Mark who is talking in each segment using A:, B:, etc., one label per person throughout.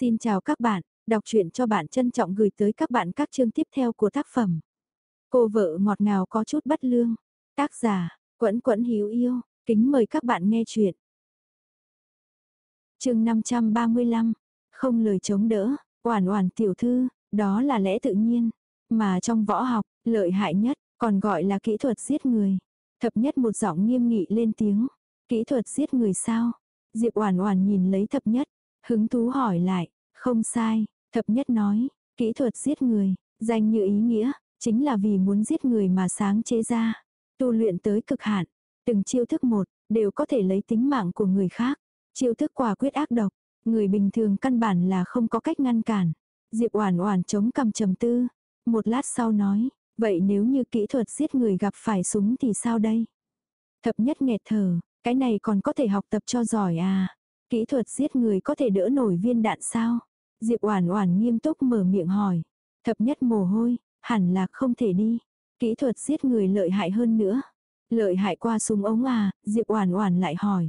A: Xin chào các bạn, đọc truyện cho bạn trân trọng gửi tới các bạn các chương tiếp theo của tác phẩm. Cô vợ ngọt ngào có chút bất lương. Tác giả, Quẫn Quẫn Hiếu Yêu, kính mời các bạn nghe truyện. Chương 535, không lời chống đỡ, Oản Oản tiểu thư, đó là lẽ tự nhiên, mà trong võ học, lợi hại nhất, còn gọi là kỹ thuật giết người. Thập nhất một giọng nghiêm nghị lên tiếng, kỹ thuật giết người sao? Diệp Oản Oản nhìn lấy thập nhất, hứng thú hỏi lại, không sai, thập nhất nói, kỹ thuật giết người, danh như ý nghĩa, chính là vì muốn giết người mà sáng chế ra. Tu luyện tới cực hạn, từng chiêu thức một, đều có thể lấy tính mạng của người khác. Chiêu thức quả quyết ác độc, người bình thường căn bản là không có cách ngăn cản. Diệp Oản Oản chống cằm trầm tư, một lát sau nói, vậy nếu như kỹ thuật giết người gặp phải súng thì sao đây? Thập nhất nghẹt thở, cái này còn có thể học tập cho giỏi à? Kỹ thuật giết người có thể đỡ nổi viên đạn sao? Diệp Oản Oản nghiêm túc mở miệng hỏi. Thập nhất mồ hôi, hẳn là không thể đi. Kỹ thuật giết người lợi hại hơn nữa. Lợi hại qua súng ống à, Diệp Oản Oản lại hỏi.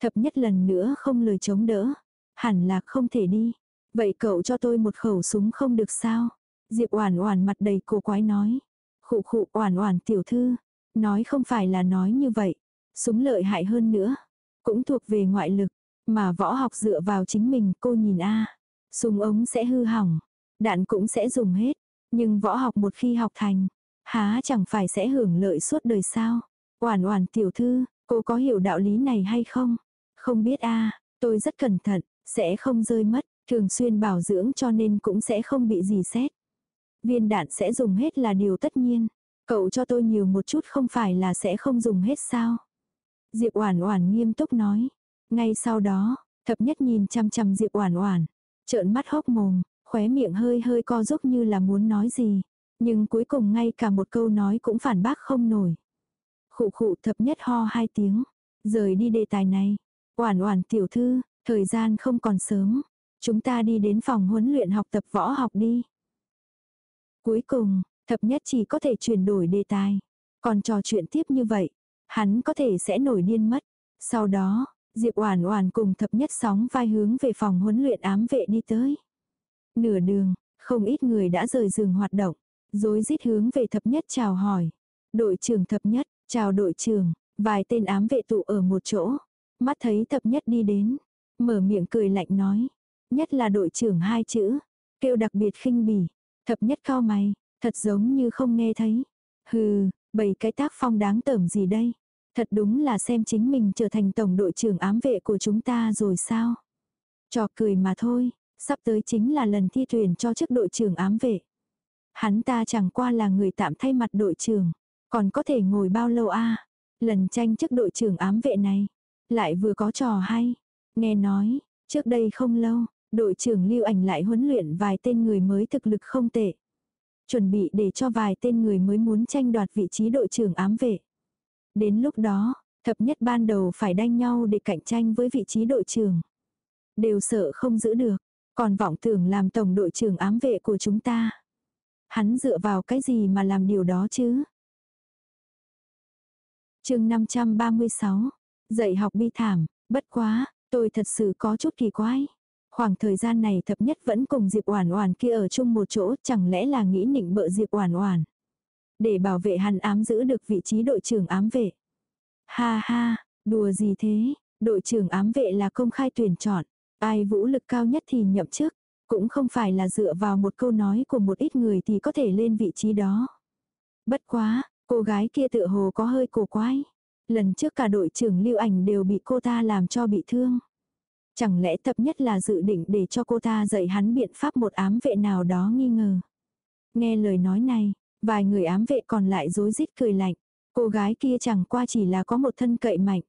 A: Thập nhất lần nữa không lời chống đỡ. Hẳn là không thể đi. Vậy cậu cho tôi một khẩu súng không được sao? Diệp Oản Oản mặt đầy cổ quái nói. Khụ khụ Oản Oản tiểu thư, nói không phải là nói như vậy, súng lợi hại hơn nữa, cũng thuộc về ngoại lực, mà võ học dựa vào chính mình, cô nhìn a, súng ống sẽ hư hỏng, đạn cũng sẽ dùng hết, nhưng võ học một khi học thành, há chẳng phải sẽ hưởng lợi suốt đời sao? Oản Oản tiểu thư, cô có hiểu đạo lý này hay không? Không biết a, tôi rất cẩn thận, sẽ không rơi mất, thường xuyên bảo dưỡng cho nên cũng sẽ không bị gì xét. Viên đạn sẽ dùng hết là điều tất nhiên. Cậu cho tôi nhiều một chút không phải là sẽ không dùng hết sao? Diệp Oản Oản nghiêm túc nói. Ngay sau đó, thập nhất nhìn chăm chăm Diệp Oản Oản, trợn mắt hốc mồm, khóe miệng hơi hơi co rúm như là muốn nói gì, nhưng cuối cùng ngay cả một câu nói cũng phản bác không nổi. Khụ khụ thập nhất ho hai tiếng, rời đi đề tài này. Oản Oản tiểu thư, thời gian không còn sớm, chúng ta đi đến phòng huấn luyện học tập võ học đi. Cuối cùng, thập nhất chỉ có thể chuyển đổi đề tài. Còn trò chuyện tiếp như vậy, hắn có thể sẽ nổi điên mất. Sau đó, Diệp Oản Oản cùng thập nhất sóng vai hướng về phòng huấn luyện ám vệ đi tới. Nửa đường, không ít người đã rời giường hoạt động, rối rít hướng về thập nhất chào hỏi. Đội trưởng thập nhất, chào đội trưởng, vài tên ám vệ tụ ở một chỗ, mắt thấy thập nhất đi đến, mở miệng cười lạnh nói, nhất là đội trưởng hai chữ, kêu đặc biệt khinh bỉ, thập nhất cao mày, thật giống như không nghe thấy. Hừ, bảy cái tác phong đáng tởm gì đây? Thật đúng là xem chính mình trở thành tổng đội trưởng ám vệ của chúng ta rồi sao? Trò cười mà thôi, sắp tới chính là lần thi tuyển cho chức đội trưởng ám vệ. Hắn ta chẳng qua là người tạm thay mặt đội trưởng, còn có thể ngồi bao lâu a? Lần tranh chức đội trưởng ám vệ này, lại vừa có trò hay. Nghe nói, trước đây không lâu, đội trưởng lưu ảnh lại huấn luyện vài tên người mới thực lực không tệ. Chuẩn bị để cho vài tên người mới muốn tranh đoạt vị trí đội trưởng ám vệ. Đến lúc đó, thập nhất ban đầu phải đanh nhau để cạnh tranh với vị trí đội trưởng. Đều sợ không giữ được, còn vọng tưởng làm tổng đội trưởng ám vệ của chúng ta. Hắn dựa vào cái gì mà làm điều đó chứ? chương 536, dạy học bi thảm, bất quá, tôi thật sự có chút kỳ quái. Khoảng thời gian này thập nhất vẫn cùng Diệp Oản Oản kia ở chung một chỗ, chẳng lẽ là nghĩ nịnh bợ Diệp Oản Oản. Để bảo vệ hắn ám giữ được vị trí đội trưởng ám vệ. Ha ha, đùa gì thế, đội trưởng ám vệ là công khai tuyển chọn, ai vũ lực cao nhất thì nhậm chức, cũng không phải là dựa vào một câu nói của một ít người thì có thể lên vị trí đó. Bất quá, cô gái kia tựa hồ có hơi cổ quái. Lần trước cả đội trưởng lưu ảnh đều bị cô ta làm cho bị thương. Chẳng lẽ tập nhất là dự định để cho cô ta dạy hắn biện pháp một ám vệ nào đó nghi ngờ. Nghe lời nói này, vài người ám vệ còn lại rối rít cười lạnh. Cô gái kia chẳng qua chỉ là có một thân cậy mạnh.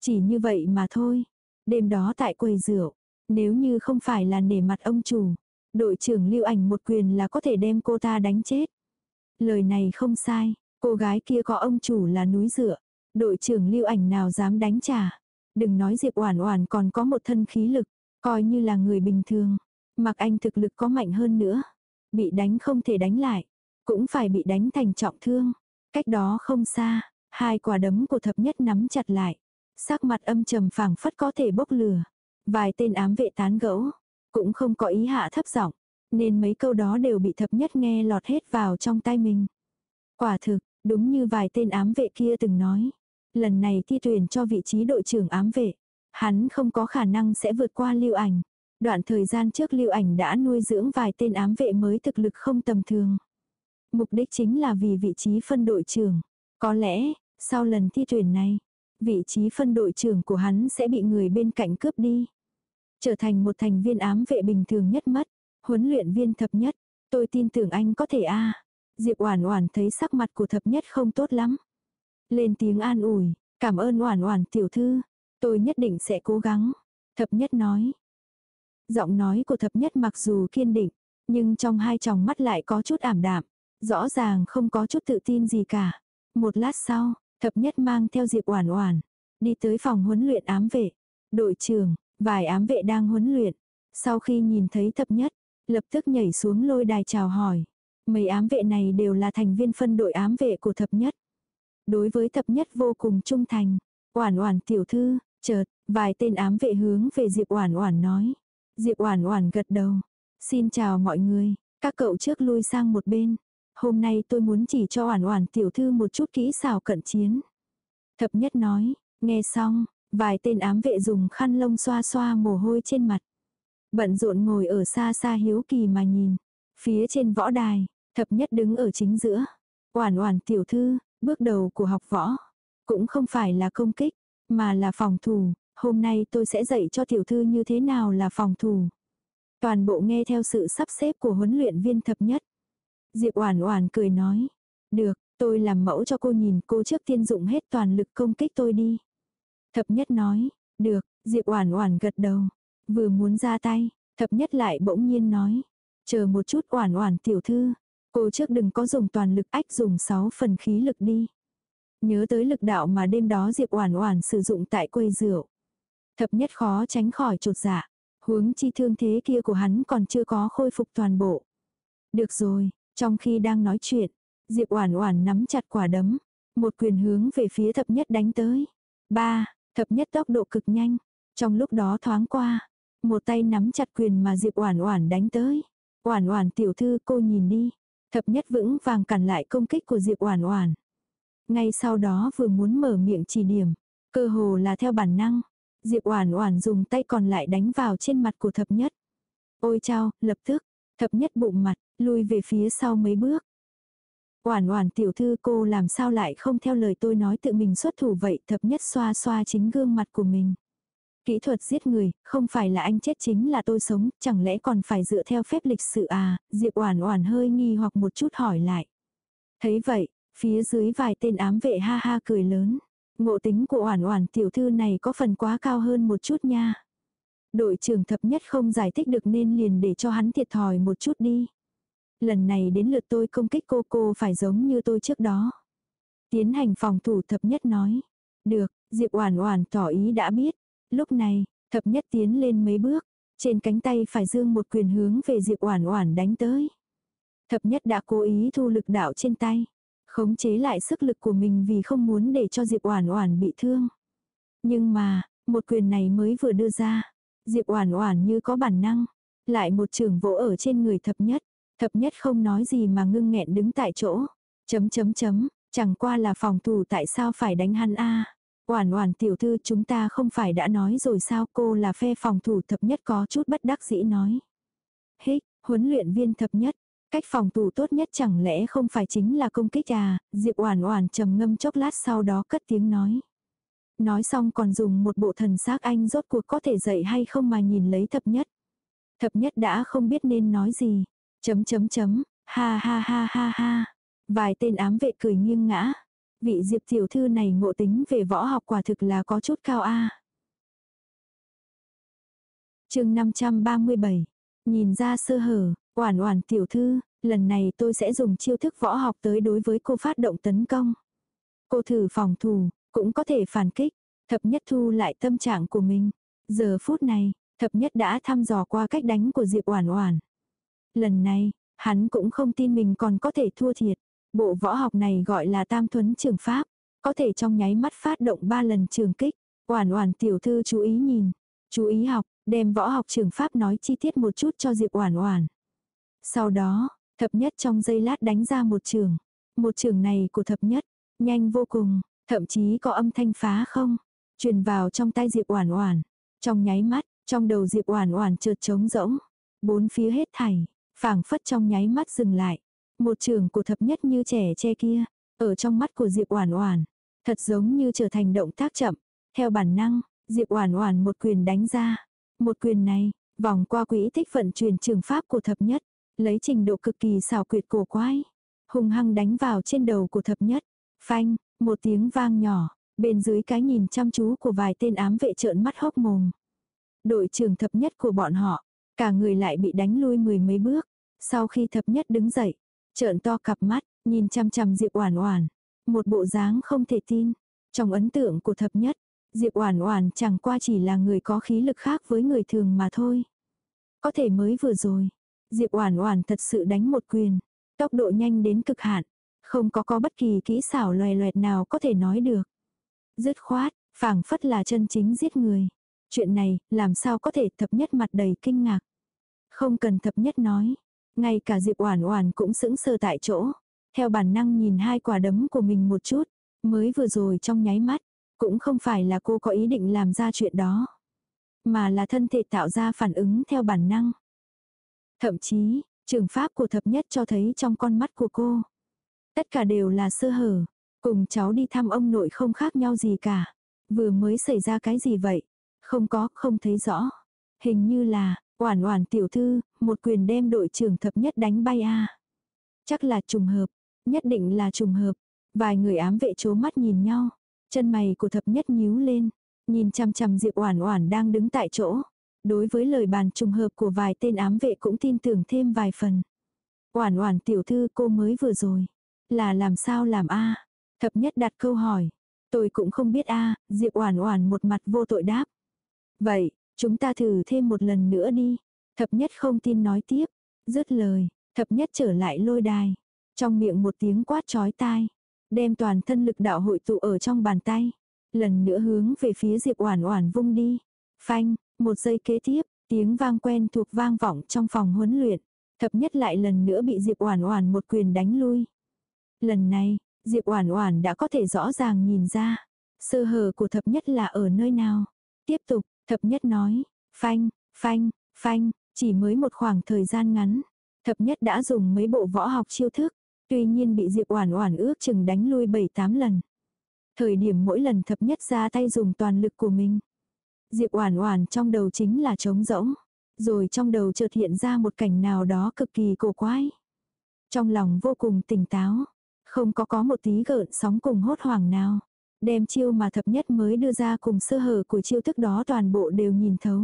A: Chỉ như vậy mà thôi. Đêm đó tại quầy rượu, nếu như không phải là nể mặt ông chủ, đội trưởng lưu ảnh một quyền là có thể đem cô ta đánh chết. Lời này không sai, cô gái kia có ông chủ là núi dựa, đội trưởng lưu ảnh nào dám đánh trả. Đừng nói Diệp Oản Oản còn có một thân khí lực, coi như là người bình thường, mặc anh thực lực có mạnh hơn nữa, bị đánh không thể đánh lại, cũng phải bị đánh thành trọng thương. Cách đó không xa, hai quả đấm của thập nhất nắm chặt lại, sắc mặt âm trầm phảng phất có thể bốc lửa. Vài tên ám vệ tán gẫu, cũng không có ý hạ thấp giọng, nên mấy câu đó đều bị thập nhất nghe lọt hết vào trong tay mình. Quả thực, đúng như vài tên ám vệ kia từng nói, lần này thi tuyển cho vị trí đội trưởng ám vệ, hắn không có khả năng sẽ vượt qua lưu ảnh. Đoạn thời gian trước lưu ảnh đã nuôi dưỡng vài tên ám vệ mới thực lực không tầm thường. Mục đích chính là vì vị trí phân đội trưởng. Có lẽ, sau lần thi tuyển này, vị trí phân đội trưởng của hắn sẽ bị người bên cạnh cướp đi. Trở thành một thành viên ám vệ bình thường nhất mất. Huấn luyện viên thập nhất, tôi tin tưởng anh có thể a Diệp Oản Oản thấy sắc mặt của thập nhất không tốt lắm. Lên tiếng an ủi, cảm ơn Oản Oản tiểu thư, tôi nhất định sẽ cố gắng. Thập nhất nói. Giọng nói của thập nhất mặc dù kiên định, nhưng trong hai tròng mắt lại có chút ảm đạm. Rõ ràng không có chút tự tin gì cả. Một lát sau, thập nhất mang theo Diệp Oản Oản, đi tới phòng huấn luyện ám vệ. Đội trưởng, vài ám vệ đang huấn luyện. Sau khi nhìn thấy thập nhất, lập tức nhảy xuống lôi đài chào hỏi. Mấy ám vệ này đều là thành viên phân đội ám vệ của thập nhất. Đối với thập nhất vô cùng trung thành. Oản oản tiểu thư, chợt, vài tên ám vệ hướng về Diệp oản oản nói. Diệp oản oản gật đầu. Xin chào mọi người, các cậu trước lui sang một bên. Hôm nay tôi muốn chỉ cho oản oản tiểu thư một chút kỹ xảo cận chiến. Thập nhất nói, nghe xong, vài tên ám vệ dùng khăn lông xoa xoa mồ hôi trên mặt. Bận rộn ngồi ở xa xa hiếu kỳ mà nhìn. Phía trên võ đài, thập nhất đứng ở chính giữa. Oản oản tiểu thư, bước đầu của học võ. Cũng không phải là công kích, mà là phòng thủ. Hôm nay tôi sẽ dạy cho tiểu thư như thế nào là phòng thủ. Toàn bộ nghe theo sự sắp xếp của huấn luyện viên thập nhất. Diệp Oản Oản cười nói, "Được, tôi làm mẫu cho cô nhìn, cô trước tiên dụng hết toàn lực công kích tôi đi." Thập nhất nói, "Được." Diệp Oản Oản gật đầu. Vừa muốn ra tay, thập nhất lại bỗng nhiên nói. Chờ một chút oản oản tiểu thư. Cô trước đừng có dùng toàn lực ách dùng 6 phần khí lực đi. Nhớ tới lực đạo mà đêm đó Diệp oản oản sử dụng tại quầy rượu. Thập nhất khó tránh khỏi trột dạ. Huống chi thương thế kia của hắn còn chưa có khôi phục toàn bộ. Được rồi, trong khi đang nói chuyện, Diệp oản oản nắm chặt quả đấm. Một quyền hướng về phía thập nhất đánh tới. Ba, thập nhất tốc độ cực nhanh. Trong lúc đó thoáng qua, một tay nắm chặt quyền mà Diệp Oản Oản đánh tới. "Oản Oản tiểu thư, cô nhìn đi." Thập Nhất vững vàng cản lại công kích của Diệp Oản Oản. Ngay sau đó vừa muốn mở miệng chỉ điểm, cơ hồ là theo bản năng, Diệp Oản Oản dùng tay còn lại đánh vào trên mặt của Thập Nhất. Ôi chao, lập tức, Thập Nhất bụng mặt, lui về phía sau mấy bước. Oản Oản tiểu thư cô làm sao lại không theo lời tôi nói tự mình xuất thủ vậy? Thập Nhất xoa xoa chính gương mặt của mình. Kỹ thuật giết người, không phải là anh chết chính là tôi sống, chẳng lẽ còn phải dựa theo phép lịch sự à, Diệp Oản Oản hơi nghi hoặc một chút hỏi lại. Thấy vậy, phía dưới vài tên ám vệ ha ha cười lớn. Ngộ tính của Oản Oản tiểu thư này có phần quá cao hơn một chút nha. Đội trưởng thập nhất không giải thích được nên liền để cho hắn thiệt thòi một chút đi. Lần này đến lượt tôi công kích cô cô phải giống như tôi trước đó. Tiến hành phòng thủ thập nhất nói. Được, Diệp Oản Oản tỏ ý đã biết, Lúc này, thập nhất tiến lên mấy bước, trên cánh tay phải dương một quyền hướng về Diệp Oản Oản đánh tới. Thập nhất đã cố ý thu lực đạo trên tay, khống chế lại sức lực của mình vì không muốn để cho Diệp Oản Oản bị thương. Nhưng mà, một quyền này mới vừa đưa ra, Diệp Oản Oản như có bản năng, lại một trường vỗ ở trên người thập nhất. Thập nhất không nói gì mà ngưng nghẹn đứng tại chỗ. Chấm chấm chấm, chẳng qua là phòng thủ tại sao phải đánh hắn a? Oản oản tiểu thư chúng ta không phải đã nói rồi sao cô là phe phòng thủ thập nhất có chút bất đắc dĩ nói. Hích, huấn luyện viên thập nhất, cách phòng thủ tốt nhất chẳng lẽ không phải chính là công kích à, Diệp oản oản trầm ngâm chốc lát sau đó cất tiếng nói. Nói xong còn dùng một bộ thần xác anh rốt cuộc có thể dậy hay không mà nhìn lấy thập nhất. Thập nhất đã không biết nên nói gì. Chấm chấm chấm, ha ha ha ha ha. Vài tên ám vệ cười nghiêng ngã vị diệp tiểu thư này ngộ tính về võ học quả thực là có chút cao a. À. chương 537, nhìn ra sơ hở, oản oản tiểu thư, lần này tôi sẽ dùng chiêu thức võ học tới đối với cô phát động tấn công. Cô thử phòng thủ, cũng có thể phản kích, thập nhất thu lại tâm trạng của mình. Giờ phút này, thập nhất đã thăm dò qua cách đánh của Diệp Oản Oản. Lần này, hắn cũng không tin mình còn có thể thua thiệt. Bộ võ học này gọi là tam thuấn trường pháp, có thể trong nháy mắt phát động ba lần trường kích. Oản oản tiểu thư chú ý nhìn. Chú ý học, đem võ học trường pháp nói chi tiết một chút cho Diệp Oản Oản. Sau đó, thập nhất trong giây lát đánh ra một trường. Một trường này của thập nhất, nhanh vô cùng, thậm chí có âm thanh phá không, truyền vào trong tay Diệp Oản Oản. Trong nháy mắt, trong đầu Diệp Oản Oản chợt trống rỗng, bốn phía hết thảy, phảng phất trong nháy mắt dừng lại. Một trường của thập nhất như trẻ che kia, ở trong mắt của Diệp Oản Oản, thật giống như trở thành động tác chậm. Theo bản năng, Diệp Oản Oản một quyền đánh ra. Một quyền này, vòng qua quỹ tích vận chuyển trường pháp của thập nhất, lấy trình độ cực kỳ xảo quyệt cổ quái, hung hăng đánh vào trên đầu của thập nhất. Phanh, một tiếng vang nhỏ, bên dưới cái nhìn chăm chú của vài tên ám vệ trợn mắt hốc mồm. Đội trưởng thập nhất của bọn họ, cả người lại bị đánh lui mười mấy bước. Sau khi thập nhất đứng dậy, trợn to cặp mắt, nhìn chăm chăm Diệp Oản Oản, một bộ dáng không thể tin. Trong ấn tượng của thập nhất, Diệp Oản Oản chẳng qua chỉ là người có khí lực khác với người thường mà thôi. Có thể mới vừa rồi, Diệp Oản Oản thật sự đánh một quyền, tốc độ nhanh đến cực hạn, không có có bất kỳ kỹ xảo loè loẹt nào có thể nói được. Dứt khoát, phảng phất là chân chính giết người. Chuyện này, làm sao có thể thập nhất mặt đầy kinh ngạc. Không cần thập nhất nói, ngay cả Diệp Oản Oản cũng sững sờ tại chỗ, theo bản năng nhìn hai quả đấm của mình một chút, mới vừa rồi trong nháy mắt, cũng không phải là cô có ý định làm ra chuyện đó, mà là thân thể tạo ra phản ứng theo bản năng. Thậm chí, trường pháp của thập nhất cho thấy trong con mắt của cô. Tất cả đều là sơ hở. Cùng cháu đi thăm ông nội không khác nhau gì cả. Vừa mới xảy ra cái gì vậy? Không có, không thấy rõ. Hình như là, oản oản tiểu thư, một quyền đem đội trưởng thập nhất đánh bay a Chắc là trùng hợp. Nhất định là trùng hợp. Vài người ám vệ chố mắt nhìn nhau. Chân mày của thập nhất nhíu lên. Nhìn chằm chằm Diệp Oản Oản đang đứng tại chỗ. Đối với lời bàn trùng hợp của vài tên ám vệ cũng tin tưởng thêm vài phần. Oản Oản tiểu thư cô mới vừa rồi, là làm sao làm a? Thập nhất đặt câu hỏi. Tôi cũng không biết a, Diệp Oản Oản một mặt vô tội đáp. Vậy, chúng ta thử thêm một lần nữa đi. Thập nhất không tin nói tiếp. Dứt lời, thập nhất trở lại lôi đài. Trong miệng một tiếng quát chói tai. Đem toàn thân lực đạo hội tụ ở trong bàn tay. Lần nữa hướng về phía Diệp Oản Oản vung đi. Phanh, một giây kế tiếp, tiếng vang quen thuộc vang vọng trong phòng huấn luyện. Thập nhất lại lần nữa bị Diệp Oản Oản một quyền đánh lui. Lần này, Diệp Oản Oản đã có thể rõ ràng nhìn ra, sơ hở của thập nhất là ở nơi nào. Tiếp tục, thập nhất nói, phanh, phanh, phanh, chỉ mới một khoảng thời gian ngắn, thập nhất đã dùng mấy bộ võ học chiêu thức, tuy nhiên bị Diệp Oản Oản ước chừng đánh lui 7-8 lần. Thời điểm mỗi lần thập nhất ra tay dùng toàn lực của mình, Diệp Oản Oản trong đầu chính là trống rỗng, rồi trong đầu chợt hiện ra một cảnh nào đó cực kỳ cổ quái. Trong lòng vô cùng tỉnh táo, không có có một tí gợn sóng cùng hốt hoảng nào. Đem chiêu mà thập nhất mới đưa ra cùng sơ hở của chiêu thức đó toàn bộ đều nhìn thấu.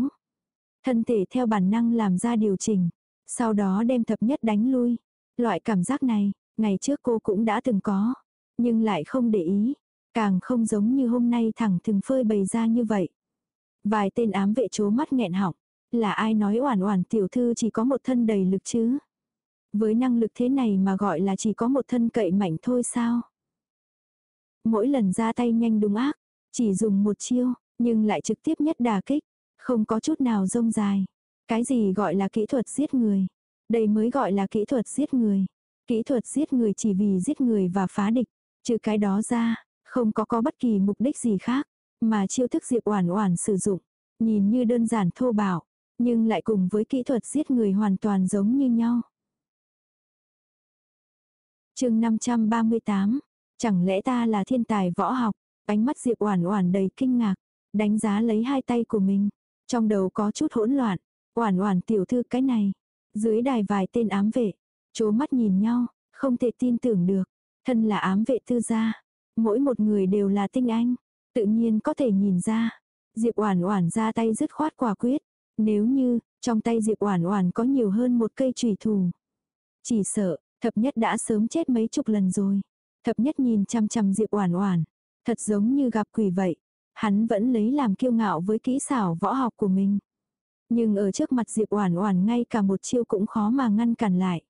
A: Thân thể theo bản năng làm ra điều chỉnh, sau đó đem thập nhất đánh lui. Loại cảm giác này, ngày trước cô cũng đã từng có, nhưng lại không để ý, càng không giống như hôm nay thẳng thừng phơi bày ra như vậy. Vài tên ám vệ chố mắt nghẹn họng. Là ai nói oản oản tiểu thư chỉ có một thân đầy lực chứ? Với năng lực thế này mà gọi là chỉ có một thân cậy mạnh thôi sao? Mỗi lần ra tay nhanh đúng ác, chỉ dùng một chiêu, nhưng lại trực tiếp nhất đà kích, không có chút nào rông dài. Cái gì gọi là kỹ thuật giết người? Đây mới gọi là kỹ thuật giết người. Kỹ thuật giết người chỉ vì giết người và phá địch, trừ cái đó ra, không có có bất kỳ mục đích gì khác. Mà chiêu thức Diệp Oản Oản sử dụng, nhìn như đơn giản thô bạo, nhưng lại cùng với kỹ thuật giết người hoàn toàn giống như nhau. Chương 538. Chẳng lẽ ta là thiên tài võ học? Ánh mắt Diệp Oản Oản đầy kinh ngạc, đánh giá lấy hai tay của mình, trong đầu có chút hỗn loạn. Oản Oản tiểu thư cái này, dưới đài vài tên ám vệ, chố mắt nhìn nhau, không thể tin tưởng được, thân là ám vệ tư gia, mỗi một người đều là tinh anh, Tự nhiên có thể nhìn ra. Diệp Oản Oản ra tay dứt khoát quả quyết. Nếu như, trong tay Diệp Oản Oản có nhiều hơn một cây chùy thủ. Chỉ sợ, thập nhất đã sớm chết mấy chục lần rồi. Thập nhất nhìn chăm chăm Diệp Oản Oản, thật giống như gặp quỷ vậy. Hắn vẫn lấy làm kiêu ngạo với kỹ xảo võ học của mình. Nhưng ở trước mặt Diệp Oản Oản ngay cả một chiêu cũng khó mà ngăn cản lại.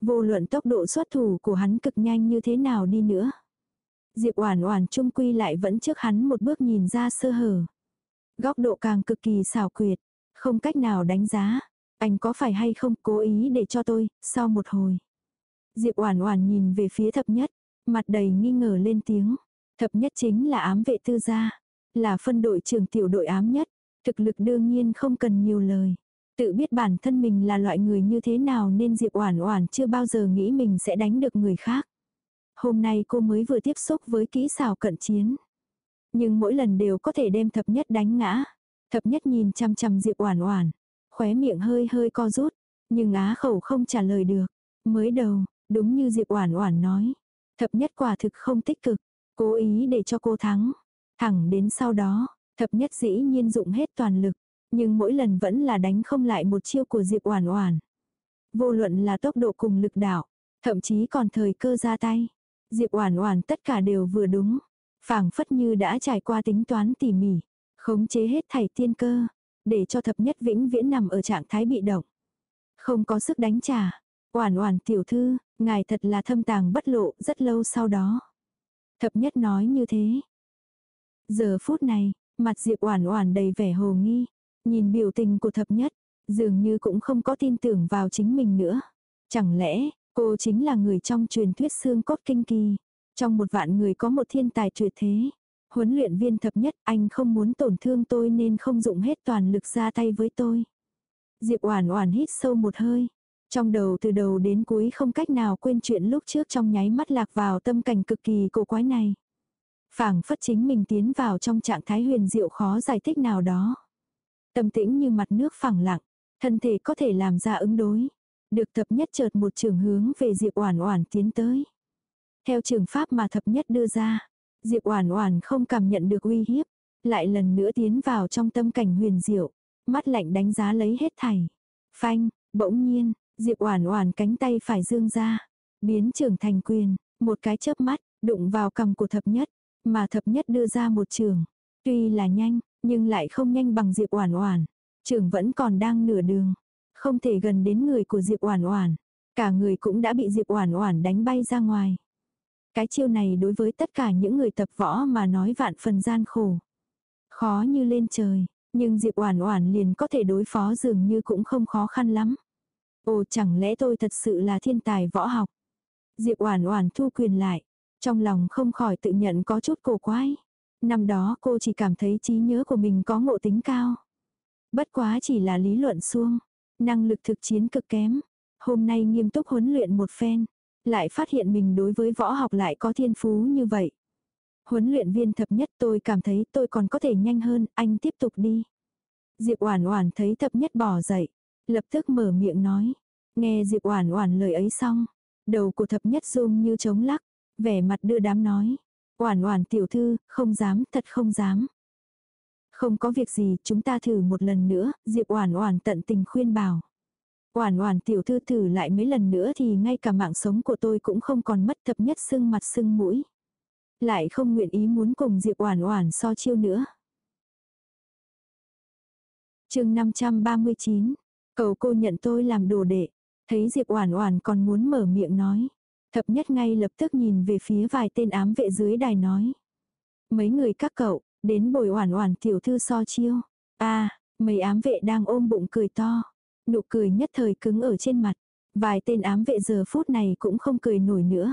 A: Vô luận tốc độ xuất thủ của hắn cực nhanh như thế nào đi nữa. Diệp Oản Oản trung quy lại vẫn trước hắn một bước nhìn ra sơ hở. Góc độ càng cực kỳ xảo quyệt, không cách nào đánh giá. Anh có phải hay không cố ý để cho tôi, sau một hồi. Diệp Oản Oản nhìn về phía thập nhất, mặt đầy nghi ngờ lên tiếng. Thập nhất chính là ám vệ tư gia, là phân đội trưởng tiểu đội ám nhất, thực lực đương nhiên không cần nhiều lời. Tự biết bản thân mình là loại người như thế nào nên Diệp Oản Oản chưa bao giờ nghĩ mình sẽ đánh được người khác. Hôm nay cô mới vừa tiếp xúc với kỹ xảo cận chiến. Nhưng mỗi lần đều có thể đem thập nhất đánh ngã. Thập nhất nhìn chăm chăm Diệp Oản Oản, khóe miệng hơi hơi co rút, nhưng á khẩu không trả lời được. Mới đầu, đúng như Diệp Oản Oản nói, thập nhất quả thực không tích cực, cố ý để cho cô thắng. Thẳng đến sau đó, thập nhất dĩ nhiên dụng hết toàn lực, nhưng mỗi lần vẫn là đánh không lại một chiêu của Diệp Oản Oản. Vô luận là tốc độ cùng lực đạo, thậm chí còn thời cơ ra tay, Diệp Oản Oản tất cả đều vừa đúng, phảng phất như đã trải qua tính toán tỉ mỉ, khống chế hết thảy tiên cơ, để cho thập nhất vĩnh viễn nằm ở trạng thái bị động. Không có sức đánh trả. Oản Oản tiểu thư, ngài thật là thâm tàng bất lộ, rất lâu sau đó. Thập nhất nói như thế. Giờ phút này, mặt Diệp Oản Oản đầy vẻ hồ nghi, nhìn biểu tình của thập nhất, dường như cũng không có tin tưởng vào chính mình nữa. Chẳng lẽ, cô chính là người trong truyền thuyết xương cốt kinh kỳ, trong một vạn người có một thiên tài tuyệt thế. Huấn luyện viên thập nhất, anh không muốn tổn thương tôi nên không dụng hết toàn lực ra tay với tôi. Diệp Oản Oản hít sâu một hơi, trong đầu từ đầu đến cuối không cách nào quên chuyện lúc trước trong nháy mắt lạc vào tâm cảnh cực kỳ cổ quái này. Phảng phất chính mình tiến vào trong trạng thái huyền diệu khó giải thích nào đó. Tâm tĩnh như mặt nước phẳng lặng, thân thể có thể làm ra ứng đối. Được thập nhất chợt một trường hướng về Diệp Oản Oản tiến tới. Theo trường pháp mà thập nhất đưa ra, Diệp Oản Oản không cảm nhận được uy hiếp, lại lần nữa tiến vào trong tâm cảnh huyền diệu, mắt lạnh đánh giá lấy hết thảy. Phanh, bỗng nhiên, Diệp Oản Oản cánh tay phải dương ra, biến trưởng thành quyền, một cái chớp mắt, đụng vào cằm của thập nhất, mà thập nhất đưa ra một trường. Tuy là nhanh, nhưng lại không nhanh bằng Diệp Oản Oản. Trường vẫn còn đang nửa đường, không thể gần đến người của Diệp Oản Oản, cả người cũng đã bị Diệp Oản Oản đánh bay ra ngoài. Cái chiêu này đối với tất cả những người tập võ mà nói vạn phần gian khổ. Khó như lên trời, nhưng Diệp Oản Oản liền có thể đối phó dường như cũng không khó khăn lắm. Ồ chẳng lẽ tôi thật sự là thiên tài võ học. Diệp Oản Oản thu quyền lại, trong lòng không khỏi tự nhận có chút cổ quái. Năm đó cô chỉ cảm thấy trí nhớ của mình có ngộ tính cao. Bất quá chỉ là lý luận suông, năng lực thực chiến cực kém. Hôm nay nghiêm túc huấn luyện một phen, lại phát hiện mình đối với võ học lại có thiên phú như vậy. Huấn luyện viên thập nhất tôi cảm thấy tôi còn có thể nhanh hơn, anh tiếp tục đi. Diệp Oản Oản thấy thập nhất bỏ dậy, lập tức mở miệng nói. Nghe Diệp Oản Oản lời ấy xong, đầu của thập nhất rung như trống lắc, vẻ mặt đưa đám nói. Oản Oản tiểu thư, không dám, thật không dám. Không có việc gì, chúng ta thử một lần nữa, Diệp Oản Oản tận tình khuyên bảo. Oản Oản tiểu thư thử lại mấy lần nữa thì ngay cả mạng sống của tôi cũng không còn mất thập nhất sưng mặt sưng mũi. Lại không nguyện ý muốn cùng Diệp Oản Oản so chiêu nữa. Chương 539. Cầu cô nhận tôi làm đồ đệ. Thấy Diệp Oản Oản còn muốn mở miệng nói, thập nhất ngay lập tức nhìn về phía vài tên ám vệ dưới đài nói: "Mấy người các cậu, đến bồi Oản Oản tiểu thư so chiêu." A, mấy ám vệ đang ôm bụng cười to, nụ cười nhất thời cứng ở trên mặt. Vài tên ám vệ giờ phút này cũng không cười nổi nữa.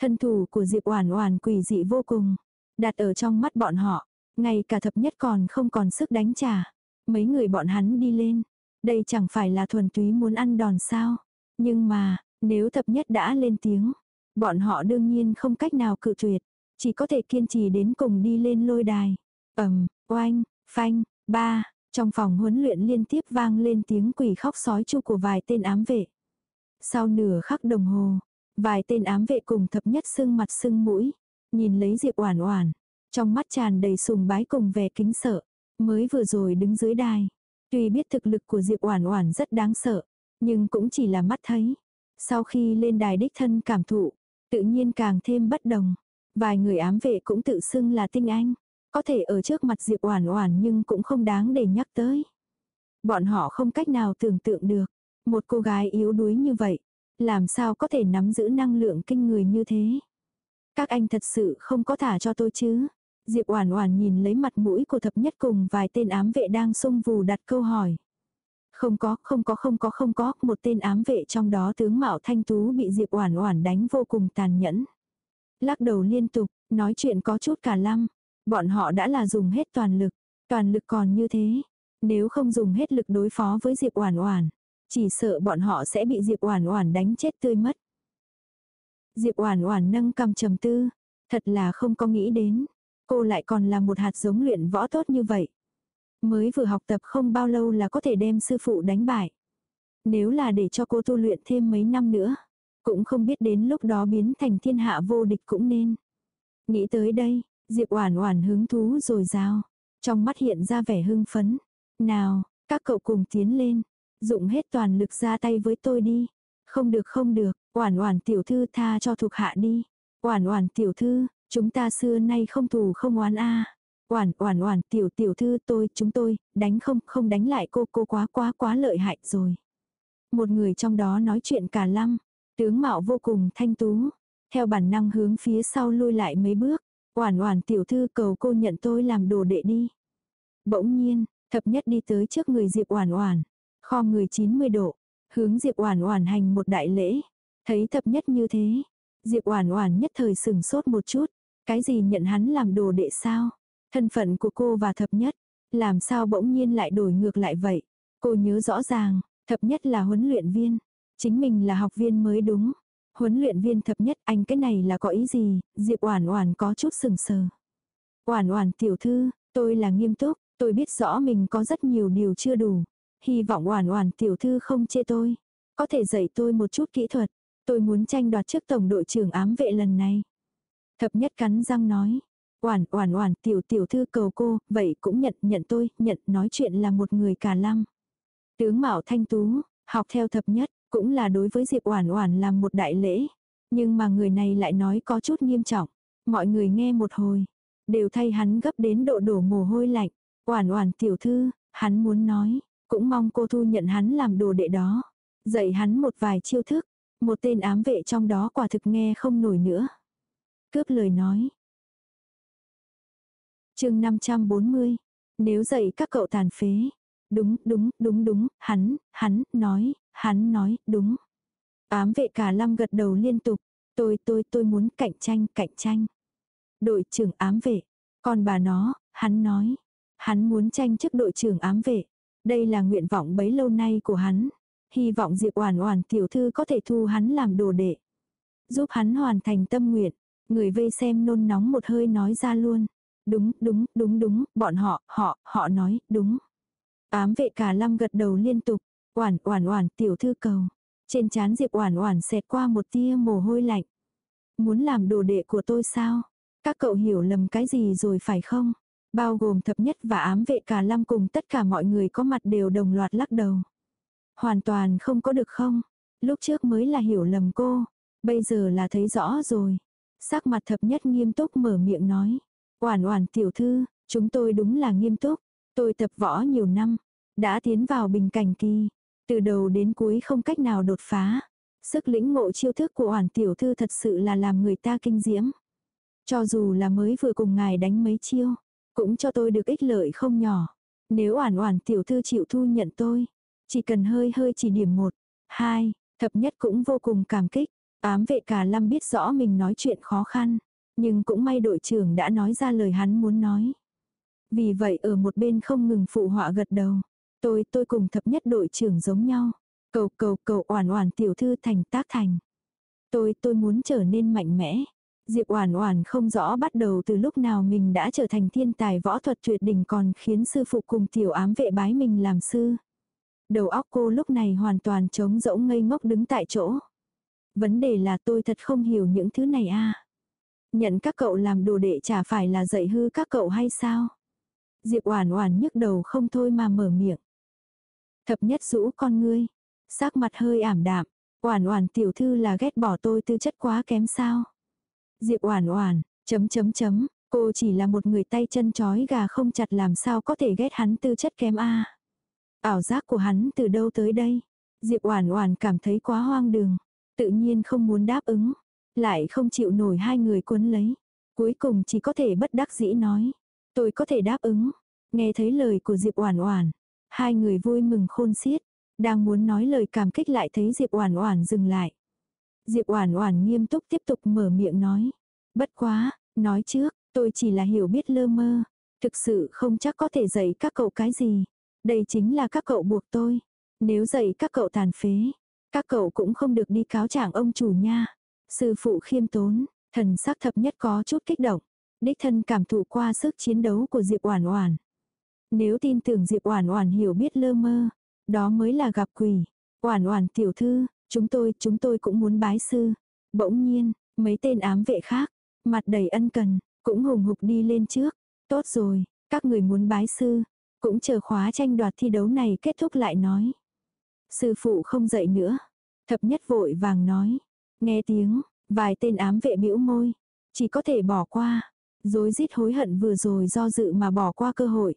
A: Thân thủ của Diệp Oản Oản quỷ dị vô cùng, đặt ở trong mắt bọn họ, ngay cả thập nhất còn không còn sức đánh trả. Mấy người bọn hắn đi lên, đây chẳng phải là thuần túy muốn ăn đòn sao. Nhưng mà, nếu thập nhất đã lên tiếng, bọn họ đương nhiên không cách nào cự tuyệt, chỉ có thể kiên trì đến cùng đi lên lôi đài. Ầm, oanh, phanh, ba, trong phòng huấn luyện liên tiếp vang lên tiếng quỷ khóc sói chu của vài tên ám vệ. Sau nửa khắc đồng hồ, vài tên ám vệ cùng thập nhất sưng mặt sưng mũi, nhìn lấy Diệp Oản Oản, trong mắt tràn đầy sùng bái cùng vẻ kính sợ, mới vừa rồi đứng dưới đài, tuy biết thực lực của Diệp Oản Oản rất đáng sợ, nhưng cũng chỉ là mắt thấy. Sau khi lên đài đích thân cảm thụ, tự nhiên càng thêm bất đồng. Vài người ám vệ cũng tự xưng là tinh anh, có thể ở trước mặt Diệp Oản Oản nhưng cũng không đáng để nhắc tới. Bọn họ không cách nào tưởng tượng được, một cô gái yếu đuối như vậy, làm sao có thể nắm giữ năng lượng kinh người như thế. Các anh thật sự không có thả cho tôi chứ? Diệp Oản Oản nhìn lấy mặt mũi của thập nhất cùng vài tên ám vệ đang xung vù đặt câu hỏi. Không có, không có, không có, không có, một tên ám vệ trong đó tướng Mạo Thanh Tú bị Diệp Oản Oản đánh vô cùng tàn nhẫn. Lắc đầu liên tục, nói chuyện có chút cả lăng. Bọn họ đã là dùng hết toàn lực, toàn lực còn như thế, nếu không dùng hết lực đối phó với Diệp Oản Oản, chỉ sợ bọn họ sẽ bị Diệp Oản Oản đánh chết tươi mất. Diệp Oản Oản nâng cằm trầm tư, thật là không có nghĩ đến, cô lại còn là một hạt giống luyện võ tốt như vậy. Mới vừa học tập không bao lâu là có thể đem sư phụ đánh bại. Nếu là để cho cô tu luyện thêm mấy năm nữa, cũng không biết đến lúc đó biến thành thiên hạ vô địch cũng nên. Nghĩ tới đây, Diệp Oản Oản hứng thú rồi rào, trong mắt hiện ra vẻ hưng phấn. "Nào, các cậu cùng tiến lên, dụng hết toàn lực ra tay với tôi đi." "Không được không được, Oản Oản tiểu thư tha cho thuộc hạ đi." "Oản Oản tiểu thư, chúng ta xưa nay không thù không oán a." Oản Oản Oản tiểu tiểu thư tôi, chúng tôi, đánh không, không đánh lại cô, cô quá quá quá lợi hại rồi. Một người trong đó nói chuyện cả lăng, tướng mạo vô cùng thanh tú, theo bản năng hướng phía sau lui lại mấy bước. Oản Oản tiểu thư cầu cô nhận tôi làm đồ đệ đi. Bỗng nhiên, thập nhất đi tới trước người Diệp Oản Oản, kho người 90 độ, hướng Diệp Oản Oản hành một đại lễ. Thấy thập nhất như thế, Diệp Oản Oản nhất thời sừng sốt một chút, cái gì nhận hắn làm đồ đệ sao? Thân phận của cô và thập nhất, làm sao bỗng nhiên lại đổi ngược lại vậy? Cô nhớ rõ ràng, thập nhất là huấn luyện viên, chính mình là học viên mới đúng. Huấn luyện viên thập nhất anh cái này là có ý gì? Diệp Oản Oản có chút sừng sờ. Oản Oản tiểu thư, tôi là nghiêm túc, tôi biết rõ mình có rất nhiều điều chưa đủ. Hy vọng Oản Oản tiểu thư không chê tôi, có thể dạy tôi một chút kỹ thuật. Tôi muốn tranh đoạt chức tổng đội trưởng ám vệ lần này. Thập nhất cắn răng nói, Oản oản oản tiểu tiểu thư cầu cô, vậy cũng nhận nhận tôi, nhận nói chuyện là một người cả lăng. Tướng Mạo Thanh Tú, học theo thập nhất, cũng là đối với Diệp Oản Oản làm một đại lễ. Nhưng mà người này lại nói có chút nghiêm trọng. Mọi người nghe một hồi, đều thay hắn gấp đến độ đổ mồ hôi lạnh. Oản Oản tiểu thư, hắn muốn nói, cũng mong cô thu nhận hắn làm đồ đệ đó. Dạy hắn một vài chiêu thức, một tên ám vệ trong đó quả thực nghe không nổi nữa. Cướp lời nói, chương 540. Nếu dạy các cậu tàn phế. Đúng, đúng, đúng, đúng, hắn, hắn, nói, hắn nói, đúng. Ám vệ cả lâm gật đầu liên tục. Tôi, tôi, tôi muốn cạnh tranh, cạnh tranh. Đội trưởng ám vệ. Còn bà nó, hắn nói. Hắn muốn tranh chức đội trưởng ám vệ. Đây là nguyện vọng bấy lâu nay của hắn. Hy vọng Diệp Oản Oản tiểu thư có thể thu hắn làm đồ đệ. Giúp hắn hoàn thành tâm nguyện. Người vây xem nôn nóng một hơi nói ra luôn. Đúng, đúng, đúng đúng, bọn họ, họ, họ nói, đúng. Ám vệ cả lâm gật đầu liên tục, oản oản oản tiểu thư cầu. Trên chán Diệp oản oản xẹt qua một tia mồ hôi lạnh. Muốn làm đồ đệ của tôi sao? Các cậu hiểu lầm cái gì rồi phải không? Bao gồm thập nhất và ám vệ cả lâm cùng tất cả mọi người có mặt đều đồng loạt lắc đầu. Hoàn toàn không có được không? Lúc trước mới là hiểu lầm cô, bây giờ là thấy rõ rồi. Sắc mặt thập nhất nghiêm túc mở miệng nói. Oản oản tiểu thư, chúng tôi đúng là nghiêm túc. Tôi tập võ nhiều năm, đã tiến vào bình cảnh kỳ. Từ đầu đến cuối không cách nào đột phá. Sức lĩnh ngộ chiêu thức của oản tiểu thư thật sự là làm người ta kinh diễm. Cho dù là mới vừa cùng ngài đánh mấy chiêu, cũng cho tôi được ích lợi không nhỏ. Nếu oản oản tiểu thư chịu thu nhận tôi, chỉ cần hơi hơi chỉ điểm một, hai, thập nhất cũng vô cùng cảm kích. Ám vệ cả lâm biết rõ mình nói chuyện khó khăn. Nhưng cũng may đội trưởng đã nói ra lời hắn muốn nói. Vì vậy ở một bên không ngừng phụ họa gật đầu. Tôi, tôi cùng thập nhất đội trưởng giống nhau. Cầu cầu cầu oản oản tiểu thư thành tác thành. Tôi, tôi muốn trở nên mạnh mẽ. Diệp Oản Oản không rõ bắt đầu từ lúc nào mình đã trở thành thiên tài võ thuật tuyệt đỉnh còn khiến sư phụ cùng tiểu ám vệ bái mình làm sư. Đầu óc cô lúc này hoàn toàn trống rỗng ngây ngốc đứng tại chỗ. Vấn đề là tôi thật không hiểu những thứ này a. Nhận các cậu làm đồ đệ chả phải là dạy hư các cậu hay sao? Diệp Oản Oản nhức đầu không thôi mà mở miệng. Thập nhất rũ con ngươi, sắc mặt hơi ảm đạm, Oản Oản tiểu thư là ghét bỏ tôi tư chất quá kém sao? Diệp Oản Oản, chấm chấm chấm, cô chỉ là một người tay chân chói gà không chặt làm sao có thể ghét hắn tư chất kém a. Ảo giác của hắn từ đâu tới đây? Diệp Oản Oản cảm thấy quá hoang đường, tự nhiên không muốn đáp ứng lại không chịu nổi hai người cuốn lấy. Cuối cùng chỉ có thể bất đắc dĩ nói. Tôi có thể đáp ứng. Nghe thấy lời của Diệp Oản Oản, hai người vui mừng khôn xiết, đang muốn nói lời cảm kích lại thấy Diệp Oản Oản dừng lại. Diệp Oản Oản nghiêm túc tiếp tục mở miệng nói, "Bất quá, nói trước, tôi chỉ là hiểu biết lơ mơ, thực sự không chắc có thể dạy các cậu cái gì. Đây chính là các cậu buộc tôi. Nếu dạy các cậu tàn phế, các cậu cũng không được đi cáo trạng ông chủ nha." Sư phụ khiêm tốn, thần sắc thập nhất có chút kích động, đích thân cảm thụ qua sức chiến đấu của Diệp Oản Oản. Nếu tin tưởng Diệp Oản Oản hiểu biết lơ mơ, đó mới là gặp quỷ. Oản Oản tiểu thư, chúng tôi, chúng tôi cũng muốn bái sư. Bỗng nhiên, mấy tên ám vệ khác, mặt đầy ân cần, cũng hùng hục đi lên trước. Tốt rồi, các người muốn bái sư, cũng chờ khóa tranh đoạt thi đấu này kết thúc lại nói. Sư phụ không dạy nữa. Thập nhất vội vàng nói. Nghe tiếng, vài tên ám vệ bĩu môi. Chỉ có thể bỏ qua. Dối rít hối hận vừa rồi do dự mà bỏ qua cơ hội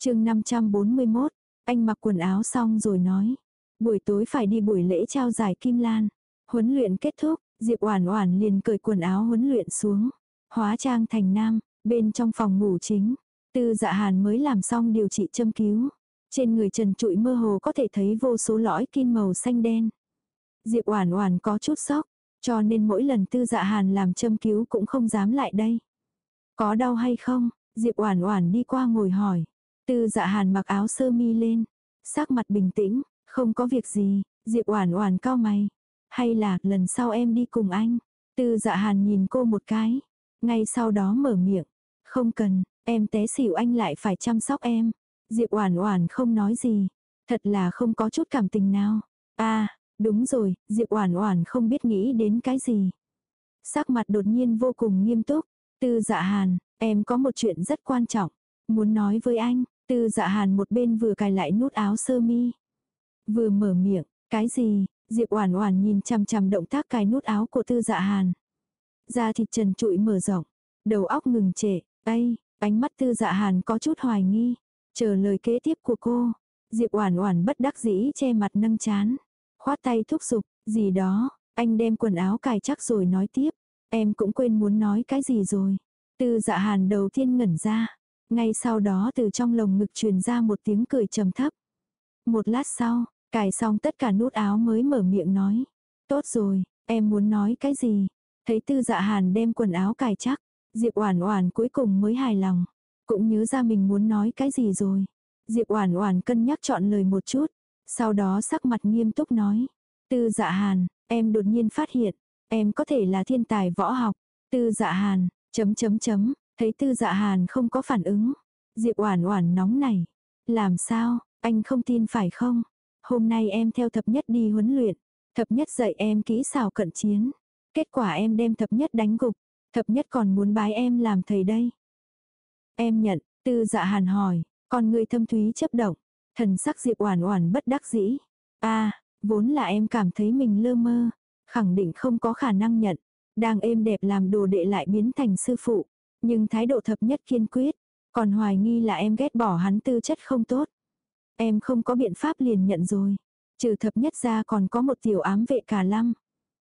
A: chương 541, anh mặc quần áo xong rồi nói. Buổi tối phải đi buổi lễ trao giải Kim Lan. Huấn luyện kết thúc, Diệp Oản Oản liền cởi quần áo huấn luyện xuống. Hóa trang thành nam, bên trong phòng ngủ chính. Tư dạ hàn mới làm xong điều trị châm cứu. Trên người trần trụi mơ hồ có thể thấy vô số lõi kim màu xanh đen. Diệp Oản Oản có chút sốc, cho nên mỗi lần Tư Dạ Hàn làm châm cứu cũng không dám lại đây. Có đau hay không? Diệp Oản Oản đi qua ngồi hỏi. Tư dạ hàn mặc áo sơ mi lên. Sắc mặt bình tĩnh, không có việc gì, Diệp Oản Oản cao mày. Hay là lần sau em đi cùng anh. Tư dạ hàn nhìn cô một cái. Ngay sau đó mở miệng. Không cần, em té xỉu anh lại phải chăm sóc em. Diệp Oản Oản không nói gì. Thật là không có chút cảm tình nào. À, đúng rồi, Diệp Oản Oản không biết nghĩ đến cái gì. Sắc mặt đột nhiên vô cùng nghiêm túc. Tư dạ hàn, em có một chuyện rất quan trọng. Muốn nói với anh, Tư dạ hàn một bên vừa cài lại nút áo sơ mi. Vừa mở miệng, cái gì, Diệp Oản Oản nhìn chằm chằm động tác cài nút áo của Tư Dạ Hàn. Da thịt trần trụi mở rộng, đầu óc ngừng trệ, "Ây." Ánh mắt Tư Dạ Hàn có chút hoài nghi, chờ lời kế tiếp của cô. Diệp Oản Oản bất đắc dĩ che mặt nâng chán, khoát tay thúc giục, "Gì đó, anh đem quần áo cài chắc rồi nói tiếp, em cũng quên muốn nói cái gì rồi." Tư Dạ Hàn đầu tiên ngẩn ra, ngay sau đó từ trong lồng ngực truyền ra một tiếng cười trầm thấp. Một lát sau, cài xong tất cả nút áo mới mở miệng nói. Tốt rồi, em muốn nói cái gì? Thấy tư dạ hàn đem quần áo cài chắc, Diệp Oản Oản cuối cùng mới hài lòng. Cũng nhớ ra mình muốn nói cái gì rồi. Diệp Oản Oản cân nhắc chọn lời một chút, sau đó sắc mặt nghiêm túc nói: "Tư Dạ Hàn, em đột nhiên phát hiện, em có thể là thiên tài võ học." Tư Dạ Hàn, chấm chấm chấm, Thấy tư dạ hàn không có phản ứng. Diệp oản oản nóng nảy Làm sao, anh không tin phải không? Hôm nay em theo thập nhất đi huấn luyện. Thập nhất dạy em kỹ xảo cận chiến. Kết quả em đem thập nhất đánh gục. Thập nhất còn muốn bái em làm thầy đây. Em nhận, tư dạ hàn hỏi, còn người thâm thúy chấp động. Thần sắc Diệp oản oản bất đắc dĩ. a vốn là em cảm thấy mình lơ mơ. Khẳng định không có khả năng nhận. Đang êm đẹp làm đồ đệ lại biến thành sư phụ. Nhưng thái độ thập nhất kiên quyết, còn hoài nghi là em ghét bỏ hắn tư chất không tốt. Em không có biện pháp liền nhận rồi. Trừ thập nhất ra còn có một tiểu ám vệ cả lăm.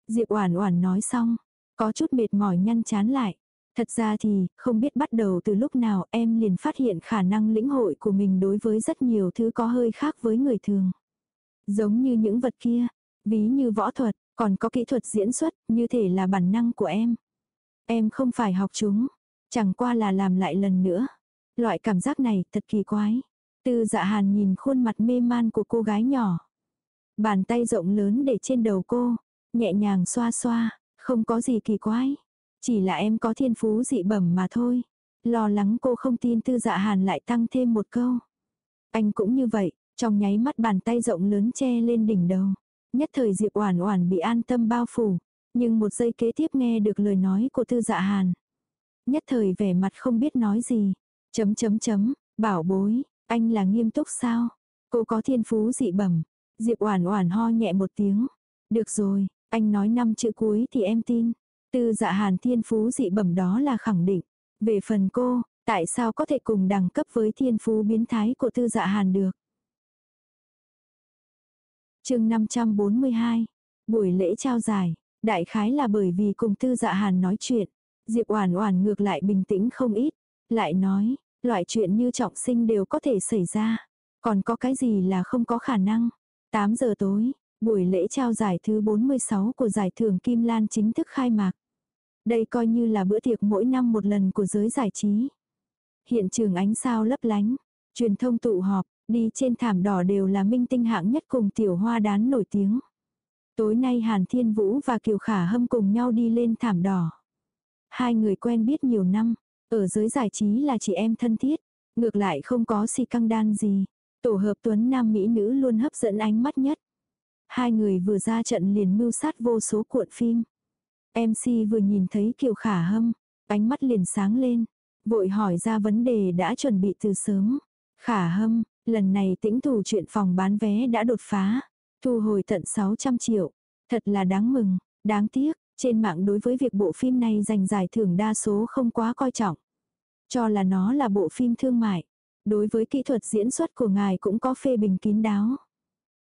A: Diệp Oản Oản nói xong, có chút mệt mỏi nhăn chán lại. Thật ra thì, không biết bắt đầu từ lúc nào em liền phát hiện khả năng lĩnh hội của mình đối với rất nhiều thứ có hơi khác với người thường. Giống như những vật kia, ví như võ thuật, còn có kỹ thuật diễn xuất, như thể là bản năng của em. Em không phải học chúng, Chẳng qua là làm lại lần nữa. Loại cảm giác này thật kỳ quái. Tư dạ hàn nhìn khuôn mặt mê man của cô gái nhỏ. Bàn tay rộng lớn để trên đầu cô. Nhẹ nhàng xoa xoa. Không có gì kỳ quái. Chỉ là em có thiên phú dị bẩm mà thôi. Lo lắng cô không tin tư dạ hàn lại tăng thêm một câu. Anh cũng như vậy. Trong nháy mắt bàn tay rộng lớn che lên đỉnh đầu. Nhất thời Diệp Oản Oản bị an tâm bao phủ, nhưng một giây kế tiếp nghe được lời nói của Tư Dạ Hàn, Nhất thời vẻ mặt không biết nói gì. Chấm chấm chấm, bảo bối, anh là nghiêm túc sao? Cô có thiên phú dị bẩm. Diệp Oản Oản ho nhẹ một tiếng. Được rồi, anh nói năm chữ cuối thì em tin. Tư Dạ Hàn thiên phú dị bẩm đó là khẳng định. Về phần cô, tại sao có thể cùng đẳng cấp với thiên phú biến thái của Tư Dạ Hàn được? Chương 542. Buổi lễ trao giải, Đại khái là bởi vì cùng Tư Dạ Hàn nói chuyện, Diệp Oản Oản ngược lại bình tĩnh không ít, lại nói, loại chuyện như trọng sinh đều có thể xảy ra, còn có cái gì là không có khả năng. 8 giờ tối, buổi lễ trao giải thứ 46 của giải thưởng Kim Lan chính thức khai mạc. Đây coi như là bữa tiệc mỗi năm một lần của giới giải trí. Hiện trường ánh sao lấp lánh, truyền thông tụ họp, đi trên thảm đỏ đều là minh tinh hạng nhất cùng tiểu hoa đán nổi tiếng. Tối nay Hàn Thiên Vũ và Kiều Khả Hâm cùng nhau đi lên thảm đỏ. Hai người quen biết nhiều năm, ở giới giải trí là chị em thân thiết, ngược lại không có si căng đan gì. Tổ hợp tuấn nam mỹ nữ luôn hấp dẫn ánh mắt nhất. Hai người vừa ra trận liền mưu sát vô số cuộn phim. MC vừa nhìn thấy Kiều Khả Hâm, ánh mắt liền sáng lên, vội hỏi ra vấn đề đã chuẩn bị từ sớm. Khả Hâm, lần này tĩnh thủ chuyện phòng bán vé đã đột phá, thu hồi tận 600 triệu. Thật là đáng mừng, đáng tiếc, trên mạng đối với việc bộ phim này giành giải thưởng đa số không quá coi trọng. Cho là nó là bộ phim thương mại. Đối với kỹ thuật diễn xuất của ngài cũng có phê bình kín đáo.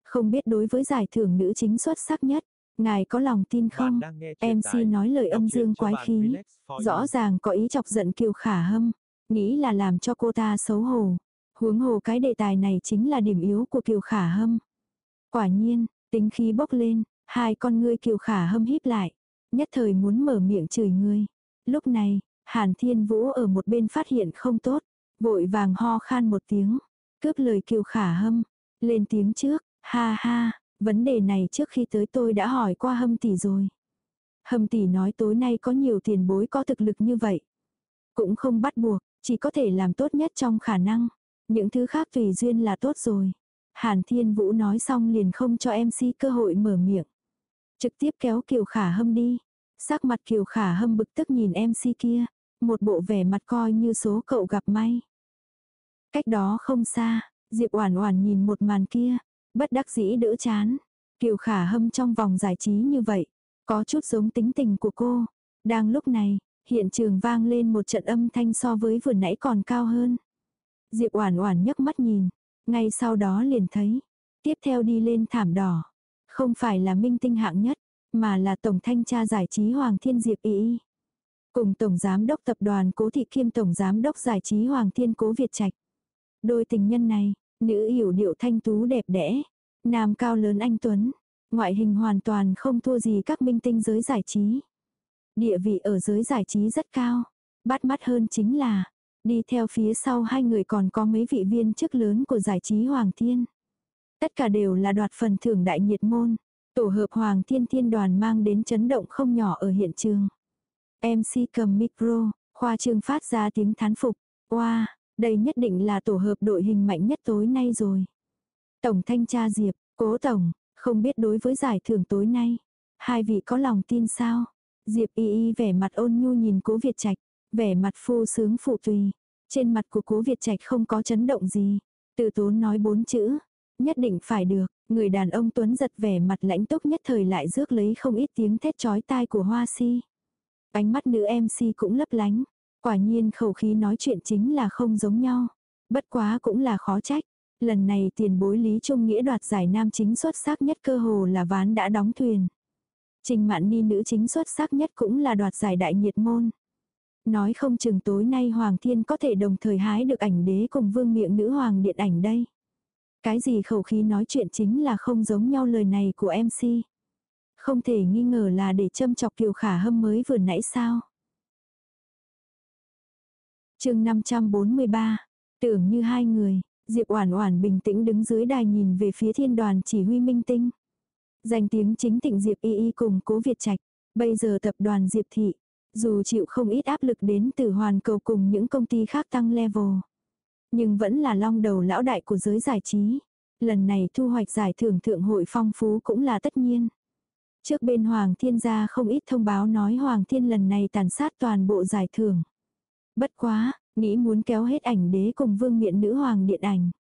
A: Không biết đối với giải thưởng nữ chính xuất sắc nhất, ngài có lòng tin không? MC nói lời âm dương quái khí, rõ ràng có ý chọc giận Kiều Khả Hâm, nghĩ là làm cho cô ta xấu hổ. Huống hồ cái đề tài này chính là điểm yếu của Kiều Khả Hâm. Quả nhiên, tính khí bốc lên, hai con ngươi Kiều Khả Hâm híp lại, nhất thời muốn mở miệng chửi ngươi. Lúc này, Hàn Thiên Vũ ở một bên phát hiện không tốt, vội vàng ho khan một tiếng, cướp lời Kiều Khả Hâm, lên tiếng trước, ha ha, vấn đề này trước khi tới tôi đã hỏi qua Hâm tỷ rồi. Hâm tỷ nói tối nay có nhiều tiền bối có thực lực như vậy. Cũng không bắt buộc, chỉ có thể làm tốt nhất trong khả năng. Những thứ khác tùy duyên là tốt rồi. Hàn Thiên Vũ nói xong liền không cho MC cơ hội mở miệng. Trực tiếp kéo Kiều Khả Hâm đi. Sắc mặt Kiều Khả Hâm bực tức nhìn MC kia. Một bộ vẻ mặt coi như số cậu gặp may. Cách đó không xa, Diệp Oản Oản nhìn một màn kia, bất đắc dĩ đỡ chán. Kiều Khả Hâm trong vòng giải trí như vậy, có chút giống tính tình của cô. Đang lúc này, hiện trường vang lên một trận âm thanh so với vừa nãy còn cao hơn. Diệp Oản Oản nhấc mắt nhìn, ngay sau đó liền thấy, tiếp theo đi lên thảm đỏ, không phải là minh tinh hạng nhất, mà là tổng thanh tra giải trí Hoàng Thiên Diệp Y. Cùng tổng giám đốc tập đoàn Cố Thị Kiêm tổng giám đốc giải trí Hoàng Thiên Cố Việt Trạch. Đôi tình nhân này, nữ hiểu điệu thanh tú đẹp đẽ, nam cao lớn anh tuấn, ngoại hình hoàn toàn không thua gì các minh tinh giới giải trí. Địa vị ở giới giải trí rất cao, bắt mắt hơn chính là Đi theo phía sau hai người còn có mấy vị viên chức lớn của giải trí Hoàng Thiên. Tất cả đều là đoạt phần thưởng đại nhiệt môn. Tổ hợp Hoàng Thiên Thiên đoàn mang đến chấn động không nhỏ ở hiện trường. MC cầm micro, khoa trương phát ra tiếng thán phục. Wow, đây nhất định là tổ hợp đội hình mạnh nhất tối nay rồi. Tổng thanh tra Diệp, cố tổng, không biết đối với giải thưởng tối nay. Hai vị có lòng tin sao? Diệp y y vẻ mặt ôn nhu nhìn cố Việt Trạch vẻ mặt phu sướng phụ tùy. Trên mặt của cố Việt Trạch không có chấn động gì. Từ tốn nói bốn chữ. Nhất định phải được. Người đàn ông Tuấn giật vẻ mặt lãnh túc nhất thời lại rước lấy không ít tiếng thét chói tai của Hoa Si. Ánh mắt nữ MC cũng lấp lánh. Quả nhiên khẩu khí nói chuyện chính là không giống nhau. Bất quá cũng là khó trách. Lần này tiền bối Lý Trung Nghĩa đoạt giải nam chính xuất sắc nhất cơ hồ là ván đã đóng thuyền. Trình Mạn Ni nữ chính xuất sắc nhất cũng là đoạt giải đại nhiệt môn. Nói không chừng tối nay Hoàng Thiên có thể đồng thời hái được ảnh đế cùng vương miệng nữ hoàng điện ảnh đây. Cái gì khẩu khí nói chuyện chính là không giống nhau lời này của MC. Không thể nghi ngờ là để châm chọc kiều khả hâm mới vừa nãy sao chương 543, tưởng như hai người, Diệp Oản Oản bình tĩnh đứng dưới đài nhìn về phía thiên đoàn chỉ huy minh tinh. Danh tiếng chính thịnh Diệp Y Y cùng Cố Việt Trạch, bây giờ tập đoàn Diệp Thị, dù chịu không ít áp lực đến từ hoàn cầu cùng những công ty khác tăng level. Nhưng vẫn là long đầu lão đại của giới giải trí. Lần này thu hoạch giải thưởng thượng hội phong phú cũng là tất nhiên. Trước bên Hoàng Thiên gia không ít thông báo nói Hoàng Thiên lần này tàn sát toàn bộ giải thưởng. Bất quá, nghĩ muốn kéo hết ảnh đế cùng vương miện nữ hoàng điện ảnh.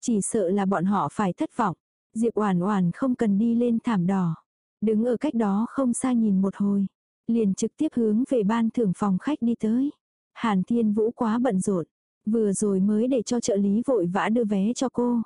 A: Chỉ sợ là bọn họ phải thất vọng. Diệp Oản Oản không cần đi lên thảm đỏ. Đứng ở cách đó không xa nhìn một hồi. Liền trực tiếp hướng về ban thưởng phòng khách đi tới. Hàn Thiên Vũ quá bận rộn, vừa rồi mới để cho trợ lý vội vã đưa vé cho cô.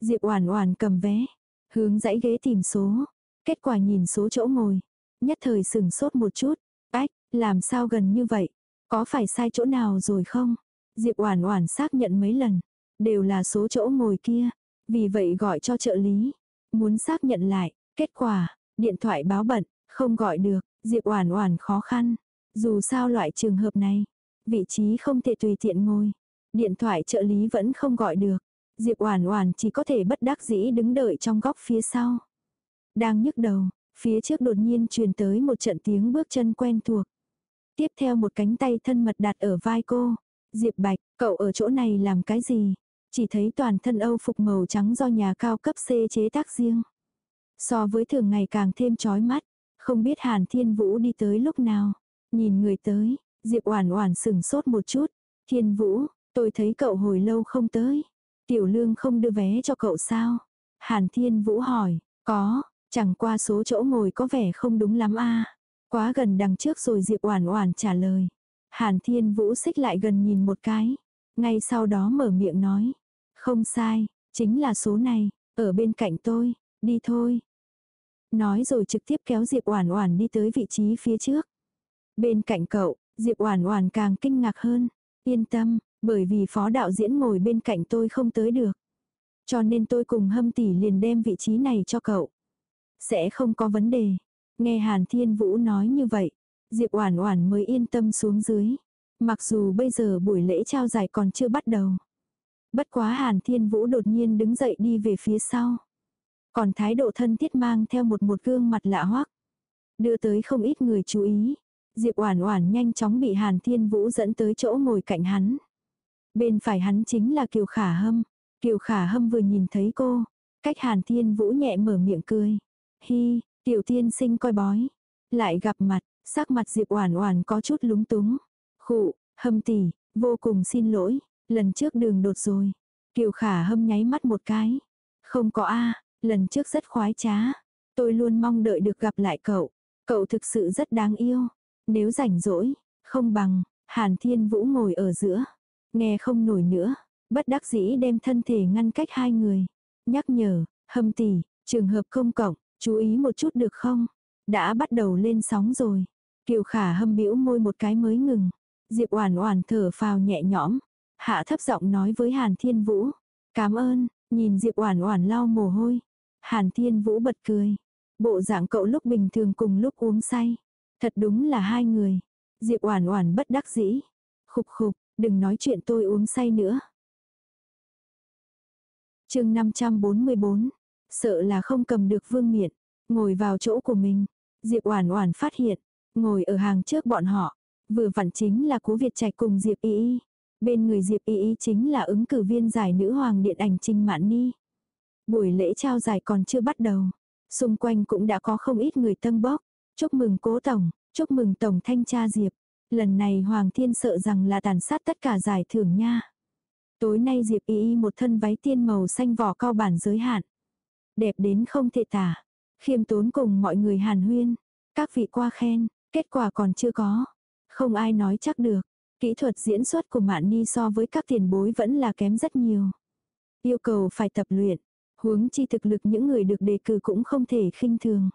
A: Diệp Oản Oản cầm vé, hướng dãy ghế tìm số, kết quả nhìn số chỗ ngồi, nhất thời sừng sốt một chút. Ách, làm sao gần như vậy? Có phải sai chỗ nào rồi không? Diệp Oản Oản xác nhận mấy lần, đều là số chỗ ngồi kia, vì vậy gọi cho trợ lý, muốn xác nhận lại, kết quả, điện thoại báo bận, không gọi được, Diệp Oản Oản khó khăn. Dù sao loại trường hợp này, vị trí không thể tùy tiện ngồi. Điện thoại trợ lý vẫn không gọi được. Diệp Oản Oản chỉ có thể bất đắc dĩ đứng đợi trong góc phía sau. Đang nhức đầu, phía trước đột nhiên truyền tới một trận tiếng bước chân quen thuộc. Tiếp theo một cánh tay thân mật đặt ở vai cô. Diệp Bạch, cậu ở chỗ này làm cái gì? Chỉ thấy toàn thân Âu phục màu trắng do nhà cao cấp C chế tác riêng. So với thường ngày càng thêm chói mắt. Không biết Hàn Thiên Vũ đi tới lúc nào. Nhìn người tới, Diệp Oản Oản sững sốt một chút. Thiên Vũ, tôi thấy cậu hồi lâu không tới. Tiểu Lương không đưa vé cho cậu sao? Hàn Thiên Vũ hỏi, có, chẳng qua số chỗ ngồi có vẻ không đúng lắm a. Quá gần đằng trước rồi Diệp Oản Oản trả lời. Hàn Thiên Vũ xích lại gần nhìn một cái, ngay sau đó mở miệng nói, không sai, chính là số này, ở bên cạnh tôi, đi thôi. Nói rồi trực tiếp kéo Diệp Oản Oản đi tới vị trí phía trước. Bên cạnh cậu, Diệp Oản Oản càng kinh ngạc hơn. Yên tâm, bởi vì phó đạo diễn ngồi bên cạnh tôi không tới được. Cho nên tôi cùng hâm tỷ liền đem vị trí này cho cậu. Sẽ không có vấn đề. Nghe Hàn Thiên Vũ nói như vậy, Diệp Oản Oản mới yên tâm xuống dưới. Mặc dù bây giờ buổi lễ trao giải còn chưa bắt đầu. Bất quá Hàn Thiên Vũ đột nhiên đứng dậy đi về phía sau. Còn thái độ thân thiết mang theo một một gương mặt lạ hoắc. Đưa tới không ít người chú ý. Diệp Oản Oản nhanh chóng bị Hàn Thiên Vũ dẫn tới chỗ ngồi cạnh hắn. Bên phải hắn chính là Kiều Khả Hâm. Kiều Khả Hâm vừa nhìn thấy cô, cách Hàn Thiên Vũ nhẹ mở miệng cười. Hi, tiểu tiên sinh coi bói. Lại gặp mặt, sắc mặt Diệp Oản Oản có chút lúng túng. Khụ, Hâm tỷ, vô cùng xin lỗi, lần trước đường đột rồi. Kiều Khả Hâm nháy mắt một cái. Không có a, lần trước rất khoái trá. Tôi luôn mong đợi được gặp lại cậu. Cậu thực sự rất đáng yêu. Nếu rảnh rỗi, không bằng, Hàn Thiên Vũ ngồi ở giữa. Nghe không nổi nữa, bất đắc dĩ đem thân thể ngăn cách hai người. Nhắc nhở, hâm tỷ, trường hợp công cộng, chú ý một chút được không? Đã bắt đầu lên sóng rồi. Kiều khả hâm bĩu môi một cái mới ngừng. Diệp oản oản thở phào nhẹ nhõm. Hạ thấp giọng nói với Hàn Thiên Vũ. Cảm ơn, nhìn Diệp oản oản lau mồ hôi. Hàn Thiên Vũ bật cười. Bộ dạng cậu lúc bình thường cùng lúc uống say. Thật đúng là hai người. Diệp oản oản bất đắc dĩ. Khục khục, đừng nói chuyện tôi uống say nữa. chương 544. Sợ là không cầm được vương miện. Ngồi vào chỗ của mình. Diệp oản oản phát hiện. Ngồi ở hàng trước bọn họ. Vừa vặn chính là cố Việt Trạch cùng Diệp Y Y. Bên người Diệp Y Y chính là ứng cử viên giải nữ hoàng điện ảnh Trinh Mạn Ni. Buổi lễ trao giải còn chưa bắt đầu. Xung quanh cũng đã có không ít người tân bốc. Chúc mừng cố tổng, chúc mừng tổng thanh tra Diệp. Lần này Hoàng Thiên sợ rằng là tàn sát tất cả giải thưởng nha. Tối nay Diệp Y Y một thân váy tiên màu xanh vỏ cao bản giới hạn. Đẹp đến không thể tả. Khiêm tốn cùng mọi người hàn huyên. Các vị qua khen, kết quả còn chưa có. Không ai nói chắc được. Kỹ thuật diễn xuất của Mạn Ni so với các tiền bối vẫn là kém rất nhiều. Yêu cầu phải tập luyện. Huống chi thực lực những người được đề cử cũng không thể khinh thường.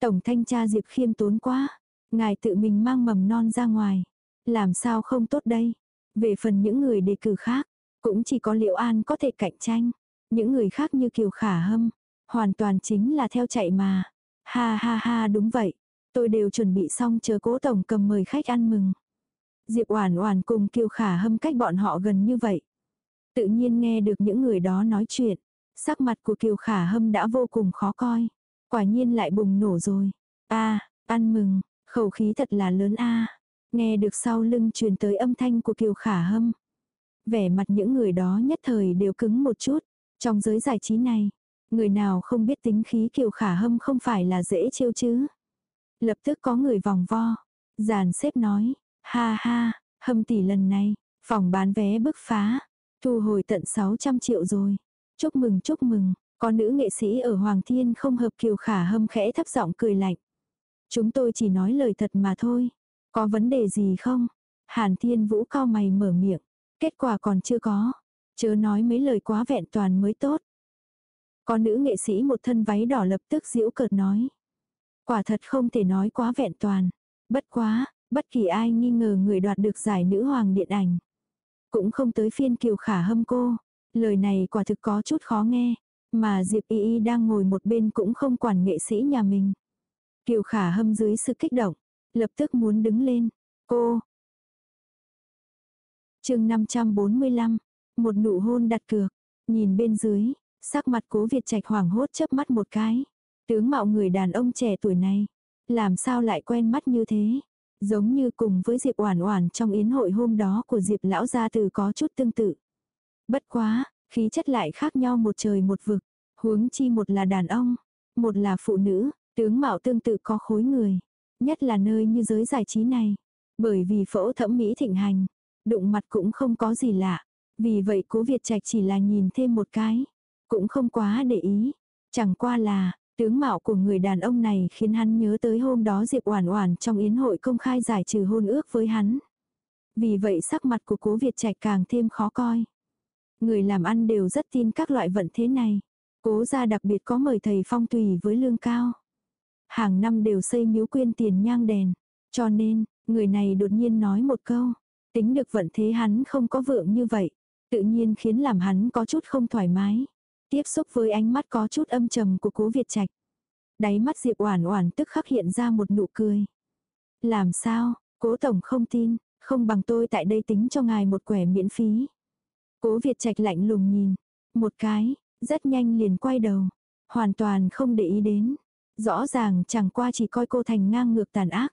A: Tổng thanh tra Diệp khiêm tốn quá. Ngài tự mình mang mầm non ra ngoài. Làm sao không tốt đây? Về phần những người đề cử khác, cũng chỉ có Liệu An có thể cạnh tranh. Những người khác như Kiều Khả Hâm, hoàn toàn chính là theo chạy mà. Ha ha ha đúng vậy. Tôi đều chuẩn bị xong chờ cố tổng cầm mời khách ăn mừng. Diệp Oản Oản cùng Kiều Khả Hâm cách bọn họ gần như vậy. Tự nhiên nghe được những người đó nói chuyện, sắc mặt của Kiều Khả Hâm đã vô cùng khó coi. Quả nhiên lại bùng nổ rồi. A, ăn mừng, khẩu khí thật là lớn a. Nghe được sau lưng truyền tới âm thanh của Kiều Khả Hâm. Vẻ mặt những người đó nhất thời đều cứng một chút. Trong giới giải trí này, người nào không biết tính khí Kiều Khả Hâm không phải là dễ trêu chứ. Lập tức có người vòng vo. Giàn xếp nói, ha ha, Hâm tỷ lần này, phòng bán vé bức phá. Thu hồi tận 600 triệu rồi. Chúc mừng chúc mừng, có nữ nghệ sĩ ở Hoàng Thiên không hợp kiều khả hâm khẽ thấp giọng cười lạnh. Chúng tôi chỉ nói lời thật mà thôi. Có vấn đề gì không? Hàn Thiên Vũ cao mày mở miệng. Kết quả còn chưa có. Chớ nói mấy lời quá vẹn toàn mới tốt. Có nữ nghệ sĩ một thân váy đỏ lập tức giễu cợt nói. Quả thật không thể nói quá vẹn toàn. Bất quá, bất kỳ ai nghi ngờ người đoạt được giải nữ hoàng điện ảnh. Cũng không tới phiên kiều khả hâm cô. Lời này quả thực có chút khó nghe. Mà Diệp Y Y đang ngồi một bên cũng không quản nghệ sĩ nhà mình. Kiều khả hâm dưới sự kích động. Lập tức muốn đứng lên. Cô. chương 545. Một nụ hôn đặt cược. Nhìn bên dưới. Sắc mặt cố Việt Trạch hoảng hốt chớp mắt một cái. Tướng mạo người đàn ông trẻ tuổi này. Làm sao lại quen mắt như thế? Giống như cùng với Diệp Oản Oản trong yến hội hôm đó của Diệp lão gia từ có chút tương tự. Bất quá, khí chất lại khác nhau một trời một vực, huống chi một là đàn ông, một là phụ nữ, tướng mạo tương tự có khối người, nhất là nơi như giới giải trí này, bởi vì phẫu thẩm mỹ thịnh hành, đụng mặt cũng không có gì lạ, vì vậy Cố Việt Trạch chỉ là nhìn thêm một cái, cũng không quá để ý, chẳng qua là Tướng mạo của người đàn ông này khiến hắn nhớ tới hôm đó Diệp Oản Oản trong yến hội công khai giải trừ hôn ước với hắn. Vì vậy sắc mặt của Cố Việt Trạch càng thêm khó coi. Người làm ăn đều rất tin các loại vận thế này. Cố gia đặc biệt có mời thầy phong thủy với lương cao. Hàng năm đều xây miếu quyên tiền nhang đèn. Cho nên, người này đột nhiên nói một câu. Tính được vận thế hắn không có vượng như vậy. Tự nhiên khiến làm hắn có chút không thoải mái. Tiếp xúc với ánh mắt có chút âm trầm của cố Việt Trạch. Đáy mắt Diệp Oản Oản tức khắc hiện ra một nụ cười. Làm sao, cố tổng không tin, không bằng tôi tại đây tính cho ngài một quẻ miễn phí. Cố Việt Trạch lạnh lùng nhìn, một cái, rất nhanh liền quay đầu, hoàn toàn không để ý đến. Rõ ràng chẳng qua chỉ coi cô thành ngang ngược tàn ác.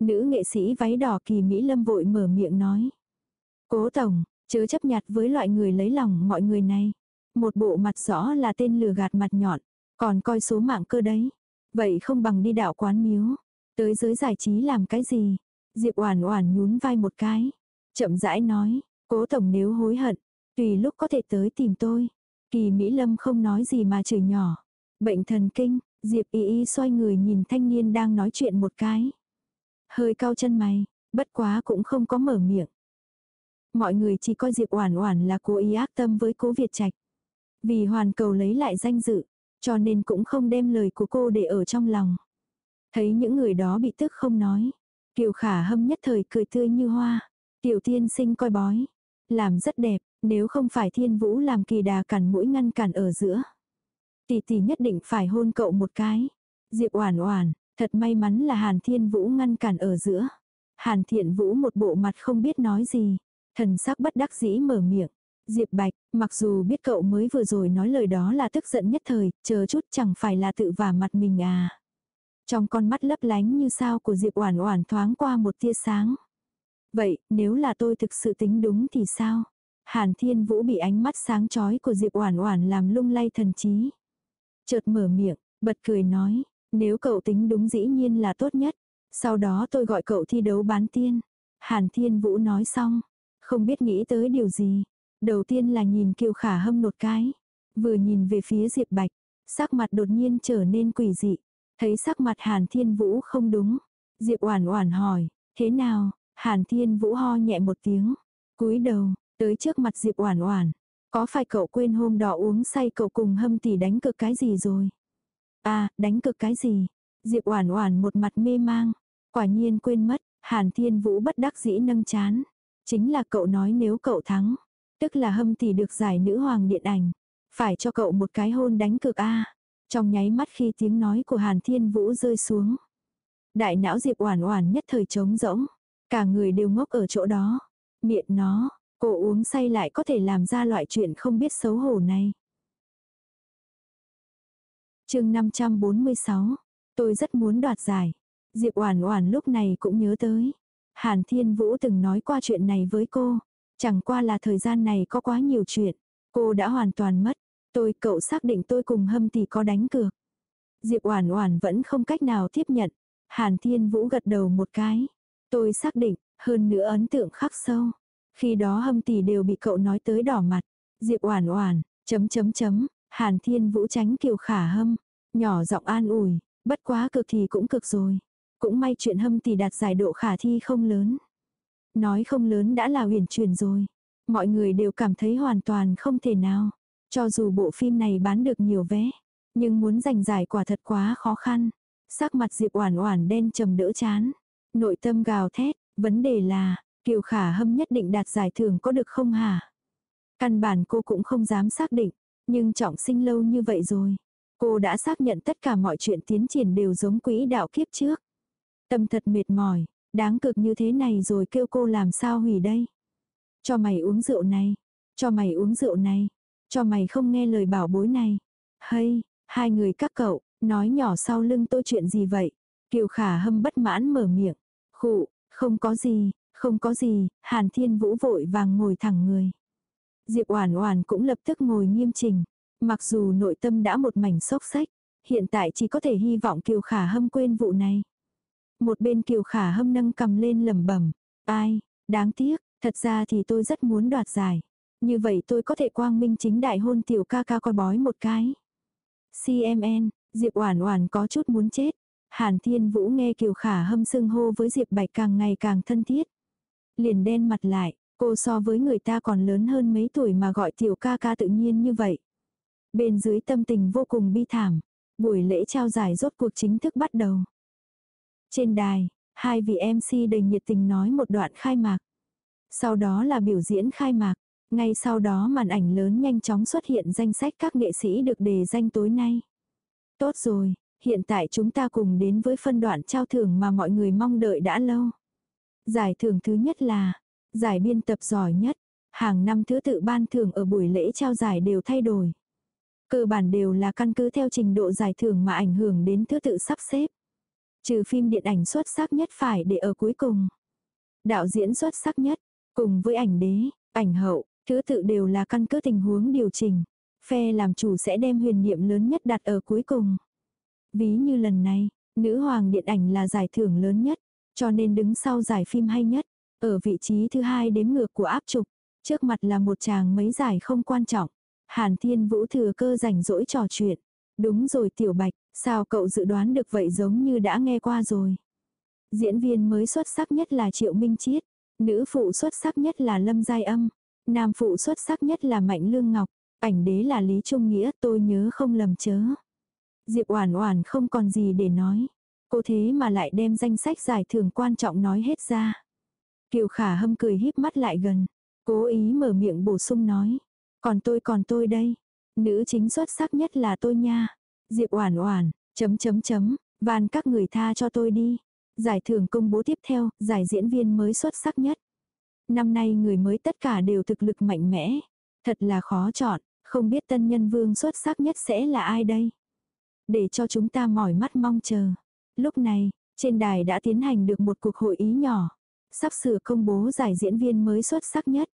A: Nữ nghệ sĩ váy đỏ kỳ Mỹ Lâm vội mở miệng nói. Cố tổng, chớ chấp nhặt với loại người lấy lòng mọi người này. Một bộ mặt rõ là tên lừa gạt mặt nhọn, còn coi số mạng cơ đấy. Vậy không bằng đi đạo quán miếu. Tới giới giải trí làm cái gì? Diệp Oản Oản nhún vai một cái, chậm rãi nói, "Cố tổng nếu hối hận, tùy lúc có thể tới tìm tôi." Kỳ Mỹ Lâm không nói gì mà chửi nhỏ. Bệnh thần kinh, Diệp Y Y xoay người nhìn thanh niên đang nói chuyện một cái. Hơi cau chân mày, bất quá cũng không có mở miệng. Mọi người chỉ coi Diệp Oản Oản là cố ý ác tâm với Cố Việt Trạch. Vì hoàn cầu lấy lại danh dự, cho nên cũng không đem lời của cô để ở trong lòng. Thấy những người đó bị tức không nói. Kiều khả hâm nhất thời cười tươi như hoa. Tiểu tiên sinh coi bói. Làm rất đẹp, nếu không phải thiên vũ làm kỳ đà cản mũi ngăn cản ở giữa. Tỷ tỷ nhất định phải hôn cậu một cái. Diệp oản oản, thật may mắn là Hàn Thiên Vũ ngăn cản ở giữa. Hàn Thiện Vũ một bộ mặt không biết nói gì. Thần sắc bất đắc dĩ mở miệng. Diệp Bạch, mặc dù biết cậu mới vừa rồi nói lời đó là tức giận nhất thời, chờ chút chẳng phải là tự vả mặt mình à. Trong con mắt lấp lánh như sao của Diệp Oản Oản thoáng qua một tia sáng. Vậy, nếu là tôi thực sự tính đúng thì sao? Hàn Thiên Vũ bị ánh mắt sáng chói của Diệp Oản Oản làm lung lay thần trí. Chợt mở miệng, bật cười nói, nếu cậu tính đúng dĩ nhiên là tốt nhất. Sau đó tôi gọi cậu thi đấu bán tiên. Hàn Thiên Vũ nói xong, không biết nghĩ tới điều gì, Đầu tiên là nhìn kiều khả hâm nột cái. Vừa nhìn về phía Diệp Bạch. Sắc mặt đột nhiên trở nên quỷ dị. Thấy sắc mặt Hàn Thiên Vũ không đúng. Diệp Oản Oản hỏi, thế nào? Hàn Thiên Vũ ho nhẹ một tiếng. cúi đầu, tới trước mặt Diệp Oản Oản. Có phải cậu quên hôm đó uống say cậu cùng hâm tỷ đánh cực cái gì rồi? À, đánh cực cái gì? Diệp Oản Oản một mặt mê mang. Quả nhiên quên mất, Hàn Thiên Vũ bất đắc dĩ nâng chán. Chính là cậu nói nếu cậu thắng, Tức là hâm tỷ được giải nữ hoàng điện ảnh. Phải cho cậu một cái hôn đánh cược a Trong nháy mắt khi tiếng nói của Hàn Thiên Vũ rơi xuống. Đại não Diệp Oản Oản nhất thời trống rỗng. Cả người đều ngốc ở chỗ đó. Miệng nó, cô uống say lại có thể làm ra loại chuyện không biết xấu hổ này. chương 546. Tôi rất muốn đoạt giải. Diệp Oản Oản lúc này cũng nhớ tới. Hàn Thiên Vũ từng nói qua chuyện này với cô. Chẳng qua là thời gian này có quá nhiều chuyện. Cô đã hoàn toàn mất. Tôi cậu xác định tôi cùng hâm tỷ có đánh cược. Diệp Oản Oản vẫn không cách nào tiếp nhận. Hàn Thiên Vũ gật đầu một cái. Tôi xác định, hơn nữa ấn tượng khắc sâu. Khi đó hâm tỷ đều bị cậu nói tới đỏ mặt. Diệp Oản Oản, chấm chấm chấm, Hàn Thiên Vũ tránh Kiều Khả Hâm, nhỏ giọng an ủi, bất quá cực thì cũng cực rồi. Cũng may chuyện hâm tỷ đạt giải độ khả thi không lớn. Nói không lớn đã là huyền truyền rồi. Mọi người đều cảm thấy hoàn toàn không thể nào. Cho dù bộ phim này bán được nhiều vé, nhưng muốn giành giải quả thật quá khó khăn. Sắc mặt Diệp Oản Oản đen trầm đỡ chán. Nội tâm gào thét, vấn đề là, Kiều Khả Hâm nhất định đạt giải thưởng có được không hả? Căn bản cô cũng không dám xác định, nhưng trọng sinh lâu như vậy rồi. Cô đã xác nhận tất cả mọi chuyện tiến triển đều giống quỹ đạo kiếp trước. Tâm thật mệt mỏi, đáng cực như thế này rồi kêu cô làm sao hủy đây. Cho mày uống rượu này, cho mày uống rượu này, cho mày không nghe lời bảo bối này. Hay, hai người các cậu, nói nhỏ sau lưng tôi chuyện gì vậy? Kiều khả hâm bất mãn mở miệng. Khụ, không có gì, không có gì, Hàn Thiên Vũ vội vàng ngồi thẳng người. Diệp Oản Oản cũng lập tức ngồi nghiêm chỉnh, mặc dù nội tâm đã một mảnh sốc sách, hiện tại chỉ có thể hy vọng Kiều Khả Hâm quên vụ này. Một bên Kiều Khả Hâm nâng cầm lên lẩm bẩm, "Ai, đáng tiếc, thật ra thì tôi rất muốn đoạt giải. Như vậy tôi có thể quang minh chính đại hôn tiểu ca ca coi bói một cái." CMN, Diệp Oản Oản có chút muốn chết. Hàn Thiên Vũ nghe Kiều Khả Hâm xưng hô với Diệp Bạch càng ngày càng thân thiết. Liền đen mặt lại, cô so với người ta còn lớn hơn mấy tuổi mà gọi tiểu ca ca tự nhiên như vậy. Bên dưới tâm tình vô cùng bi thảm, buổi lễ trao giải rốt cuộc chính thức bắt đầu. Trên đài, hai vị MC đầy nhiệt tình nói một đoạn khai mạc. Sau đó là biểu diễn khai mạc. Ngay sau đó màn ảnh lớn nhanh chóng xuất hiện danh sách các nghệ sĩ được đề danh tối nay. Tốt rồi, hiện tại chúng ta cùng đến với phân đoạn trao thưởng mà mọi người mong đợi đã lâu. Giải thưởng thứ nhất là giải biên tập giỏi nhất. Hàng năm thứ tự ban thưởng ở buổi lễ trao giải đều thay đổi. Cơ bản đều là căn cứ theo trình độ giải thưởng mà ảnh hưởng đến thứ tự sắp xếp. Trừ phim điện ảnh xuất sắc nhất phải để ở cuối cùng. Đạo diễn xuất sắc nhất, cùng với ảnh đế, ảnh hậu, thứ tự đều là căn cứ tình huống điều chỉnh. Phe làm chủ sẽ đem huyền niệm lớn nhất đặt ở cuối cùng. Ví như lần này, nữ hoàng điện ảnh là giải thưởng lớn nhất, cho nên đứng sau giải phim hay nhất, ở vị trí thứ hai đếm ngược của áp trục. Trước mặt là một chàng mấy giải không quan trọng. Hàn Thiên Vũ thừa cơ rảnh rỗi trò chuyện. Đúng rồi Tiểu Bạch, sao cậu dự đoán được vậy giống như đã nghe qua rồi. Diễn viên mới xuất sắc nhất là Triệu Minh Chiết. Nữ phụ xuất sắc nhất là Lâm Giai Âm. Nam phụ xuất sắc nhất là Mạnh Lương Ngọc. Ảnh đế là Lý Trung Nghĩa tôi nhớ không lầm chớ. Diệp Oản Oản không còn gì để nói. Cô thế mà lại đem danh sách giải thưởng quan trọng nói hết ra. Kiều Khả Hâm cười híp mắt lại gần, cố ý mở miệng bổ sung nói, còn tôi còn tôi đây, nữ chính xuất sắc nhất là tôi nha. Diệp Oản Oản, chấm chấm chấm, van các người tha cho tôi đi. Giải thưởng công bố tiếp theo, giải diễn viên mới xuất sắc nhất. Năm nay người mới tất cả đều thực lực mạnh mẽ, thật là khó chọn, không biết tân nhân vương xuất sắc nhất sẽ là ai đây. Để cho chúng ta mỏi mắt mong chờ. Lúc này, trên đài đã tiến hành được một cuộc hội ý nhỏ. Sắp sửa công bố giải diễn viên mới xuất sắc nhất.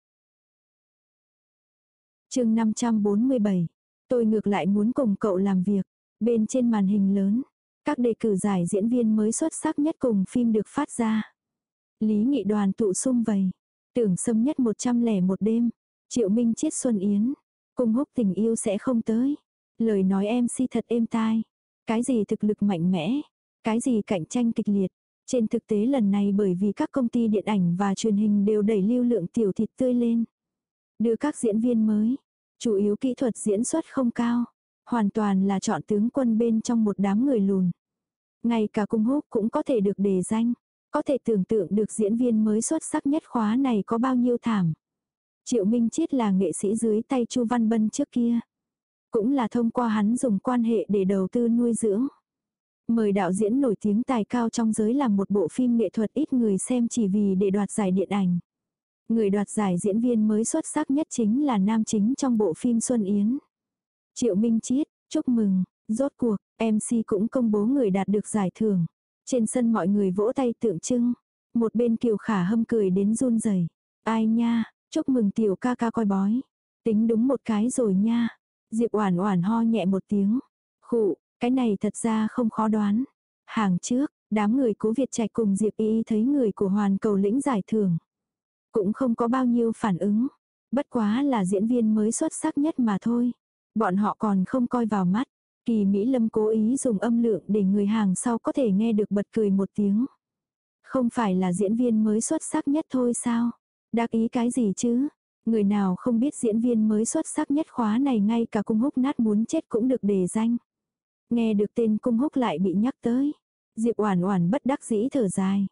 A: chương 547. Tôi ngược lại muốn cùng cậu làm việc. Bên trên màn hình lớn, các đề cử giải diễn viên mới xuất sắc nhất cùng phim được phát ra. Lý nghị đoàn tụ sung vầy. Tưởng xâm nhất 101 đêm. Triệu Minh Chiết Xuân Yến. Cung húc tình yêu sẽ không tới. Lời nói em si thật êm tai. Cái gì thực lực mạnh mẽ. Cái gì cạnh tranh kịch liệt. Trên thực tế lần này bởi vì các công ty điện ảnh và truyền hình đều đẩy lưu lượng tiểu thịt tươi lên. Đưa các diễn viên mới. Chủ yếu kỹ thuật diễn xuất không cao. Hoàn toàn là chọn tướng quân bên trong một đám người lùn. Ngay cả cung húc cũng có thể được đề danh. Có thể tưởng tượng được diễn viên mới xuất sắc nhất khóa này có bao nhiêu thảm. Triệu Minh Chiết là nghệ sĩ dưới tay Chu Văn Bân trước kia. Cũng là thông qua hắn dùng quan hệ để đầu tư nuôi dưỡng. Mời đạo diễn nổi tiếng tài cao trong giới làm một bộ phim nghệ thuật ít người xem chỉ vì để đoạt giải điện ảnh. Người đoạt giải diễn viên mới xuất sắc nhất chính là nam chính trong bộ phim Xuân Yến. Triệu Minh Chiết, chúc mừng, rốt cuộc, MC cũng công bố người đạt được giải thưởng. Trên sân mọi người vỗ tay tượng trưng. Một bên kiều khả hâm cười đến run rẩy Ai nha, chúc mừng tiểu ca ca coi bói. Tính đúng một cái rồi nha. Diệp Oản Oản ho nhẹ một tiếng. Khụ, cái này thật ra không khó đoán. Hàng trước, đám người cố Việt Trạch cùng Diệp Y thấy người của Hoàn Cầu lĩnh giải thưởng. Cũng không có bao nhiêu phản ứng. Bất quá là diễn viên mới xuất sắc nhất mà thôi. Bọn họ còn không coi vào mắt. Kỳ Mỹ Lâm cố ý dùng âm lượng để người hàng sau có thể nghe được bật cười một tiếng. Không phải là diễn viên mới xuất sắc nhất thôi sao? Đắc ý cái gì chứ? Người nào không biết diễn viên mới xuất sắc nhất khóa này ngay cả cung húc nát muốn chết cũng được đề danh. Nghe được tên cung húc lại bị nhắc tới. Diệp Oản Oản bất đắc dĩ thở dài.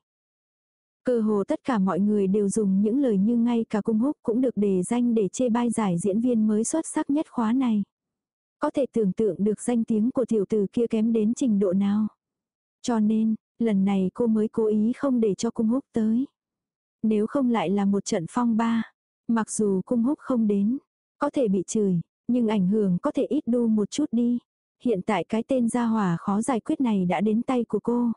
A: Cơ hồ tất cả mọi người đều dùng những lời như ngay cả cung húc cũng được đề danh để chê bai giải diễn viên mới xuất sắc nhất khóa này. Có thể tưởng tượng được danh tiếng của tiểu tử kia kém đến trình độ nào. Cho nên, lần này cô mới cố ý không để cho cung húc tới. Nếu không lại là một trận phong ba. Mặc dù cung húc không đến, có thể bị chửi, nhưng ảnh hưởng có thể ít đu một chút đi. Hiện tại cái tên gia hỏa khó giải quyết này đã đến tay của cô.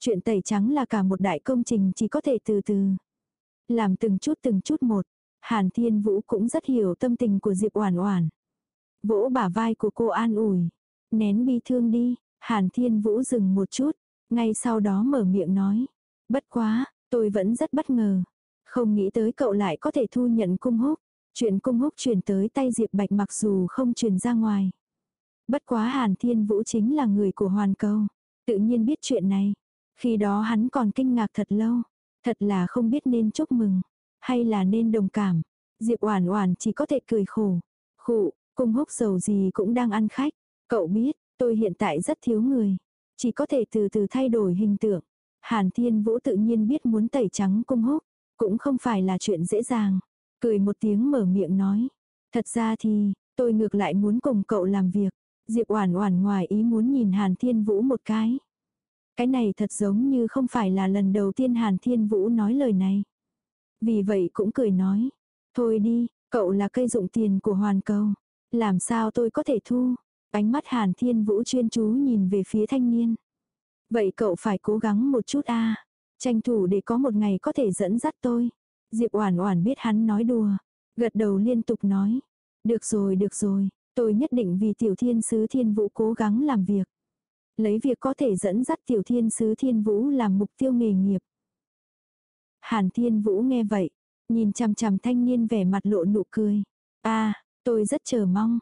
A: Chuyện tẩy trắng là cả một đại công trình chỉ có thể từ từ. Làm từng chút từng chút một. Hàn Thiên Vũ cũng rất hiểu tâm tình của Diệp Oản Oản. Vỗ bả vai của cô an ủi. Nén bi thương đi. Hàn Thiên Vũ dừng một chút. Ngay sau đó mở miệng nói. Bất quá, tôi vẫn rất bất ngờ. Không nghĩ tới cậu lại có thể thu nhận cung húc. Chuyện cung húc truyền tới tay Diệp Bạch mặc dù không truyền ra ngoài. Bất quá Hàn Thiên Vũ chính là người của Hoàn Cầu. Tự nhiên biết chuyện này. Khi đó hắn còn kinh ngạc thật lâu. Thật là không biết nên chúc mừng. Hay là nên đồng cảm. Diệp Oản Oản chỉ có thể cười khổ. Khụ, cung húc dầu gì cũng đang ăn khách. Cậu biết, tôi hiện tại rất thiếu người. Chỉ có thể từ từ thay đổi hình tượng. Hàn Thiên Vũ tự nhiên biết muốn tẩy trắng cung húc. Cũng không phải là chuyện dễ dàng. Cười một tiếng mở miệng nói. Thật ra thì, tôi ngược lại muốn cùng cậu làm việc. Diệp Oản Oản ngoài ý muốn nhìn Hàn Thiên Vũ một cái. Cái này thật giống như không phải là lần đầu tiên Hàn Thiên Vũ nói lời này. Vì vậy cũng cười nói. Thôi đi, cậu là cây dụng tiền của hoàn cầu. Làm sao tôi có thể thu? Ánh mắt Hàn Thiên Vũ chuyên chú nhìn về phía thanh niên. Vậy cậu phải cố gắng một chút a Tranh thủ để có một ngày có thể dẫn dắt tôi. Diệp Oản Oản biết hắn nói đùa. Gật đầu liên tục nói. Được rồi được rồi, tôi nhất định vì tiểu thiên sứ thiên vũ cố gắng làm việc. Lấy việc có thể dẫn dắt tiểu thiên sứ thiên vũ làm mục tiêu nghề nghiệp. Hàn thiên vũ nghe vậy, nhìn chằm chằm thanh niên vẻ mặt lộ nụ cười. a tôi rất chờ mong.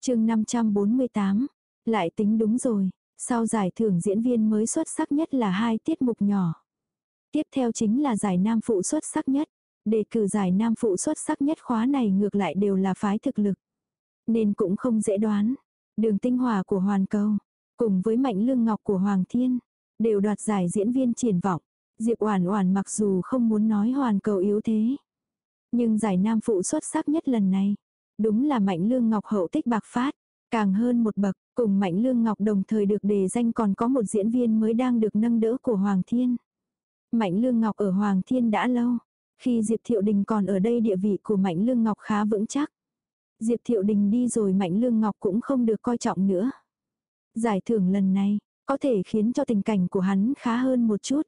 A: chương 548, lại tính đúng rồi, sau giải thưởng diễn viên mới xuất sắc nhất là hai tiết mục nhỏ. Tiếp theo chính là giải nam phụ xuất sắc nhất. Đề cử giải nam phụ xuất sắc nhất khóa này ngược lại đều là phái thực lực. Nên cũng không dễ đoán. Đường tinh hòa của Hoàn Cầu, cùng với Mạnh Lương Ngọc của Hoàng Thiên, đều đoạt giải diễn viên triển vọng. Diệp Oản Oản mặc dù không muốn nói Hoàn Cầu yếu thế, nhưng giải nam phụ xuất sắc nhất lần này, đúng là Mạnh Lương Ngọc hậu tích bạc phát, càng hơn một bậc, cùng Mạnh Lương Ngọc đồng thời được đề danh còn có một diễn viên mới đang được nâng đỡ của Hoàng Thiên. Mạnh Lương Ngọc ở Hoàng Thiên đã lâu, khi Diệp Thiệu Đình còn ở đây địa vị của Mạnh Lương Ngọc khá vững chắc. Diệp Thiệu Đình đi rồi Mạnh Lương Ngọc cũng không được coi trọng nữa. Giải thưởng lần này, có thể khiến cho tình cảnh của hắn khá hơn một chút.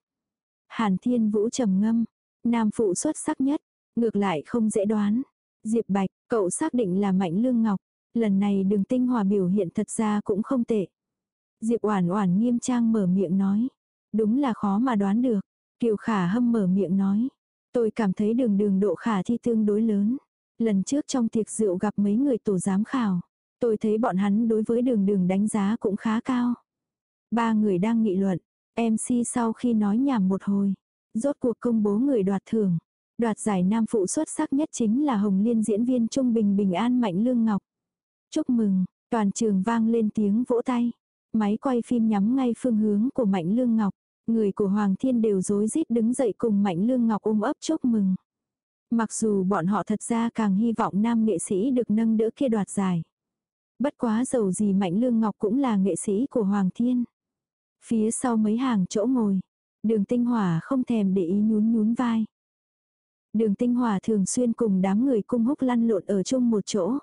A: Hàn Thiên Vũ trầm ngâm, nam phụ xuất sắc nhất, ngược lại không dễ đoán. Diệp Bạch, cậu xác định là Mạnh Lương Ngọc, lần này đường tinh hòa biểu hiện thật ra cũng không tệ. Diệp Oản Oản nghiêm trang mở miệng nói, đúng là khó mà đoán được. Kiều Khả Hâm mở miệng nói, tôi cảm thấy đường đường độ khả thi tương đối lớn. Lần trước trong tiệc rượu gặp mấy người tổ giám khảo. Tôi thấy bọn hắn đối với đường đường đánh giá cũng khá cao. Ba người đang nghị luận. MC sau khi nói nhảm một hồi. Rốt cuộc công bố người đoạt thưởng. Đoạt giải nam phụ xuất sắc nhất chính là Hồng Liên diễn viên Trung Bình Bình An Mạnh Lương Ngọc. Chúc mừng, toàn trường vang lên tiếng vỗ tay. Máy quay phim nhắm ngay phương hướng của Mạnh Lương Ngọc. Người của Hoàng Thiên đều rối rít đứng dậy cùng Mạnh Lương Ngọc ôm ấp chúc mừng. Mặc dù bọn họ thật ra càng hy vọng nam nghệ sĩ được nâng đỡ kia đoạt giải. Bất quá dầu gì Mạnh Lương Ngọc cũng là nghệ sĩ của Hoàng Thiên. Phía sau mấy hàng chỗ ngồi, đường tinh hỏa không thèm để ý nhún nhún vai. Đường tinh hòa thường xuyên cùng đám người cung húc lăn lộn ở chung một chỗ.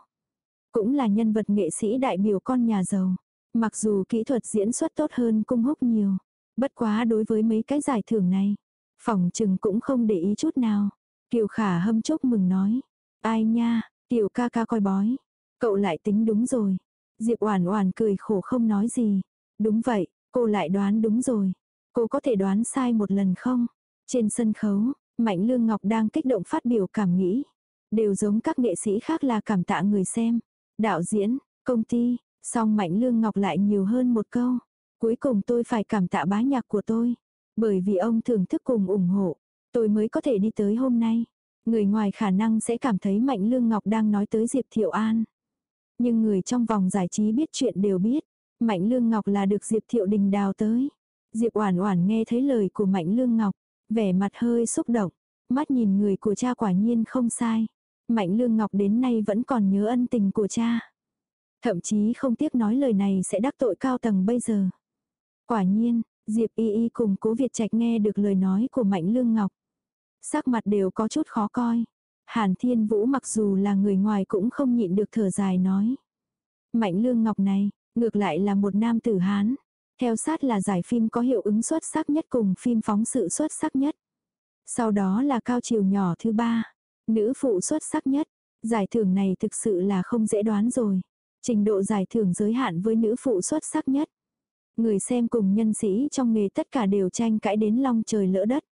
A: Cũng là nhân vật nghệ sĩ đại biểu con nhà giàu. Mặc dù kỹ thuật diễn xuất tốt hơn cung húc nhiều. Bất quá đối với mấy cái giải thưởng này, phòng trừng cũng không để ý chút nào. Kiều khả hâm chúc mừng nói. Ai nha, tiểu ca ca coi bói. Cậu lại tính đúng rồi. Diệp Oản Oản cười khổ không nói gì. Đúng vậy, cô lại đoán đúng rồi. Cô có thể đoán sai một lần không? Trên sân khấu, Mạnh Lương Ngọc đang kích động phát biểu cảm nghĩ. Đều giống các nghệ sĩ khác là cảm tạ người xem. Đạo diễn, công ty, song Mạnh Lương Ngọc lại nhiều hơn một câu. Cuối cùng tôi phải cảm tạ bá nhạc của tôi. Bởi vì ông thưởng thức cùng ủng hộ. Tôi mới có thể đi tới hôm nay. Người ngoài khả năng sẽ cảm thấy Mạnh Lương Ngọc đang nói tới Diệp Thiệu An. Nhưng người trong vòng giải trí biết chuyện đều biết. Mạnh Lương Ngọc là được Diệp Thiệu Đình đào tới. Diệp Oản Oản nghe thấy lời của Mạnh Lương Ngọc, vẻ mặt hơi xúc động, mắt nhìn người của cha quả nhiên không sai. Mạnh Lương Ngọc đến nay vẫn còn nhớ ân tình của cha. Thậm chí không tiếc nói lời này sẽ đắc tội cao tầng bây giờ. Quả nhiên, Diệp Y Y cùng Cố Việt Trạch nghe được lời nói của Mạnh Lương Ngọc. Sắc mặt đều có chút khó coi. Hàn Thiên Vũ mặc dù là người ngoài cũng không nhịn được thở dài nói. Mạnh Lương Ngọc này, ngược lại là một nam tử Hán. Theo sát là giải phim có hiệu ứng xuất sắc nhất cùng phim phóng sự xuất sắc nhất. Sau đó là cao chiều nhỏ thứ ba. Nữ phụ xuất sắc nhất. Giải thưởng này thực sự là không dễ đoán rồi. Trình độ giải thưởng giới hạn với nữ phụ xuất sắc nhất. Người xem cùng nhân sĩ trong nghề tất cả đều tranh cãi đến long trời lỡ đất.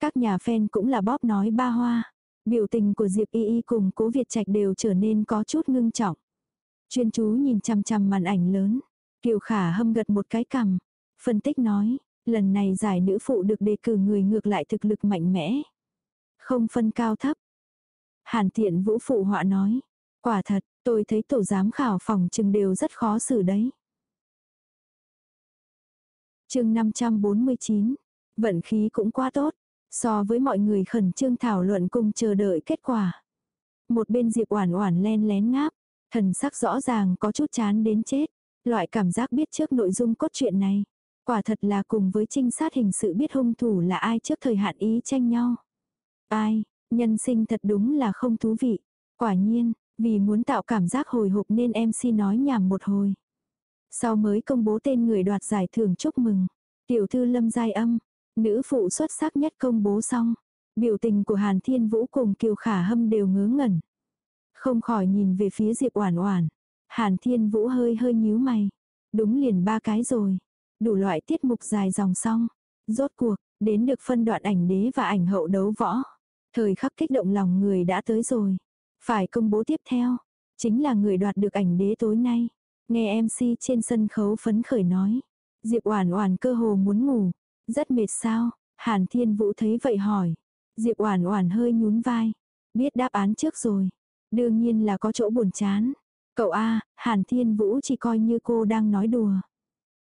A: Các nhà fan cũng là bóp nói ba hoa. Biểu tình của Diệp Y Y cùng Cố Việt Trạch đều trở nên có chút ngưng trọng. Chuyên chú nhìn chằm chằm màn ảnh lớn. Kiều Khả hâm gật một cái cằm. Phân tích nói, lần này giải nữ phụ được đề cử người ngược lại thực lực mạnh mẽ. Không phân cao thấp. Hàn Tiện Vũ phụ họa nói, quả thật, tôi thấy tổ giám khảo phòng trừng đều rất khó xử đấy. chương 549, vận khí cũng quá tốt, so với mọi người khẩn trương thảo luận cùng chờ đợi kết quả. Một bên Diệp Oản Oản len lén ngáp, thần sắc rõ ràng có chút chán đến chết. Loại cảm giác biết trước nội dung cốt truyện này, quả thật là cùng với trinh sát hình sự biết hung thủ là ai trước thời hạn ý tranh nhau. Ai, nhân sinh thật đúng là không thú vị. Quả nhiên, vì muốn tạo cảm giác hồi hộp nên MC nói nhảm một hồi. Sau mới công bố tên người đoạt giải thưởng chúc mừng. Tiểu thư Lâm Giai Âm, nữ phụ xuất sắc nhất công bố xong. Biểu tình của Hàn Thiên Vũ cùng Kiều Khả Hâm đều ngớ ngẩn. Không khỏi nhìn về phía Diệp Oản Oản. Hàn Thiên Vũ hơi hơi nhíu mày. Đúng liền ba cái rồi. Đủ loại tiết mục dài dòng xong. Rốt cuộc, đến được phân đoạn ảnh đế và ảnh hậu đấu võ. Thời khắc kích động lòng người đã tới rồi. Phải công bố tiếp theo. Chính là người đoạt được ảnh đế tối nay. Nghe MC trên sân khấu phấn khởi nói. Diệp Oản Oản cơ hồ muốn ngủ. Rất mệt sao? Hàn Thiên Vũ thấy vậy hỏi. Diệp Oản Oản hơi nhún vai. Biết đáp án trước rồi. Đương nhiên là có chỗ buồn chán. Cậu A, Hàn Thiên Vũ chỉ coi như cô đang nói đùa.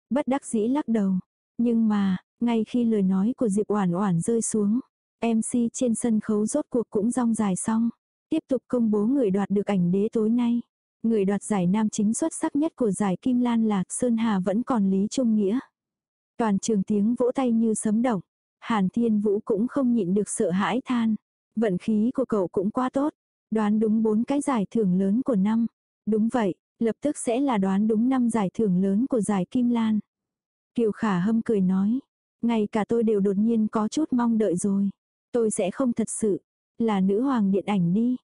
A: Bất đắc dĩ lắc đầu. Nhưng mà, ngay khi lời nói của Diệp Oản Oản rơi xuống, MC trên sân khấu rốt cuộc cũng rong dài xong. Tiếp tục công bố người đoạt được ảnh đế tối nay. Người đoạt giải nam chính xuất sắc nhất của giải Kim Lan Lạc Sơn Hà vẫn còn Lý Trung Nghĩa. Toàn trường tiếng vỗ tay như sấm động. Hàn Thiên Vũ cũng không nhịn được sợ hãi than. Vận khí của cậu cũng quá tốt. Đoán đúng bốn cái giải thưởng lớn của năm. Đúng vậy, lập tức sẽ là đoán đúng năm giải thưởng lớn của giải Kim Lan. Kiều Khả Hâm cười nói. Ngay cả tôi đều đột nhiên có chút mong đợi rồi. Tôi sẽ không thật sự là nữ hoàng điện ảnh đi.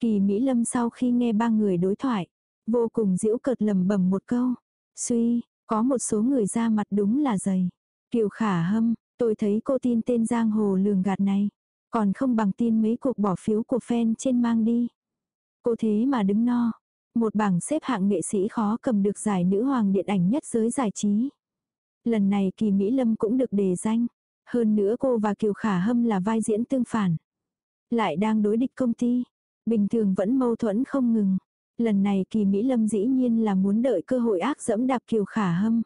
A: Kỳ Mỹ Lâm sau khi nghe ba người đối thoại, vô cùng giễu cợt lầm bầm một câu. Suy, có một số người ra mặt đúng là dày. Kiều Khả Hâm, tôi thấy cô tin tên giang hồ lường gạt này. Còn không bằng tin mấy cuộc bỏ phiếu của fan trên mang đi. Cô thế mà đứng no. Một bảng xếp hạng nghệ sĩ khó cầm được giải nữ hoàng điện ảnh nhất giới giải trí. Lần này Kỳ Mỹ Lâm cũng được đề danh. Hơn nữa cô và Kiều Khả Hâm là vai diễn tương phản. Lại đang đối địch công ty. Bình thường vẫn mâu thuẫn không ngừng. Lần này Kỳ Mỹ Lâm dĩ nhiên là muốn đợi cơ hội ác dẫm đạp Kiều Khả Hâm.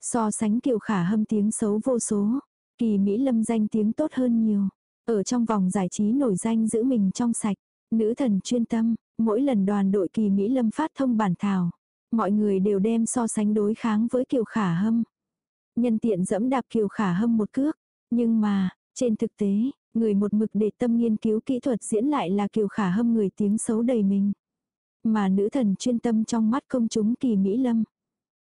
A: So sánh Kiều Khả Hâm tiếng xấu vô số. Kỳ Mỹ Lâm danh tiếng tốt hơn nhiều. Ở trong vòng giải trí nổi danh giữ mình trong sạch. Nữ thần chuyên tâm, mỗi lần đoàn đội kỳ Mỹ Lâm phát thông bản thảo. Mọi người đều đem so sánh đối kháng với Kiều Khả Hâm. Nhân tiện dẫm đạp Kiều Khả Hâm một cước. Nhưng mà, trên thực tế, người một mực để tâm nghiên cứu kỹ thuật diễn lại là Kiều Khả Hâm người tiếng xấu đầy mình. Mà nữ thần chuyên tâm trong mắt công chúng kỳ Mỹ Lâm.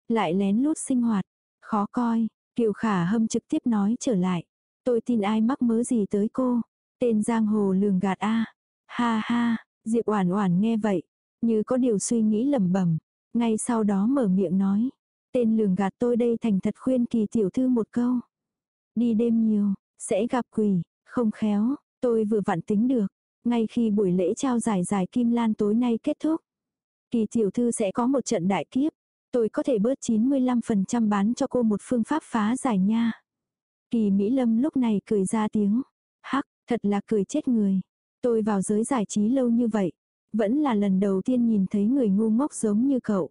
A: Lại lén lút sinh hoạt. Khó coi, Kiều Khả Hâm trực tiếp nói trở lại. Tôi tin ai mắc mớ gì tới cô. Tên giang hồ lường gạt a Ha ha, Diệp Oản Oản nghe vậy, như có điều suy nghĩ lẩm bẩm, ngay sau đó mở miệng nói, tên lường gạt tôi đây thành thật khuyên Kỳ tiểu thư một câu. Đi đêm nhiều, sẽ gặp quỷ, không khéo, tôi vừa vặn tính được, ngay khi buổi lễ trao giải giải Kim Lan tối nay kết thúc, Kỳ tiểu thư sẽ có một trận đại kiếp, tôi có thể bớt 95% bán cho cô một phương pháp phá giải nha. Kỳ Mỹ Lâm lúc này cười ra tiếng, hắc, thật là cười chết người. Tôi vào giới giải trí lâu như vậy, vẫn là lần đầu tiên nhìn thấy người ngu ngốc giống như cậu.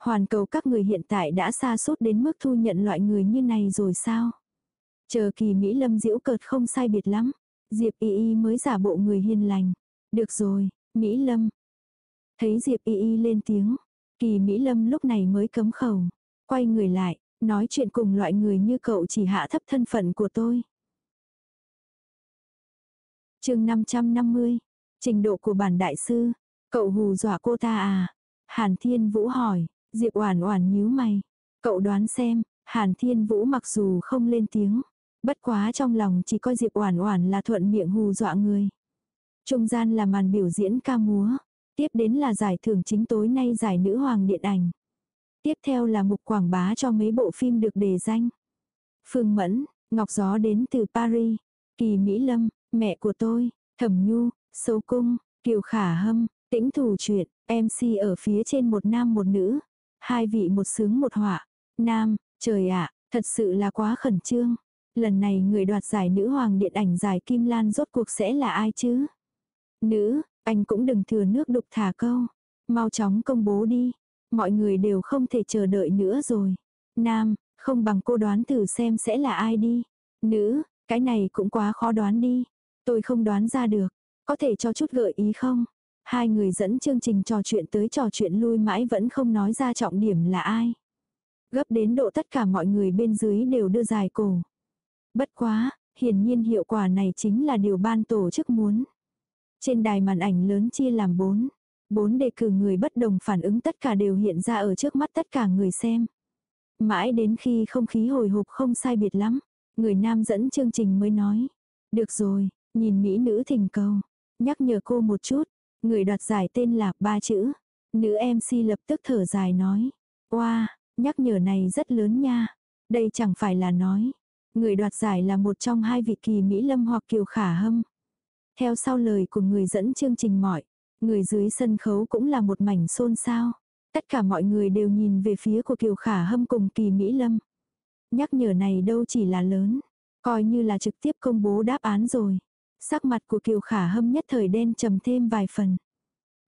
A: Hoàn cầu các người hiện tại đã xa sút đến mức thu nhận loại người như này rồi sao? Chờ kỳ Mỹ Lâm diễu cợt không sai biệt lắm. Diệp Y Y mới giả bộ người hiền lành. Được rồi, Mỹ Lâm. Thấy Diệp Y Y lên tiếng. Kỳ Mỹ Lâm lúc này mới cấm khẩu. Quay người lại, nói chuyện cùng loại người như cậu chỉ hạ thấp thân phận của tôi chương 550. Trình độ của bản đại sư. Cậu hù dọa cô ta à? Hàn Thiên Vũ hỏi. Diệp Oản Oản nhíu mày. Cậu đoán xem, Hàn Thiên Vũ mặc dù không lên tiếng, bất quá trong lòng chỉ coi Diệp Oản Oản là thuận miệng hù dọa người. Trung gian là màn biểu diễn ca múa, tiếp đến là giải thưởng chính tối nay giải nữ hoàng điện ảnh. Tiếp theo là mục quảng bá cho mấy bộ phim được đề danh. Phương Mẫn, Ngọc Gió đến từ Paris, Kỳ Mỹ Lâm, mẹ của tôi, Thẩm Nhu, Sâu Cung, Kiều Khả Hâm, Tĩnh Thủ Truyện, MC ở phía trên một nam một nữ, Hai vị một sướng một họa. Nam, trời ạ, thật sự là quá khẩn trương. Lần này người đoạt giải nữ hoàng điện ảnh giải Kim Lan rốt cuộc sẽ là ai chứ? Nữ, anh cũng đừng thừa nước đục thả câu. Mau chóng công bố đi. Mọi người đều không thể chờ đợi nữa rồi. Nam, không bằng cô đoán thử xem sẽ là ai đi. Nữ, cái này cũng quá khó đoán đi. Tôi không đoán ra được. Có thể cho chút gợi ý không? Hai người dẫn chương trình trò chuyện tới trò chuyện lui mãi vẫn không nói ra trọng điểm là ai. Gấp đến độ tất cả mọi người bên dưới đều đưa dài cổ. Bất quá, hiển nhiên hiệu quả này chính là điều ban tổ chức muốn. Trên đài màn ảnh lớn chia làm bốn. Bốn đề cử người bất đồng phản ứng tất cả đều hiện ra ở trước mắt tất cả người xem. Mãi đến khi không khí hồi hộp không sai biệt lắm, người nam dẫn chương trình mới nói. Được rồi, nhìn mỹ nữ thỉnh cầu. Nhắc nhở cô một chút, Người đoạt giải tên là ba chữ. Nữ MC lập tức thở dài nói. Wow, nhắc nhở này rất lớn nha. Đây chẳng phải là nói. Người đoạt giải là một trong hai vị kỳ Mỹ Lâm hoặc Kiều Khả Hâm. Theo sau lời của người dẫn chương trình mọi, người dưới sân khấu cũng là một mảnh xôn xao. Tất cả mọi người đều nhìn về phía của Kiều Khả Hâm cùng kỳ Mỹ Lâm. Nhắc nhở này đâu chỉ là lớn, coi như là trực tiếp công bố đáp án rồi. Sắc mặt của Kiều Khả Hâm nhất thời đen trầm thêm vài phần.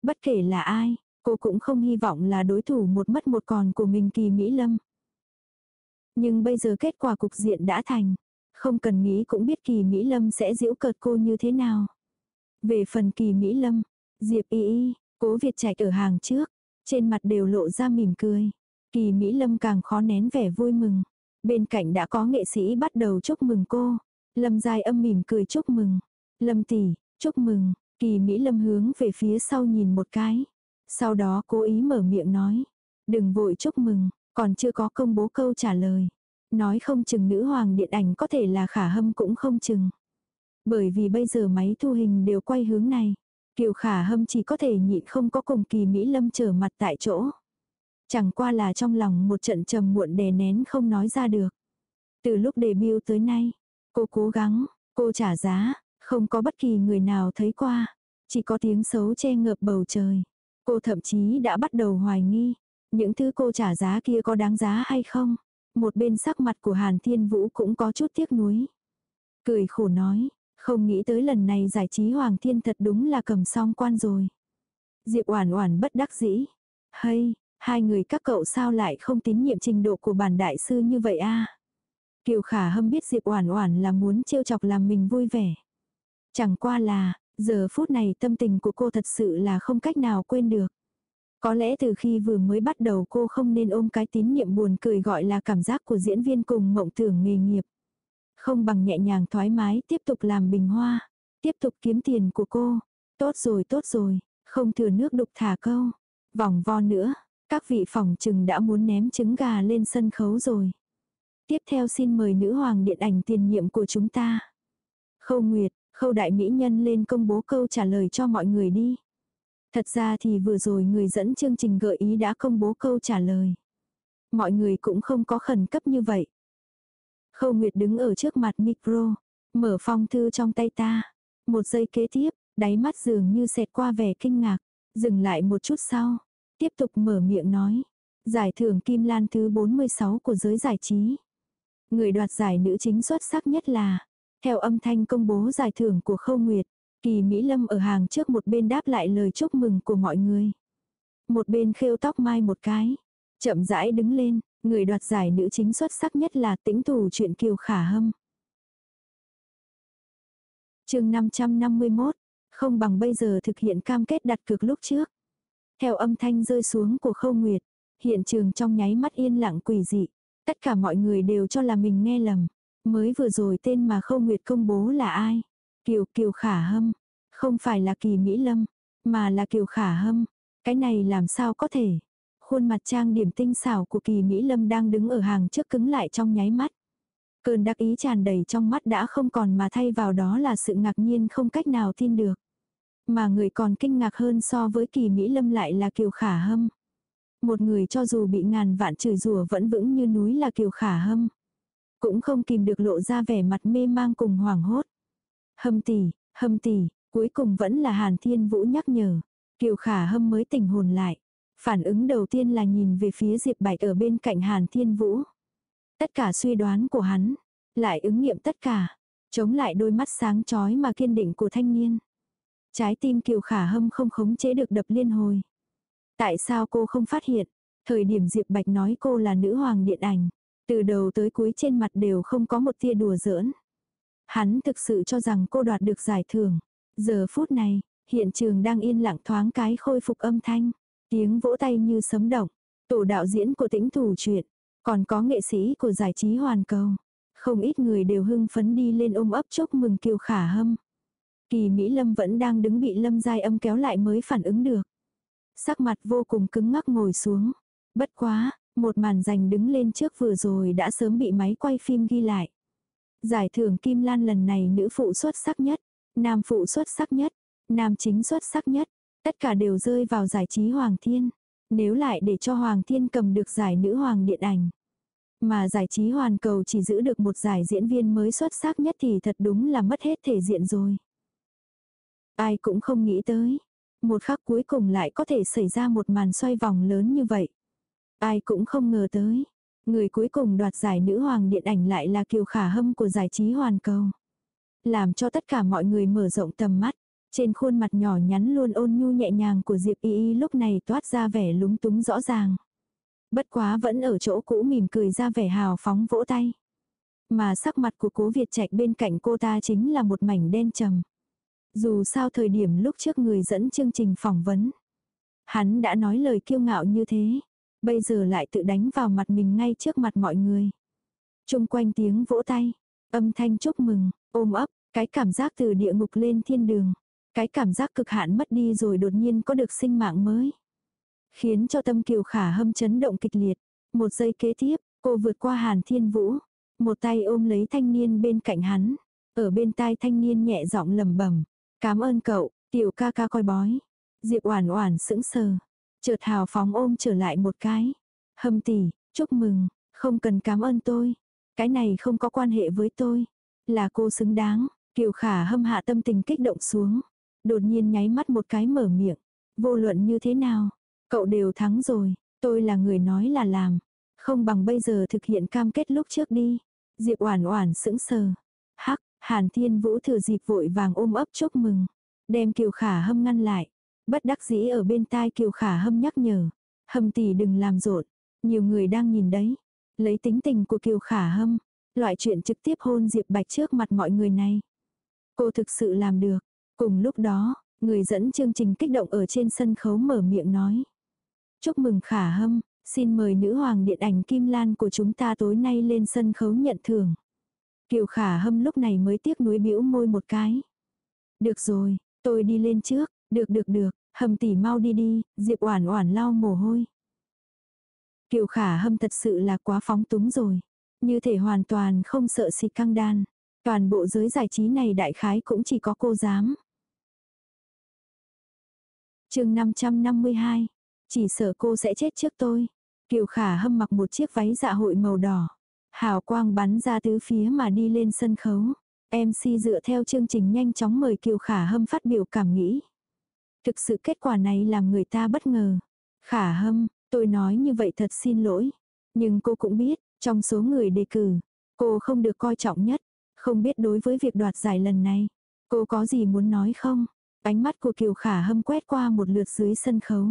A: Bất kể là ai, cô cũng không hy vọng là đối thủ một mất một còn của mình Kỳ Mỹ Lâm. Nhưng bây giờ kết quả cục diện đã thành. Không cần nghĩ cũng biết Kỳ Mỹ Lâm sẽ giễu cợt cô như thế nào. Về phần Kỳ Mỹ Lâm, Diệp Y Y, cố Việt chạy ở hàng trước, trên mặt đều lộ ra mỉm cười. Kỳ Mỹ Lâm càng khó nén vẻ vui mừng. Bên cạnh đã có nghệ sĩ bắt đầu chúc mừng cô. Lâm dài âm mỉm cười chúc mừng. Lâm tỷ, chúc mừng, kỳ Mỹ Lâm hướng về phía sau nhìn một cái. Sau đó cố ý mở miệng nói. Đừng vội chúc mừng, còn chưa có công bố câu trả lời. Nói không chừng nữ hoàng điện ảnh có thể là khả hâm cũng không chừng. Bởi vì bây giờ máy thu hình đều quay hướng này. Kiều khả hâm chỉ có thể nhịn không có cùng kỳ Mỹ Lâm trở mặt tại chỗ. Chẳng qua là trong lòng một trận trầm muộn đè nén không nói ra được. Từ lúc debut tới nay, cô cố gắng, cô trả giá, không có bất kỳ người nào thấy qua. Chỉ có tiếng xấu che ngợp bầu trời. Cô thậm chí đã bắt đầu hoài nghi. Những thứ cô trả giá kia có đáng giá hay không? Một bên sắc mặt của Hàn Thiên Vũ cũng có chút tiếc nuối. Cười khổ nói, không nghĩ tới lần này giải trí Hoàng Thiên thật đúng là cầm song quan rồi. Diệp Oản Oản bất đắc dĩ. Hay, hai người các cậu sao lại không tín nhiệm trình độ của bản đại sư như vậy a? Kiều Khả Hâm biết Diệp Oản Oản là muốn trêu chọc làm mình vui vẻ. Chẳng qua là, giờ phút này tâm tình của cô thật sự là không cách nào quên được. Có lẽ từ khi vừa mới bắt đầu cô không nên ôm cái tín nhiệm buồn cười gọi là cảm giác của diễn viên cùng mộng tưởng nghề nghiệp. Không bằng nhẹ nhàng thoải mái tiếp tục làm bình hoa, tiếp tục kiếm tiền của cô. Tốt rồi tốt rồi, không thừa nước đục thả câu. Vòng vo nữa, các vị phòng trừng đã muốn ném trứng gà lên sân khấu rồi. Tiếp theo xin mời nữ hoàng điện ảnh tiền nhiệm của chúng ta. Khâu Nguyệt, Khâu đại mỹ nhân lên công bố câu trả lời cho mọi người đi. Thật ra thì vừa rồi người dẫn chương trình gợi ý đã công bố câu trả lời. Mọi người cũng không có khẩn cấp như vậy. Khâu Nguyệt đứng ở trước mặt micro, mở phong thư trong tay ta. Một giây kế tiếp, đáy mắt dường như xẹt qua vẻ kinh ngạc, dừng lại một chút sau. Tiếp tục mở miệng nói. Giải thưởng Kim Lan thứ 46 của giới giải trí. Người đoạt giải nữ chính xuất sắc nhất là theo âm thanh công bố giải thưởng của Khâu Nguyệt, Kỳ Mỹ Lâm ở hàng trước một bên đáp lại lời chúc mừng của mọi người. Một bên khêu tóc mai một cái. Chậm rãi đứng lên, người đoạt giải nữ chính xuất sắc nhất là tĩnh thủ chuyện Kiều Khả Hâm. chương 551, không bằng bây giờ thực hiện cam kết đặt cược lúc trước. Theo âm thanh rơi xuống của khâu nguyệt, hiện trường trong nháy mắt yên lặng quỷ dị. Tất cả mọi người đều cho là mình nghe lầm. Mới vừa rồi tên mà khâu nguyệt công bố là ai? Kiều Kiều Khả Hâm. Không phải là Kỳ Mỹ Lâm, mà là Kiều Khả Hâm. Cái này làm sao có thể? Khuôn mặt trang điểm tinh xảo của Kỳ Mỹ Lâm đang đứng ở hàng trước cứng lại trong nháy mắt. Cơn đắc ý tràn đầy trong mắt đã không còn mà thay vào đó là sự ngạc nhiên không cách nào tin được. Mà người còn kinh ngạc hơn so với kỳ Mỹ Lâm lại là Kiều Khả Hâm. Một người cho dù bị ngàn vạn chửi rủa vẫn vững như núi là Kiều Khả Hâm. Cũng không kìm được lộ ra vẻ mặt mê mang cùng hoảng hốt. Hâm tỷ, hâm tỷ, cuối cùng vẫn là Hàn Thiên Vũ nhắc nhở. Kiều Khả Hâm mới tỉnh hồn lại. Phản ứng đầu tiên là nhìn về phía Diệp Bạch ở bên cạnh Hàn Thiên Vũ. Tất cả suy đoán của hắn, lại ứng nghiệm tất cả, chống lại đôi mắt sáng chói mà kiên định của thanh niên. Trái tim Kiều Khả Hâm không khống chế được đập liên hồi. Tại sao cô không phát hiện? Thời điểm Diệp Bạch nói cô là nữ hoàng điện ảnh. Từ đầu tới cuối trên mặt đều không có một tia đùa giỡn. Hắn thực sự cho rằng cô đoạt được giải thưởng. Giờ phút này, hiện trường đang yên lặng thoáng cái khôi phục âm thanh. Tiếng vỗ tay như sấm động. Tổ đạo diễn của tĩnh thủ chuyện. Còn có nghệ sĩ của giải trí hoàn cầu. Không ít người đều hưng phấn đi lên ôm ấp chúc mừng Kiều Khả Hâm. Kỳ Mỹ Lâm vẫn đang đứng bị Lâm Giai âm kéo lại mới phản ứng được. Sắc mặt vô cùng cứng ngắc ngồi xuống. Bất quá, một màn giành đứng lên trước vừa rồi đã sớm bị máy quay phim ghi lại. Giải thưởng Kim Lan lần này nữ phụ xuất sắc nhất, nam phụ xuất sắc nhất, nam chính xuất sắc nhất, tất cả đều rơi vào giải trí Hoàng Thiên. Nếu lại để cho Hoàng Thiên cầm được giải nữ hoàng điện ảnh, mà giải trí hoàn cầu chỉ giữ được một giải diễn viên mới xuất sắc nhất thì thật đúng là mất hết thể diện rồi. Ai cũng không nghĩ tới. Một khắc cuối cùng lại có thể xảy ra một màn xoay vòng lớn như vậy. Ai cũng không ngờ tới. Người cuối cùng đoạt giải nữ hoàng điện ảnh lại là kiều khả hâm của giải trí hoàn cầu. Làm cho tất cả mọi người mở rộng tầm mắt. Trên khuôn mặt nhỏ nhắn luôn ôn nhu nhẹ nhàng của Diệp Y Y lúc này toát ra vẻ lúng túng rõ ràng. Bất quá vẫn ở chỗ cũ mỉm cười ra vẻ hào phóng vỗ tay. Mà sắc mặt của cố Việt Trạch bên cạnh cô ta chính là một mảnh đen trầm. Dù sao thời điểm lúc trước người dẫn chương trình phỏng vấn. Hắn đã nói lời kiêu ngạo như thế. Bây giờ lại tự đánh vào mặt mình ngay trước mặt mọi người. Trung quanh tiếng vỗ tay. Âm thanh chúc mừng, ôm ấp, cái cảm giác từ địa ngục lên thiên đường. Cái cảm giác cực hạn mất đi rồi đột nhiên có được sinh mạng mới. Khiến cho tâm kiều khả hâm chấn động kịch liệt. Một giây kế tiếp, cô vượt qua hàn thiên vũ. Một tay ôm lấy thanh niên bên cạnh hắn. Ở bên tai thanh niên nhẹ giọng lầm bẩm Cảm ơn cậu, tiểu ca ca coi bói. Diệp Oản Oản sững sờ, chợt hào phóng ôm trở lại một cái. Hâm tỷ, chúc mừng, không cần cảm ơn tôi. Cái này không có quan hệ với tôi. Là cô xứng đáng. Kiều Khả hâm hạ tâm tình kích động xuống. Đột nhiên nháy mắt một cái mở miệng. Vô luận như thế nào, cậu đều thắng rồi. Tôi là người nói là làm. Không bằng bây giờ thực hiện cam kết lúc trước đi. Diệp Oản Oản sững sờ. Hắc, Hàn Thiên Vũ thừa dịp vội vàng ôm ấp chúc mừng. Đem Kiều Khả Hâm ngăn lại. Bất đắc dĩ ở bên tai Kiều Khả Hâm nhắc nhở. Hâm tỷ đừng làm rộn. Nhiều người đang nhìn đấy. Lấy tính tình của Kiều Khả Hâm. Loại chuyện trực tiếp hôn Diệp Bạch trước mặt mọi người này. Cô thực sự làm được. Cùng lúc đó, người dẫn chương trình kích động ở trên sân khấu mở miệng nói. Chúc mừng Khả Hâm, xin mời nữ hoàng điện ảnh Kim Lan của chúng ta tối nay lên sân khấu nhận thưởng. Kiều khả hâm lúc này mới tiếc nuối bĩu môi một cái. Được rồi, tôi đi lên trước, được được được, hâm tỉ mau đi đi, Diệp Oản Oản lau mồ hôi. Kiều khả hâm thật sự là quá phóng túng rồi. Như thể hoàn toàn không sợ xịt căng đan. Toàn bộ giới giải trí này đại khái cũng chỉ có cô dám. chương 552. Chỉ sợ cô sẽ chết trước tôi. Kiều khả hâm mặc một chiếc váy dạ hội màu đỏ. Hào quang bắn ra tứ phía mà đi lên sân khấu. MC dựa theo chương trình nhanh chóng mời Kiều Khả Hâm phát biểu cảm nghĩ. Thực sự kết quả này làm người ta bất ngờ. Khả Hâm, tôi nói như vậy thật xin lỗi. Nhưng cô cũng biết, trong số người đề cử, cô không được coi trọng nhất. Không biết đối với việc đoạt giải lần này, cô có gì muốn nói không? Ánh mắt của Kiều Khả Hâm quét qua một lượt dưới sân khấu.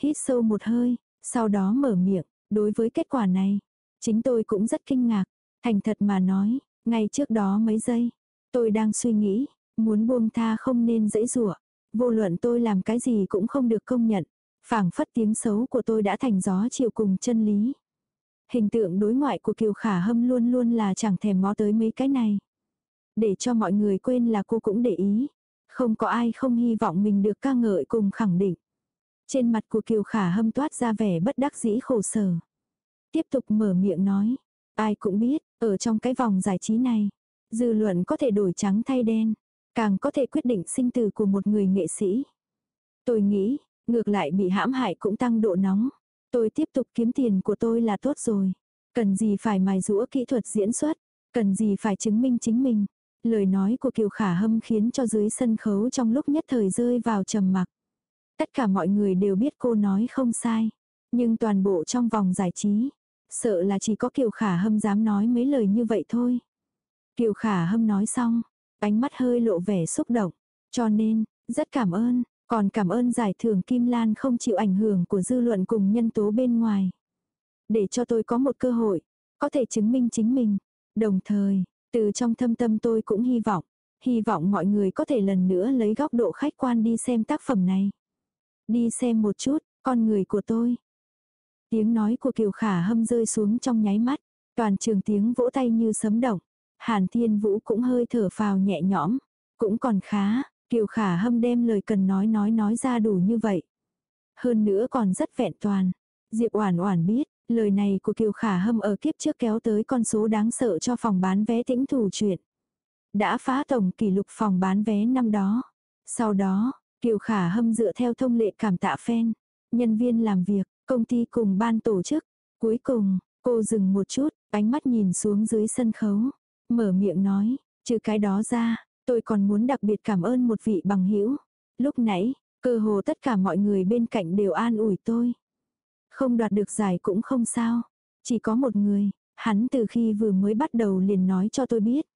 A: Hít sâu một hơi, Sau đó mở miệng, đối với kết quả này, chính tôi cũng rất kinh ngạc. Thành thật mà nói, ngay trước đó mấy giây, tôi đang suy nghĩ, muốn buông tha không nên dễ dụa. Vô luận tôi làm cái gì cũng không được công nhận. phảng phất tiếng xấu của tôi đã thành gió chiều cùng chân lý. Hình tượng đối ngoại của Kiều Khả Hâm luôn luôn là chẳng thèm ngó tới mấy cái này. Để cho mọi người quên là cô cũng để ý. Không có ai không hy vọng mình được ca ngợi cùng khẳng định. Trên mặt của Kiều Khả Hâm toát ra vẻ bất đắc dĩ khổ sở. Tiếp tục mở miệng nói. Ai cũng biết, ở trong cái vòng giải trí này, dư luận có thể đổi trắng thay đen, càng có thể quyết định sinh tử của một người nghệ sĩ. Tôi nghĩ, ngược lại bị hãm hại cũng tăng độ nóng. Tôi tiếp tục kiếm tiền của tôi là tốt rồi. Cần gì phải mài rũa kỹ thuật diễn xuất, cần gì phải chứng minh chính mình. Lời nói của Kiều Khả Hâm khiến cho dưới sân khấu trong lúc nhất thời rơi vào trầm mặc. Tất cả mọi người đều biết cô nói không sai. Nhưng toàn bộ trong vòng giải trí, sợ là chỉ có Kiều Khả Hâm dám nói mấy lời như vậy thôi. Kiều Khả Hâm nói xong, ánh mắt hơi lộ vẻ xúc động. Cho nên, rất cảm ơn, còn cảm ơn giải thưởng Kim Lan không chịu ảnh hưởng của dư luận cùng nhân tố bên ngoài. Để cho tôi có một cơ hội, có thể chứng minh chính mình. Đồng thời, từ trong thâm tâm tôi cũng hy vọng, hy vọng mọi người có thể lần nữa lấy góc độ khách quan đi xem tác phẩm này. Đi xem một chút, con người của tôi. Tiếng nói của Kiều Khả hâm rơi xuống trong nháy mắt, toàn trường tiếng vỗ tay như sấm động. Hàn Thiên Vũ cũng hơi thở phào nhẹ nhõm, cũng còn khá, Kiều Khả hâm đem lời cần nói nói nói ra đủ như vậy. Hơn nữa còn rất vẹn toàn. Diệp Oản Oản biết, lời này của Kiều Khả hâm ở kiếp trước kéo tới con số đáng sợ cho phòng bán vé tĩnh thủ chuyện. Đã phá tổng kỷ lục phòng bán vé năm đó. Sau đó, Kiều Khả hâm dựa theo thông lệ cảm tạ fan, nhân viên làm việc, công ty cùng ban tổ chức. Cuối cùng, cô dừng một chút, ánh mắt nhìn xuống dưới sân khấu. Mở miệng nói, trừ cái đó ra, tôi còn muốn đặc biệt cảm ơn một vị bằng hữu. Lúc nãy, cơ hồ tất cả mọi người bên cạnh đều an ủi tôi. Không đoạt được giải cũng không sao. Chỉ có một người, hắn từ khi vừa mới bắt đầu liền nói cho tôi biết.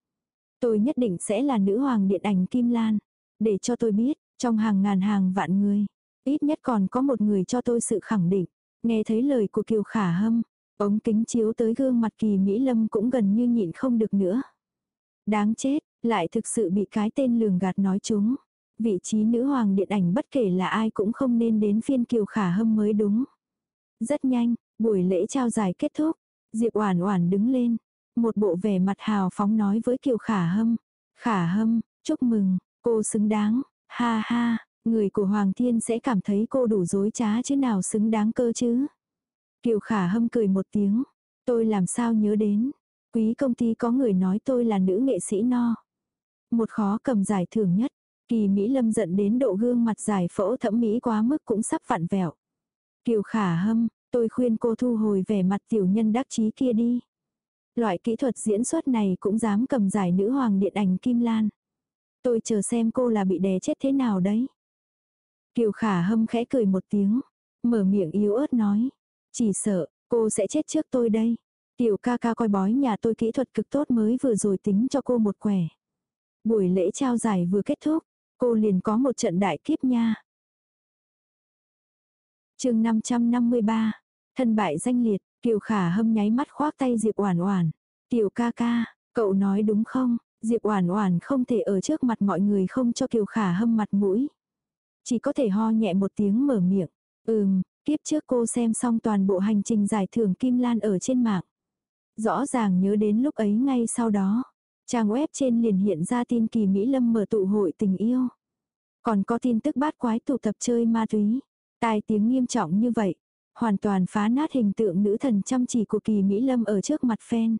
A: Tôi nhất định sẽ là nữ hoàng điện ảnh Kim Lan. Để cho tôi biết, trong hàng ngàn hàng vạn người, ít nhất còn có một người cho tôi sự khẳng định. Nghe thấy lời của Kiều Khả Hâm, ống kính chiếu tới gương mặt Kỳ Mỹ Lâm cũng gần như nhịn không được nữa. Đáng chết, lại thực sự bị cái tên lường gạt nói chúng. Vị trí nữ hoàng điện ảnh bất kể là ai cũng không nên đến phiên Kiều Khả Hâm mới đúng. Rất nhanh, buổi lễ trao giải kết thúc. Diệp Oản Oản đứng lên, một bộ vẻ mặt hào phóng nói với Kiều Khả Hâm, "Khả Hâm, chúc mừng, cô xứng đáng." Ha ha, người của Hoàng Thiên sẽ cảm thấy cô đủ dối trá chứ nào xứng đáng cơ chứ. Kiều Khả Hâm cười một tiếng, tôi làm sao nhớ đến, quý công ty có người nói tôi là nữ nghệ sĩ no. Một khó cầm giải thưởng nhất, kỳ Mỹ Lâm giận đến độ gương mặt giải phẫu thẩm mỹ quá mức cũng sắp vặn vẹo. Kiều Khả Hâm, tôi khuyên cô thu hồi vẻ mặt tiểu nhân đắc chí kia đi. Loại kỹ thuật diễn xuất này cũng dám cầm giải nữ hoàng điện ảnh Kim Lan. Tôi chờ xem cô là bị đè chết thế nào đấy. Kiều khả hâm khẽ cười một tiếng. Mở miệng yếu ớt nói. Chỉ sợ, cô sẽ chết trước tôi đây. Tiểu ca ca coi bói nhà tôi kỹ thuật cực tốt mới vừa rồi tính cho cô một quẻ. Buổi lễ trao giải vừa kết thúc, cô liền có một trận đại kiếp nha. chương 553, thân bại danh liệt, Kiều Khả hâm nháy mắt khoác tay Diệp Oản Oản. "Tiểu ca ca, cậu nói đúng không? Diệp Oản Oản không thể ở trước mặt mọi người không cho Kiều Khả Hâm mặt mũi. Chỉ có thể ho nhẹ một tiếng mở miệng. Ừm, kiếp trước cô xem xong toàn bộ hành trình giải thưởng Kim Lan ở trên mạng. Rõ ràng nhớ đến lúc ấy ngay sau đó. Trang web trên liền hiện ra tin kỳ Mỹ Lâm mở tụ hội tình yêu. Còn có tin tức bát quái tụ tập chơi ma túy. Tai tiếng nghiêm trọng như vậy. Hoàn toàn phá nát hình tượng nữ thần chăm chỉ của kỳ Mỹ Lâm ở trước mặt fan.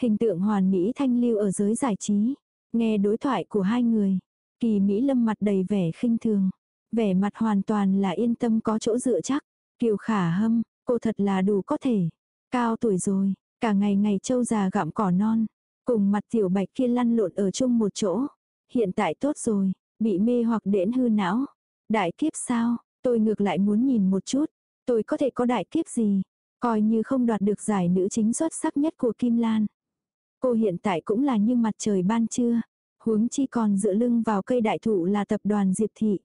A: Hình tượng hoàn mỹ thanh lưu ở giới giải trí. Nghe đối thoại của hai người. Kỳ Mỹ Lâm mặt đầy vẻ khinh thường. Vẻ mặt hoàn toàn là yên tâm có chỗ dựa chắc. Kiều khả hâm, cô thật là đủ có thể. Cao tuổi rồi, cả ngày ngày trâu già gặm cỏ non. Cùng mặt tiểu bạch kia lăn lộn ở chung một chỗ. Hiện tại tốt rồi, bị mê hoặc đễn hư não. Đại kiếp sao, tôi ngược lại muốn nhìn một chút. Tôi có thể có đại kiếp gì? Coi như không đoạt được giải nữ chính xuất sắc nhất của Kim Lan. Cô hiện tại cũng là như mặt trời ban trưa. Huống chi còn dựa lưng vào cây đại thụ là tập đoàn Diệp Thị.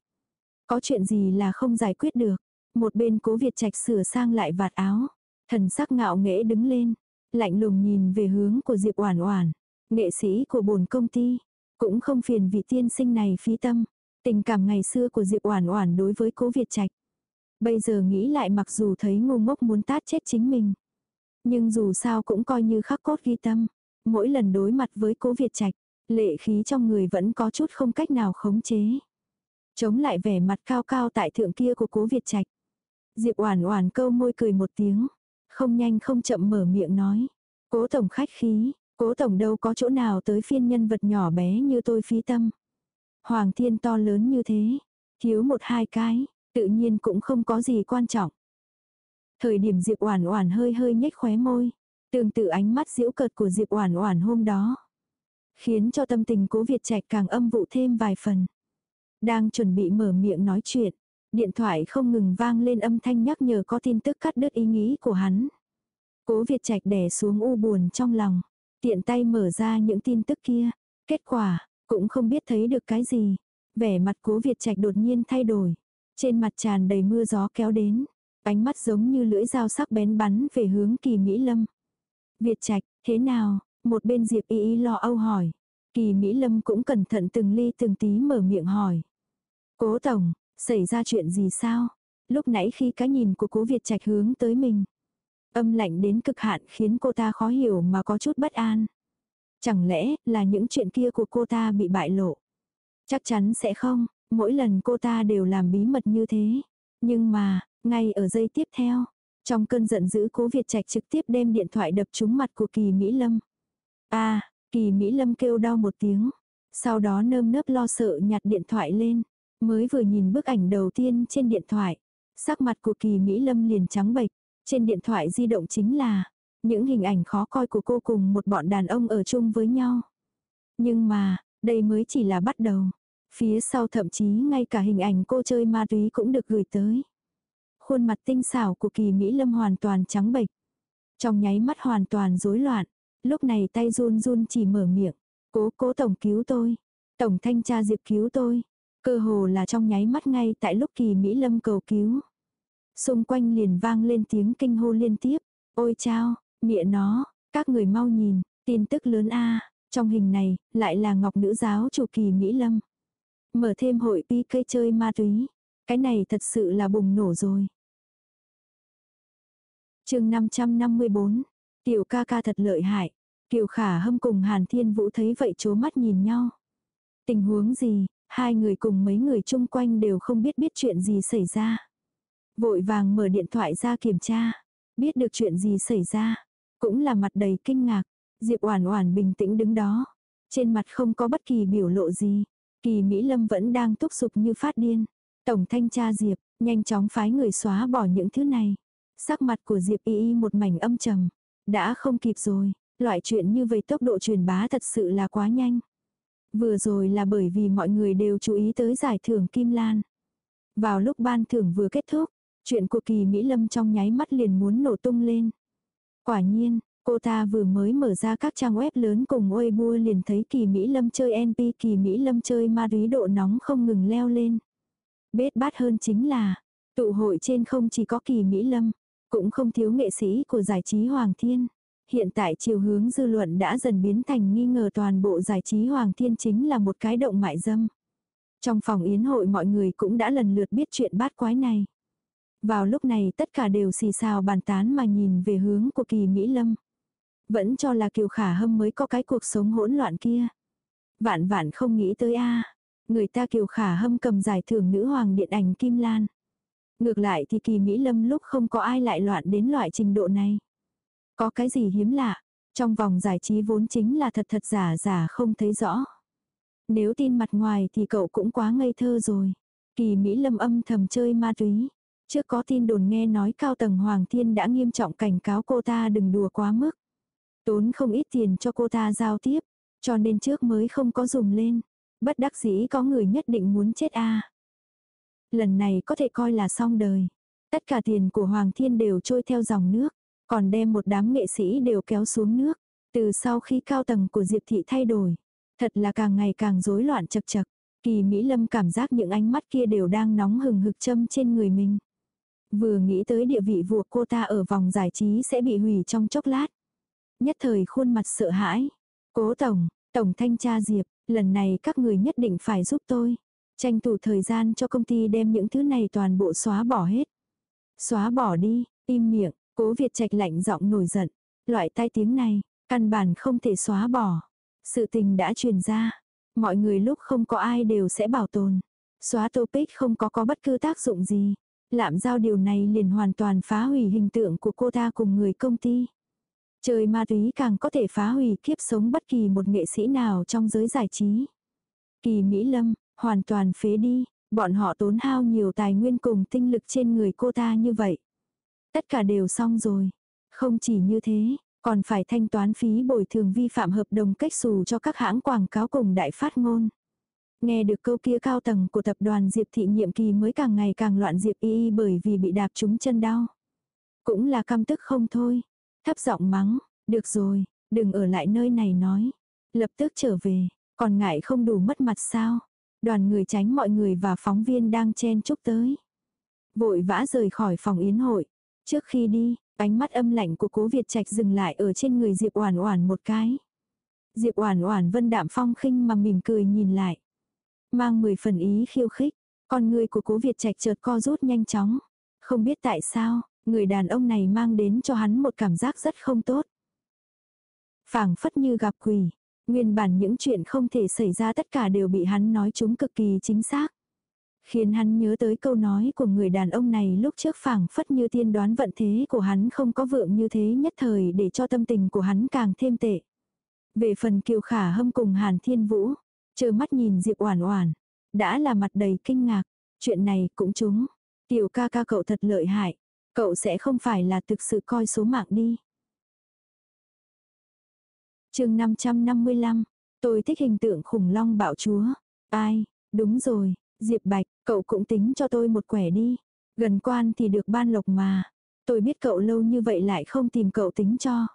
A: Có chuyện gì là không giải quyết được. Một bên cố Việt Trạch sửa sang lại vạt áo. Thần sắc ngạo nghễ đứng lên. Lạnh lùng nhìn về hướng của Diệp Oản Oản. Nghệ sĩ của bổn công ty. Cũng không phiền vị tiên sinh này phí tâm. Tình cảm ngày xưa của Diệp Oản Oản đối với cố Việt Trạch. Bây giờ nghĩ lại mặc dù thấy ngu ngốc muốn tát chết chính mình. Nhưng dù sao cũng coi như khắc cốt ghi tâm. Mỗi lần đối mặt với cố Việt Trạch, lệ khí trong người vẫn có chút không cách nào khống chế. Chống lại vẻ mặt cao cao tại thượng kia của cố Việt Trạch. Diệp Oản Oản câu môi cười một tiếng, không nhanh không chậm mở miệng nói, "Cố tổng khách khí, Cố tổng đâu có chỗ nào tới phiên nhân vật nhỏ bé như tôi phí tâm." Hoàng thiên to lớn như thế, thiếu một hai cái, tự nhiên cũng không có gì quan trọng. Thời điểm Diệp Oản Oản hơi hơi nhếch khóe môi, tương tự ánh mắt giễu cợt của Diệp Oản Oản hôm đó, khiến cho tâm tình Cố Việt Trạch càng âm vụ thêm vài phần. Đang chuẩn bị mở miệng nói chuyện, điện thoại không ngừng vang lên âm thanh nhắc nhở có tin tức cắt đứt ý nghĩ của hắn. Cố Việt Trạch đè xuống u buồn trong lòng, tiện tay mở ra những tin tức kia, kết quả cũng không biết thấy được cái gì. Vẻ mặt Cố Việt Trạch đột nhiên thay đổi, trên mặt tràn đầy mưa gió kéo đến, ánh mắt giống như lưỡi dao sắc bén bắn về hướng Kỳ Mỹ Lâm. Việt Trạch, thế nào? Một bên Diệp Y Y lo âu hỏi. Kỳ Mỹ Lâm cũng cẩn thận từng ly từng tí mở miệng hỏi. Cố Tổng, xảy ra chuyện gì sao? Lúc nãy khi cái nhìn của cố Việt Trạch hướng tới mình. Âm lạnh đến cực hạn khiến cô ta khó hiểu mà có chút bất an. Chẳng lẽ là những chuyện kia của cô ta bị bại lộ? Chắc chắn sẽ không, mỗi lần cô ta đều làm bí mật như thế. Nhưng mà, ngay ở giây tiếp theo, trong cơn giận dữ cố Việt Trạch trực tiếp đem điện thoại đập trúng mặt của Kỳ Mỹ Lâm. a Kỳ Mỹ Lâm kêu đau một tiếng. Sau đó nơm nớp lo sợ nhặt điện thoại lên. Mới vừa nhìn bức ảnh đầu tiên trên điện thoại. Sắc mặt của Kỳ Mỹ Lâm liền trắng bệch. Trên điện thoại di động chính là những hình ảnh khó coi của cô cùng một bọn đàn ông ở chung với nhau. Nhưng mà, đây mới chỉ là bắt đầu. Phía sau thậm chí ngay cả hình ảnh cô chơi ma túy cũng được gửi tới. Khuôn mặt tinh xảo của kỳ Mỹ Lâm hoàn toàn trắng bệch. Trong nháy mắt hoàn toàn rối loạn. Lúc này tay run run chỉ mở miệng. Cố cố tổng cứu tôi. Tổng thanh tra diệp cứu tôi. Cơ hồ là trong nháy mắt ngay tại lúc kỳ Mỹ Lâm cầu cứu. Xung quanh liền vang lên tiếng kinh hô liên tiếp. Ôi chao, mẹ nó, các người mau nhìn, tin tức lớn a Trong hình này, lại là ngọc nữ giáo chủ kỳ Mỹ Lâm. Mở thêm hội PK chơi ma túy. Cái này thật sự là bùng nổ rồi. chương 554. Tiểu ca ca thật lợi hại. Kiều khả hâm cùng Hàn Thiên Vũ thấy vậy chố mắt nhìn nhau. Tình huống gì, hai người cùng mấy người chung quanh đều không biết biết chuyện gì xảy ra. Vội vàng mở điện thoại ra kiểm tra. Biết được chuyện gì xảy ra. Cũng là mặt đầy kinh ngạc. Diệp Oản Oản bình tĩnh đứng đó. Trên mặt không có bất kỳ biểu lộ gì. Kỳ Mỹ Lâm vẫn đang túc sục như phát điên. Tổng thanh tra Diệp, nhanh chóng phái người xóa bỏ những thứ này. Sắc mặt của Diệp Y Y một mảnh âm trầm. Đã không kịp rồi, loại chuyện như vậy tốc độ truyền bá thật sự là quá nhanh. Vừa rồi là bởi vì mọi người đều chú ý tới giải thưởng Kim Lan. Vào lúc ban thưởng vừa kết thúc, chuyện của kỳ Mỹ Lâm trong nháy mắt liền muốn nổ tung lên. Quả nhiên, cô ta vừa mới mở ra các trang web lớn cùng Weibo liền thấy kỳ Mỹ Lâm chơi NP kỳ Mỹ Lâm chơi ma túy độ nóng không ngừng leo lên. Bết bát hơn chính là, tụ hội trên không chỉ có kỳ Mỹ Lâm, cũng không thiếu nghệ sĩ của giải trí Hoàng Thiên. Hiện tại chiều hướng dư luận đã dần biến thành nghi ngờ toàn bộ giải trí Hoàng Thiên chính là một cái động mại dâm. Trong phòng yến hội mọi người cũng đã lần lượt biết chuyện bát quái này. Vào lúc này tất cả đều xì xào bàn tán mà nhìn về hướng của kỳ Mỹ Lâm. Vẫn cho là kiều khả hâm mới có cái cuộc sống hỗn loạn kia. Vạn vạn không nghĩ tới a, Người ta kiều khả hâm cầm giải thưởng nữ hoàng điện ảnh Kim Lan. Ngược lại thì kỳ Mỹ Lâm lúc không có ai lại loạn đến loại trình độ này. Có cái gì hiếm lạ, trong vòng giải trí vốn chính là thật thật giả giả không thấy rõ. Nếu tin mặt ngoài thì cậu cũng quá ngây thơ rồi. Kỳ Mỹ Lâm âm thầm chơi ma túy. Trước có tin đồn nghe nói cao tầng Hoàng Thiên đã nghiêm trọng cảnh cáo cô ta đừng đùa quá mức. Tốn không ít tiền cho cô ta giao tiếp, cho nên trước mới không có dùng lên. Bất đắc dĩ có người nhất định muốn chết a Lần này có thể coi là xong đời. Tất cả tiền của Hoàng Thiên đều trôi theo dòng nước, còn đem một đám nghệ sĩ đều kéo xuống nước. Từ sau khi cao tầng của Diệp Thị thay đổi, thật là càng ngày càng rối loạn chật chật. Kỳ Mỹ Lâm cảm giác những ánh mắt kia đều đang nóng hừng hực châm trên người mình. Vừa nghĩ tới địa vị vua cô ta ở vòng giải trí sẽ bị hủy trong chốc lát. Nhất thời khuôn mặt sợ hãi. Cố Tổng, Tổng Thanh tra Diệp, lần này các người nhất định phải giúp tôi. Tranh thủ thời gian cho công ty đem những thứ này toàn bộ xóa bỏ hết. Xóa bỏ đi, im miệng, cố Việt Trạch lạnh giọng nổi giận. Loại tai tiếng này, căn bản không thể xóa bỏ. Sự tình đã truyền ra. Mọi người lúc không có ai đều sẽ bảo tồn. Xóa topic không có có bất cứ tác dụng gì. Lạm giao điều này liền hoàn toàn phá hủy hình tượng của cô ta cùng người công ty. Chơi ma túy càng có thể phá hủy kiếp sống bất kỳ một nghệ sĩ nào trong giới giải trí. Kỳ Mỹ Lâm, hoàn toàn phế đi, bọn họ tốn hao nhiều tài nguyên cùng tinh lực trên người cô ta như vậy. Tất cả đều xong rồi. Không chỉ như thế, còn phải thanh toán phí bồi thường vi phạm hợp đồng cách xù cho các hãng quảng cáo cùng đại phát ngôn. Nghe được câu kia cao tầng của tập đoàn Diệp Thị nhiệm kỳ mới càng ngày càng loạn Diệp Y Y bởi vì bị đạp trúng chân đau. Cũng là căm tức không thôi. Thấp giọng mắng, được rồi, đừng ở lại nơi này nói. Lập tức trở về, còn ngại không đủ mất mặt sao. Đoàn người tránh mọi người và phóng viên đang chen chúc tới. Vội vã rời khỏi phòng yến hội. Trước khi đi, ánh mắt âm lạnh của cố Việt Trạch dừng lại ở trên người Diệp Oản Oản một cái. Diệp Oản Oản vân đạm phong khinh mà mỉm cười nhìn lại. Mang mười phần ý khiêu khích, con người của cố Việt Trạch chợt co rút nhanh chóng. Không biết tại sao, người đàn ông này mang đến cho hắn một cảm giác rất không tốt. phảng phất như gặp quỷ, nguyên bản những chuyện không thể xảy ra tất cả đều bị hắn nói chúng cực kỳ chính xác. Khiến hắn nhớ tới câu nói của người đàn ông này lúc trước phảng phất như tiên đoán vận thế của hắn không có vượng như thế nhất thời để cho tâm tình của hắn càng thêm tệ. Về phần kiều khả hâm cùng Hàn Thiên Vũ, chờ mắt nhìn Diệp Oản Oản, đã là mặt đầy kinh ngạc, chuyện này cũng trúng. Tiểu ca ca cậu thật lợi hại, cậu sẽ không phải là thực sự coi số mạng đi. Chương 555, tôi thích hình tượng khủng long bạo chúa. Ai, đúng rồi, Diệp Bạch, cậu cũng tính cho tôi một quẻ đi. Gần quan thì được ban lộc mà. Tôi biết cậu lâu như vậy lại không tìm cậu tính cho.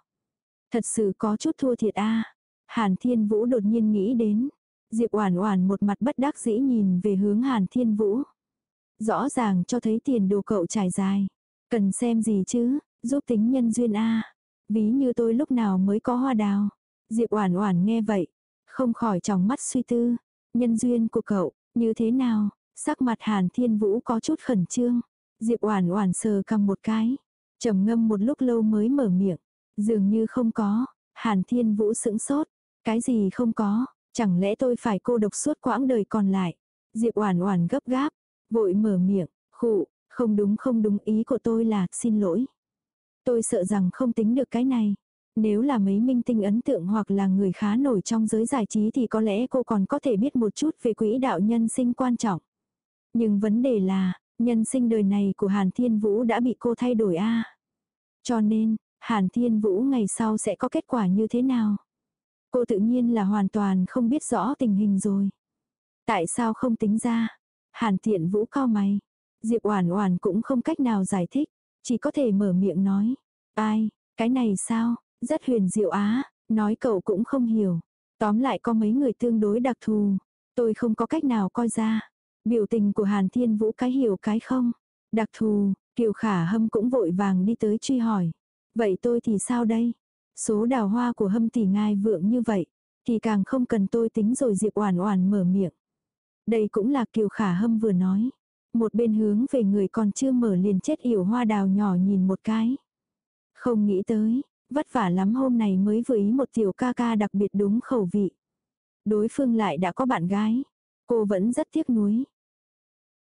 A: Thật sự có chút thua thiệt a. Hàn Thiên Vũ đột nhiên nghĩ đến. Diệp Oản Oản một mặt bất đắc dĩ nhìn về hướng Hàn Thiên Vũ. Rõ ràng cho thấy tiền đồ cậu trải dài. Cần xem gì chứ, giúp tính nhân duyên a. Ví như tôi lúc nào mới có hoa đào. Diệp Oản Oản nghe vậy, không khỏi trong mắt suy tư, nhân duyên của cậu, như thế nào? Sắc mặt Hàn Thiên Vũ có chút khẩn trương. Diệp Oản Oản sờ cằm một cái, trầm ngâm một lúc lâu mới mở miệng, dường như không có. Hàn Thiên Vũ sững sốt, cái gì không có, chẳng lẽ tôi phải cô độc suốt quãng đời còn lại? Diệp Oản Oản gấp gáp, vội mở miệng, "Khụ, không đúng không đúng ý của tôi là xin lỗi. Tôi sợ rằng không tính được cái này. Nếu là mấy minh tinh ấn tượng hoặc là người khá nổi trong giới giải trí thì có lẽ cô còn có thể biết một chút về quỹ đạo nhân sinh quan trọng. Nhưng vấn đề là, nhân sinh đời này của Hàn Thiên Vũ đã bị cô thay đổi a Cho nên, Hàn Thiên Vũ ngày sau sẽ có kết quả như thế nào? Cô tự nhiên là hoàn toàn không biết rõ tình hình rồi. Tại sao không tính ra? Hàn Thiện Vũ cao mày. Diệp Oản Oản cũng không cách nào giải thích, chỉ có thể mở miệng nói. Ai, cái này sao? Rất huyền diệu á, nói cậu cũng không hiểu. Tóm lại có mấy người tương đối đặc thù. Tôi không có cách nào coi ra. Biểu tình của Hàn Thiên Vũ cái hiểu cái không. Đặc thù, Kiều Khả Hâm cũng vội vàng đi tới truy hỏi. Vậy tôi thì sao đây? Số đào hoa của Hâm tỷ ngai vượng như vậy. Thì càng không cần tôi tính rồi Diệp Oản Oản mở miệng. Đây cũng là Kiều Khả Hâm vừa nói. Một bên hướng về người còn chưa mở liền chết yểu hoa đào nhỏ nhìn một cái. Không nghĩ tới, vất vả lắm hôm này mới vừa ý một tiểu ca ca đặc biệt đúng khẩu vị. Đối phương lại đã có bạn gái. Cô vẫn rất tiếc nuối.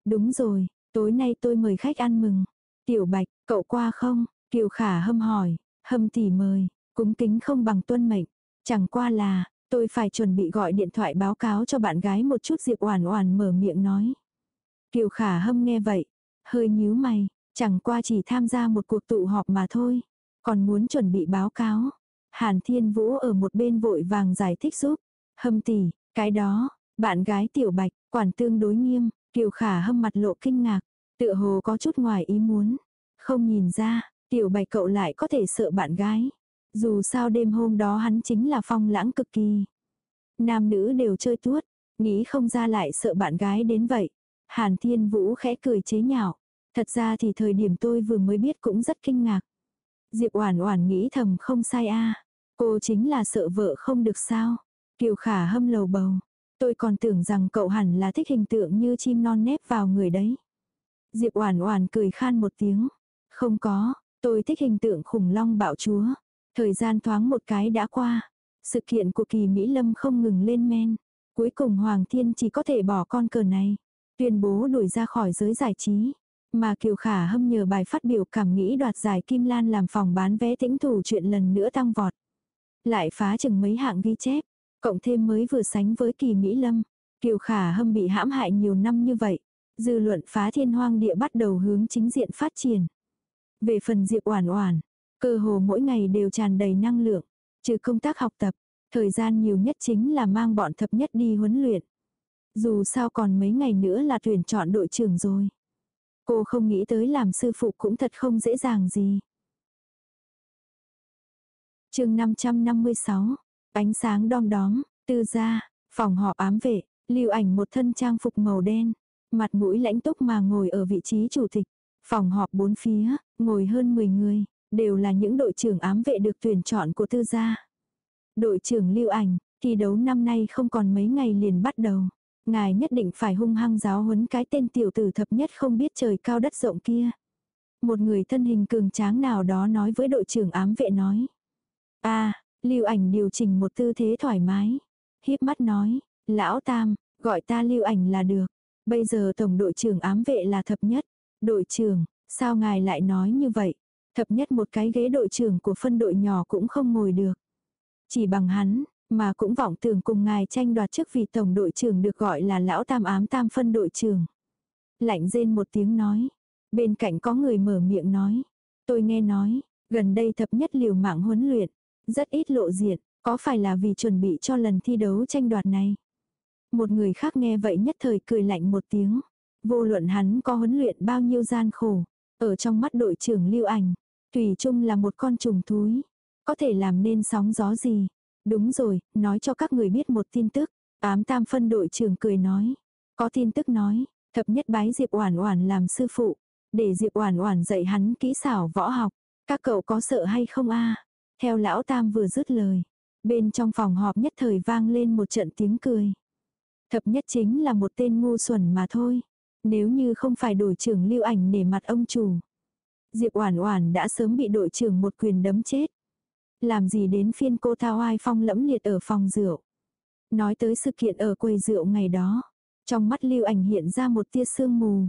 A: Đúng rồi, tối nay tôi mời khách ăn mừng. Tiểu Bạch, cậu qua không? Kiều Khả hâm hỏi, hâm tỉ mời, cúng kính không bằng tuân mệnh. Chẳng qua là, tôi phải chuẩn bị gọi điện thoại báo cáo cho bạn gái một chút Diệp Oản Oản mở miệng nói. Kiều Khả hâm nghe vậy, hơi nhíu mày, chẳng qua chỉ tham gia một cuộc tụ họp mà thôi. Còn muốn chuẩn bị báo cáo. Hàn Thiên Vũ ở một bên vội vàng giải thích giúp. Hâm tỷ, cái đó, bạn gái tiểu bạch, quản tương đối nghiêm, Kiều Khả hâm mặt lộ kinh ngạc, tựa hồ có chút ngoài ý muốn. Không nhìn ra, tiểu bạch cậu lại có thể sợ bạn gái. Dù sao đêm hôm đó hắn chính là phong lãng cực kỳ. Nam nữ đều chơi tuốt, nghĩ không ra lại sợ bạn gái đến vậy. Hàn Thiên Vũ khẽ cười chế nhạo. Thật ra thì thời điểm tôi vừa mới biết cũng rất kinh ngạc. Diệp Oản Oản nghĩ thầm không sai a, cô chính là sợ vợ không được sao? Kiều Khả hâm lầu bầu, tôi còn tưởng rằng cậu hẳn là thích hình tượng như chim non nép vào người đấy. Diệp Oản Oản cười khan một tiếng, không có, tôi thích hình tượng khủng long bạo chúa. Thời gian thoáng một cái đã qua, sự kiện của Kỳ Mỹ Lâm không ngừng lên men, cuối cùng Hoàng Thiên chỉ có thể bỏ con cờ này, tuyên bố đuổi ra khỏi giới giải trí. Mà Kiều Khả hâm nhờ bài phát biểu cảm nghĩ đoạt giải Kim Lan làm phòng bán vé tĩnh thủ chuyện lần nữa tăng vọt. Lại phá chừng mấy hạng ghi chép, cộng thêm mới vừa sánh với kỳ Mỹ Lâm. Kiều Khả hâm bị hãm hại nhiều năm như vậy. Dư luận phá thiên hoang địa bắt đầu hướng chính diện phát triển. Về phần Diệp Oản Oản, cơ hồ mỗi ngày đều tràn đầy năng lượng, trừ công tác học tập, thời gian nhiều nhất chính là mang bọn thập nhất đi huấn luyện. Dù sao còn mấy ngày nữa là tuyển chọn đội trưởng rồi. Cô không nghĩ tới làm sư phụ cũng thật không dễ dàng gì. chương 556, ánh sáng đom đóm, tư gia, phòng họp ám vệ, lưu ảnh một thân trang phục màu đen, mặt mũi lãnh túc mà ngồi ở vị trí chủ tịch. Phòng họp bốn phía, ngồi hơn 10 người, đều là những đội trưởng ám vệ được tuyển chọn của tư gia. Đội trưởng lưu ảnh, thi đấu năm nay không còn mấy ngày liền bắt đầu. Ngài nhất định phải hung hăng giáo huấn cái tên tiểu tử thập nhất không biết trời cao đất rộng kia. Một người thân hình cường tráng nào đó nói với đội trưởng ám vệ nói. a lưu ảnh điều chỉnh một tư thế thoải mái. híp mắt nói, lão tam, gọi ta lưu ảnh là được. Bây giờ tổng đội trưởng ám vệ là thập nhất. Đội trưởng, sao ngài lại nói như vậy? Thập nhất một cái ghế đội trưởng của phân đội nhỏ cũng không ngồi được. Chỉ bằng hắn, mà cũng vọng tưởng cùng ngài tranh đoạt chức vị tổng đội trưởng được gọi là lão tam ám tam phân đội trưởng. Lạnh rên một tiếng nói. Bên cạnh có người mở miệng nói. Tôi nghe nói, gần đây thập nhất liều mạng huấn luyện, rất ít lộ diện, có phải là vì chuẩn bị cho lần thi đấu tranh đoạt này? Một người khác nghe vậy nhất thời cười lạnh một tiếng. Vô luận hắn có huấn luyện bao nhiêu gian khổ, ở trong mắt đội trưởng lưu ảnh, tùy chung là một con trùng thúi, có thể làm nên sóng gió gì, Đúng rồi, nói cho các người biết một tin tức. Ám tam phân đội trưởng cười nói. Có tin tức nói, thập nhất bái Diệp Oản Oản làm sư phụ. Để Diệp Oản Oản dạy hắn kỹ xảo võ học. Các cậu có sợ hay không a Theo lão tam vừa dứt lời. Bên trong phòng họp nhất thời vang lên một trận tiếng cười. Thập nhất chính là một tên ngu xuẩn mà thôi. Nếu như không phải đội trưởng lưu ảnh nể mặt ông chủ. Diệp Oản Oản đã sớm bị đội trưởng một quyền đấm chết. Làm gì đến phiên cô thao ai phong lẫm liệt ở phòng rượu. Nói tới sự kiện ở quầy rượu ngày đó. Trong mắt lưu ảnh hiện ra một tia sương mù.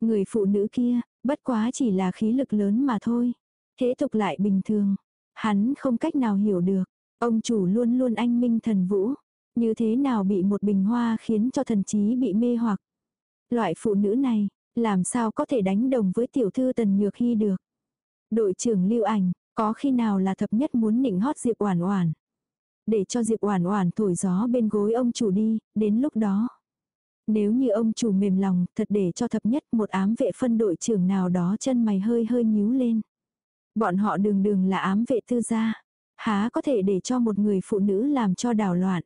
A: Người phụ nữ kia, bất quá chỉ là khí lực lớn mà thôi. Thế tục lại bình thường. Hắn không cách nào hiểu được. Ông chủ luôn luôn anh minh thần vũ. Như thế nào bị một bình hoa khiến cho thần trí bị mê hoặc. Loại phụ nữ này, làm sao có thể đánh đồng với tiểu thư tần nhược hy được. Đội trưởng lưu ảnh, có khi nào là thập nhất muốn nịnh hót Diệp Oản Oản. Để cho Diệp Oản Oản thổi gió bên gối ông chủ đi, đến lúc đó. Nếu như ông chủ mềm lòng, thật để cho thập nhất một ám vệ phân đội trưởng nào đó chân mày hơi hơi nhíu lên. Bọn họ đường đường là ám vệ tư gia. Há có thể để cho một người phụ nữ làm cho đảo loạn.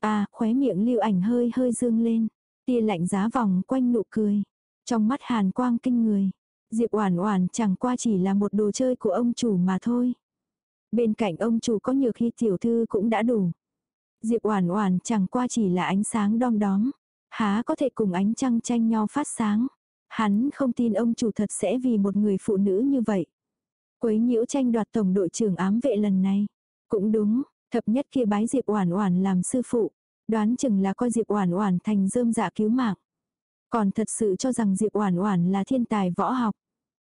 A: À, khóe miệng lưu ảnh hơi hơi dương lên. Tia lạnh giá vòng quanh nụ cười. Trong mắt hàn quang kinh người. Diệp Oản Oản chẳng qua chỉ là một đồ chơi của ông chủ mà thôi. Bên cạnh ông chủ có nhược hy tiểu thư cũng đã đủ. Diệp Oản Oản chẳng qua chỉ là ánh sáng đom đóm, há có thể cùng ánh trăng tranh nhau phát sáng. Hắn không tin ông chủ thật sẽ vì một người phụ nữ như vậy. Quấy nhiễu tranh đoạt tổng đội trưởng ám vệ lần này. Cũng đúng, thập nhất kia bái Diệp Oản Oản làm sư phụ, đoán chừng là coi Diệp Oản Oản thành rơm dạ cứu mạng. Còn thật sự cho rằng Diệp Oản Oản là thiên tài võ học.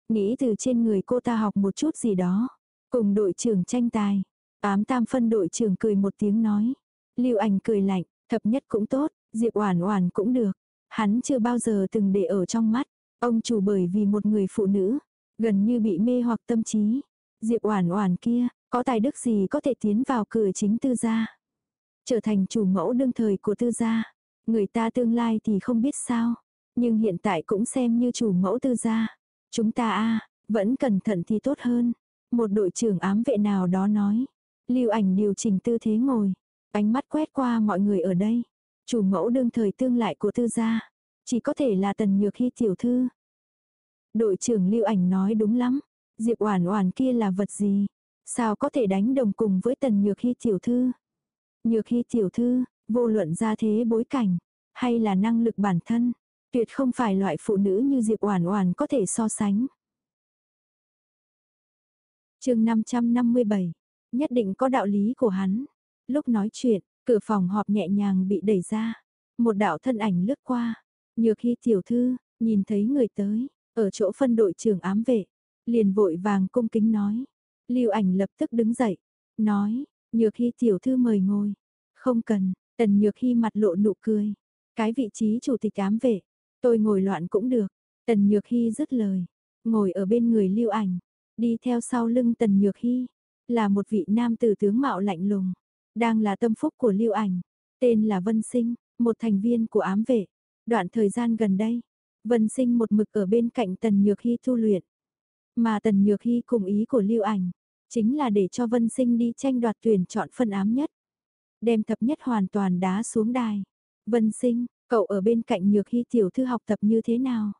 A: Nghĩ từ trên người cô ta học một chút gì đó. Cùng đội trưởng tranh tài. Ám tam phân đội trưởng cười một tiếng nói. Lưu ảnh cười lạnh, thập nhất cũng tốt, Diệp Oản Oản cũng được. Hắn chưa bao giờ từng để ở trong mắt. Ông chủ bởi vì một người phụ nữ, gần như bị mê hoặc tâm trí. Diệp Oản Oản kia, có tài đức gì có thể tiến vào cửa chính tư gia? Trở thành chủ mẫu đương thời của tư gia. Người ta tương lai thì không biết sao, nhưng hiện tại cũng xem như chủ mẫu tư gia. Chúng ta a vẫn cẩn thận thì tốt hơn. Một đội trưởng ám vệ nào đó nói. Lưu ảnh điều chỉnh tư thế ngồi. Ánh mắt quét qua mọi người ở đây. Chủ mẫu đương thời tương lại của tư gia. Chỉ có thể là tần nhược hy tiểu thư. Đội trưởng Lưu Ảnh nói đúng lắm. Diệp Oản Oản kia là vật gì? Sao có thể đánh đồng cùng với Tần Nhược hy tiểu thư? Nhược hy tiểu thư, vô luận ra thế bối cảnh, hay là năng lực bản thân, tuyệt không phải loại phụ nữ như Diệp Oản Oản có thể so sánh. Chương 557. Nhất định có đạo lý của hắn. Lúc nói chuyện, cửa phòng họp nhẹ nhàng bị đẩy ra, một đạo thân ảnh lướt qua. Nhược Hi tiểu thư, nhìn thấy người tới, ở chỗ phân đội trưởng ám vệ, liền vội vàng cung kính nói. Lưu ảnh lập tức đứng dậy, nói, Nhược Hi tiểu thư mời ngồi. Không cần, Tần Nhược Hi mặt lộ nụ cười. Cái vị trí chủ tịch ám vệ, tôi ngồi loạn cũng được. Tần Nhược hy dứt lời, ngồi ở bên người Lưu ảnh, đi theo sau lưng Tần Nhược hy là một vị nam tử tướng mạo lạnh lùng, đang là tâm phúc của Lưu ảnh, tên là Vân Sinh, một thành viên của ám vệ. Đoạn thời gian gần đây, Vân Sinh một mực ở bên cạnh Tần Nhược hy tu luyện. Mà Tần Nhược hy cùng ý của Lưu Ảnh, chính là để cho Vân Sinh đi tranh đoạt tuyển chọn phân ám nhất. Đem thập nhất hoàn toàn đá xuống đài. Vân Sinh, cậu ở bên cạnh Nhược hy tiểu thư học tập như thế nào?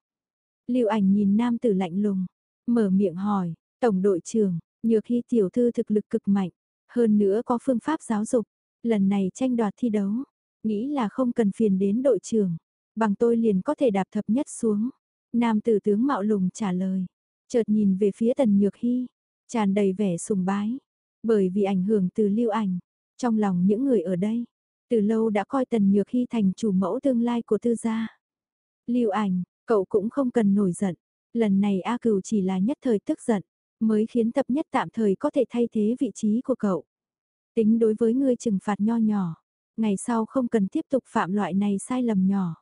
A: Lưu Ảnh nhìn nam tử lạnh lùng, mở miệng hỏi, "Tổng đội trưởng, Nhược hy tiểu thư thực lực cực mạnh, hơn nữa có phương pháp giáo dục, lần này tranh đoạt thi đấu, nghĩ là không cần phiền đến đội trưởng, bằng tôi liền có thể đạp thập nhất xuống." Nam tử tướng mạo lùng trả lời, chợt nhìn về phía Tần Nhược hy, tràn đầy vẻ sùng bái, bởi vì ảnh hưởng từ Lưu Ảnh, trong lòng những người ở đây, từ lâu đã coi Tần Nhược Hy thành chủ mẫu tương lai của tư gia. Lưu Ảnh, cậu cũng không cần nổi giận, lần này A Cửu chỉ là nhất thời tức giận, mới khiến tập nhất tạm thời có thể thay thế vị trí của cậu. Tính đối với ngươi trừng phạt nho nhỏ, ngày sau không cần tiếp tục phạm loại này sai lầm nhỏ.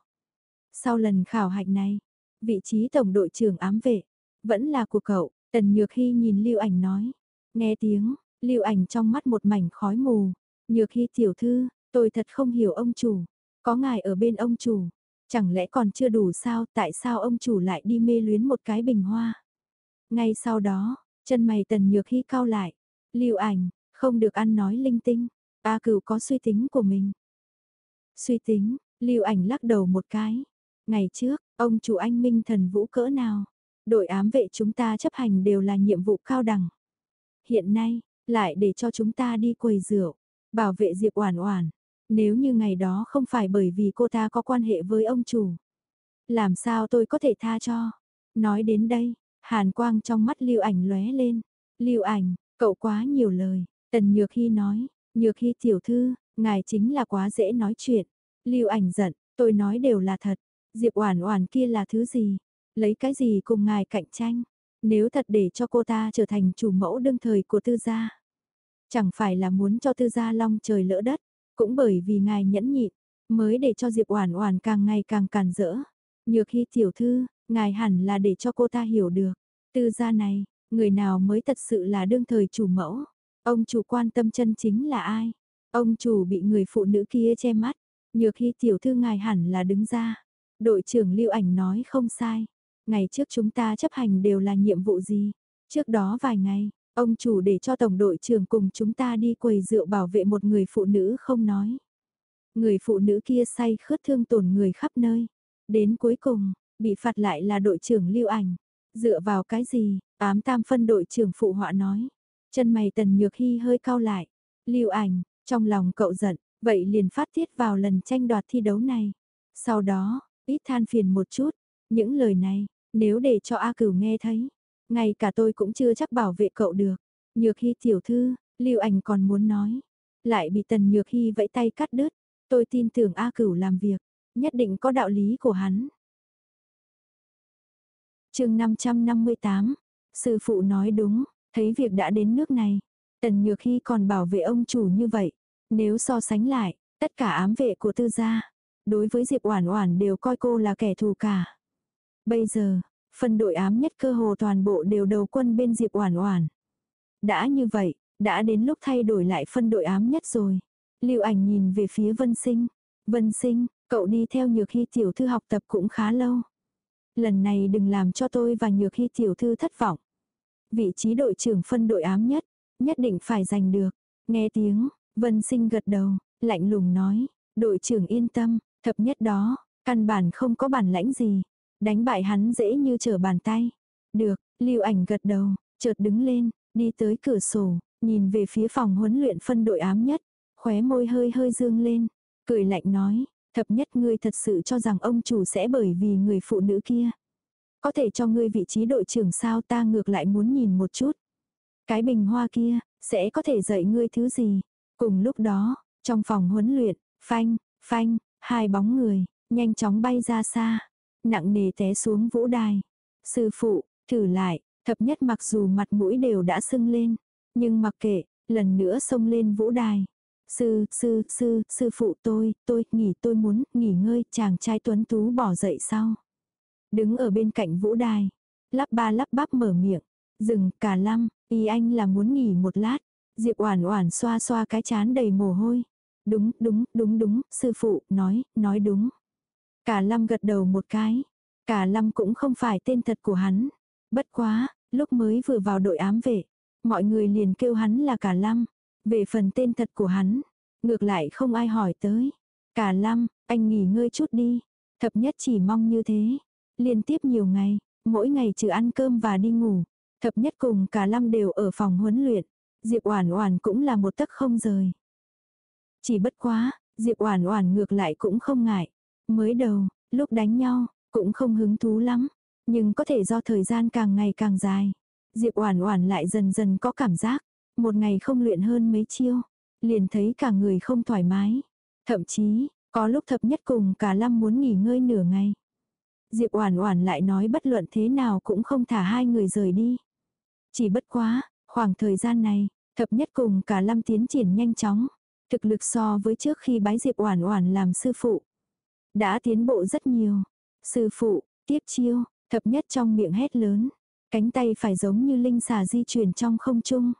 A: Sau lần khảo hạch này, vị trí tổng đội trưởng ám vệ, vẫn là của cậu, Tần Nhược Hy nhìn Lưu Ảnh nói. Nghe tiếng, Lưu Ảnh trong mắt một mảnh khói mù. Nhược Hy tiểu thư, tôi thật không hiểu ông chủ. Có ngài ở bên ông chủ, chẳng lẽ còn chưa đủ sao tại sao ông chủ lại đi mê luyến một cái bình hoa. Ngay sau đó, chân mày Tần Nhược Hy cao lại. Lưu Ảnh, không được ăn nói linh tinh. A cửu có suy tính của mình. Suy tính, Lưu Ảnh lắc đầu một cái. Ngày trước, ông chủ anh minh thần vũ cỡ nào? Đội ám vệ chúng ta chấp hành đều là nhiệm vụ cao đẳng. Hiện nay, lại để cho chúng ta đi quầy rượu, bảo vệ Diệp Oản Oản. Nếu như ngày đó không phải bởi vì cô ta có quan hệ với ông chủ, làm sao tôi có thể tha cho? Nói đến đây, hàn quang trong mắt Lưu Ảnh lóe lên. "Lưu Ảnh, cậu quá nhiều lời." Tần Nhược Hy nói, "Nhược Hy tiểu thư, ngài chính là quá dễ nói chuyện." Lưu Ảnh giận, "Tôi nói đều là thật, Diệp Oản Oản kia là thứ gì? Lấy cái gì cùng ngài cạnh tranh? Nếu thật để cho cô ta trở thành chủ mẫu đương thời của tư gia. Chẳng phải là muốn cho tư gia long trời lỡ đất, cũng bởi vì ngài nhẫn nhịn, mới để cho Diệp Oản Oản càng ngày càng càn rỡ. Nhược khi tiểu thư, ngài hẳn là để cho cô ta hiểu được, tư gia này, người nào mới thật sự là đương thời chủ mẫu? Ông chủ quan tâm chân chính là ai? Ông chủ bị người phụ nữ kia che mắt, nhược khi tiểu thư ngài hẳn là đứng ra. Đội trưởng Lưu Ảnh nói không sai, Ngày trước chúng ta chấp hành đều là nhiệm vụ gì? Trước đó vài ngày, ông chủ để cho tổng đội trưởng cùng chúng ta đi quầy rượu bảo vệ một người phụ nữ không nói. Người phụ nữ kia say khướt thương tổn người khắp nơi. Đến cuối cùng, bị phạt lại là đội trưởng lưu ảnh. Dựa vào cái gì? Ám tam phân đội trưởng phụ họa nói. Chân mày tần nhược hy hơi cao lại. Lưu ảnh, trong lòng cậu giận, vậy liền phát tiết vào lần tranh đoạt thi đấu này. Sau đó, ít than phiền một chút. Những lời này, nếu để cho A Cửu nghe thấy, ngay cả tôi cũng chưa chắc bảo vệ cậu được. Nhược Hy tiểu thư, Lưu Ảnh còn muốn nói, lại bị Tần Nhược Hy vẫy tay cắt đứt. Tôi tin tưởng A Cửu làm việc, nhất định có đạo lý của hắn. Chương 558. Sư phụ nói đúng, thấy việc đã đến nước này, Tần Nhược Hy còn bảo vệ ông chủ như vậy, nếu so sánh lại, tất cả ám vệ của tư gia, đối với Diệp Oản Oản đều coi cô là kẻ thù cả. Bây giờ, phân đội ám nhất cơ hồ toàn bộ đều đầu quân bên Diệp Oản Oản. Đã như vậy, đã đến lúc thay đổi lại phân đội ám nhất rồi. Lưu Ảnh nhìn về phía Vân Sinh, "Vân Sinh, cậu đi theo Nhược Hi tiểu thư học tập cũng khá lâu. Lần này đừng làm cho tôi và Nhược Hi tiểu thư thất vọng. Vị trí đội trưởng phân đội ám nhất, nhất định phải giành được." Nghe tiếng, Vân Sinh gật đầu, lạnh lùng nói, "Đội trưởng yên tâm, thập nhất đó, căn bản không có bản lãnh gì, Đánh bại hắn dễ như trở bàn tay. Được, lưu ảnh gật đầu, chợt đứng lên, đi tới cửa sổ, nhìn về phía phòng huấn luyện phân đội ám nhất, khóe môi hơi hơi dương lên, cười lạnh nói, thập nhất ngươi thật sự cho rằng ông chủ sẽ bởi vì người phụ nữ kia. Có thể cho ngươi vị trí đội trưởng sao ta ngược lại muốn nhìn một chút. Cái bình hoa kia, sẽ có thể dạy ngươi thứ gì. Cùng lúc đó, trong phòng huấn luyện, phanh, phanh, hai bóng người, nhanh chóng bay ra xa. Nặng nề té xuống vũ đài. Sư phụ, thử lại, thập nhất mặc dù mặt mũi đều đã sưng lên. Nhưng mặc kệ, lần nữa xông lên vũ đài. Sư, sư, sư, sư phụ tôi, tôi, nghỉ tôi muốn, nghỉ ngơi, chàng trai tuấn tú bỏ dậy sau. Đứng ở bên cạnh vũ đài, lắp ba lắp bắp mở miệng. Dừng, cả lăm, ý anh là muốn nghỉ một lát. Diệp Oản Oản xoa xoa cái chán đầy mồ hôi. Đúng, đúng, đúng đúng, sư phụ, nói, nói đúng. Cả Lâm gật đầu một cái. Cả Lâm cũng không phải tên thật của hắn. Bất quá, lúc mới vừa vào đội ám vệ, mọi người liền kêu hắn là Cả Lâm. Về phần tên thật của hắn, ngược lại không ai hỏi tới. Cả Lâm, anh nghỉ ngơi chút đi. Thập nhất chỉ mong như thế. Liên tiếp nhiều ngày, mỗi ngày trừ ăn cơm và đi ngủ. Thập nhất cùng cả Lâm đều ở phòng huấn luyện. Diệp Oản Oản cũng là một tấc không rời. Chỉ bất quá, Diệp Oản Oản ngược lại cũng không ngại. Mới đầu, lúc đánh nhau, cũng không hứng thú lắm, nhưng có thể do thời gian càng ngày càng dài, Diệp Oản Oản lại dần dần có cảm giác, một ngày không luyện hơn mấy chiêu, liền thấy cả người không thoải mái. Thậm chí, có lúc thập nhất cùng cả Lâm muốn nghỉ ngơi nửa ngày. Diệp Oản Oản lại nói bất luận thế nào cũng không thả hai người rời đi. Chỉ bất quá, khoảng thời gian này, thập nhất cùng cả Lâm tiến triển nhanh chóng, thực lực so với trước khi bái Diệp Oản Oản làm sư phụ, đã tiến bộ rất nhiều. Sư phụ, tiếp chiêu, thập nhất trong miệng hét lớn, cánh tay phải giống như linh xà di chuyển trong không trung,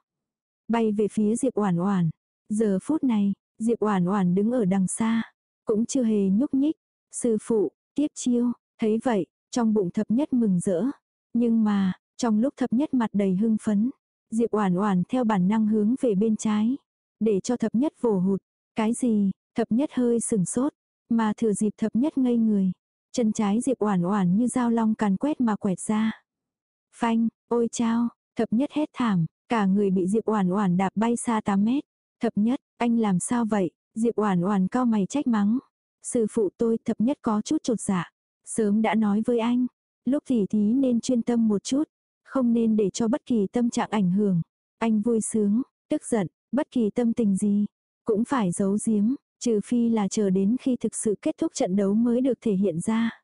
A: bay về phía Diệp Oản Oản. Giờ phút này, Diệp Oản Oản đứng ở đằng xa, cũng chưa hề nhúc nhích. Sư phụ, tiếp chiêu, thấy vậy, trong bụng thập nhất mừng rỡ, nhưng mà, trong lúc thập nhất mặt đầy hưng phấn, Diệp Oản Oản theo bản năng hướng về bên trái, để cho thập nhất vồ hụt. Cái gì? Thập nhất hơi sừng sốt, mà thừa dịp thập nhất ngây người. Chân trái Diệp Oản Oản như dao long càn quét mà quẹt ra. Phanh, ôi chao, thập nhất hét thảm, cả người bị Diệp Oản Oản đạp bay xa 8 mét. Thập nhất, anh làm sao vậy? Diệp Oản Oản cau mày trách mắng. Sư phụ tôi thập nhất có chút chột dạ. Sớm đã nói với anh, lúc thì thí nên chuyên tâm một chút, không nên để cho bất kỳ tâm trạng ảnh hưởng. Anh vui sướng, tức giận, bất kỳ tâm tình gì, cũng phải giấu giếm, trừ phi là chờ đến khi thực sự kết thúc trận đấu mới được thể hiện ra.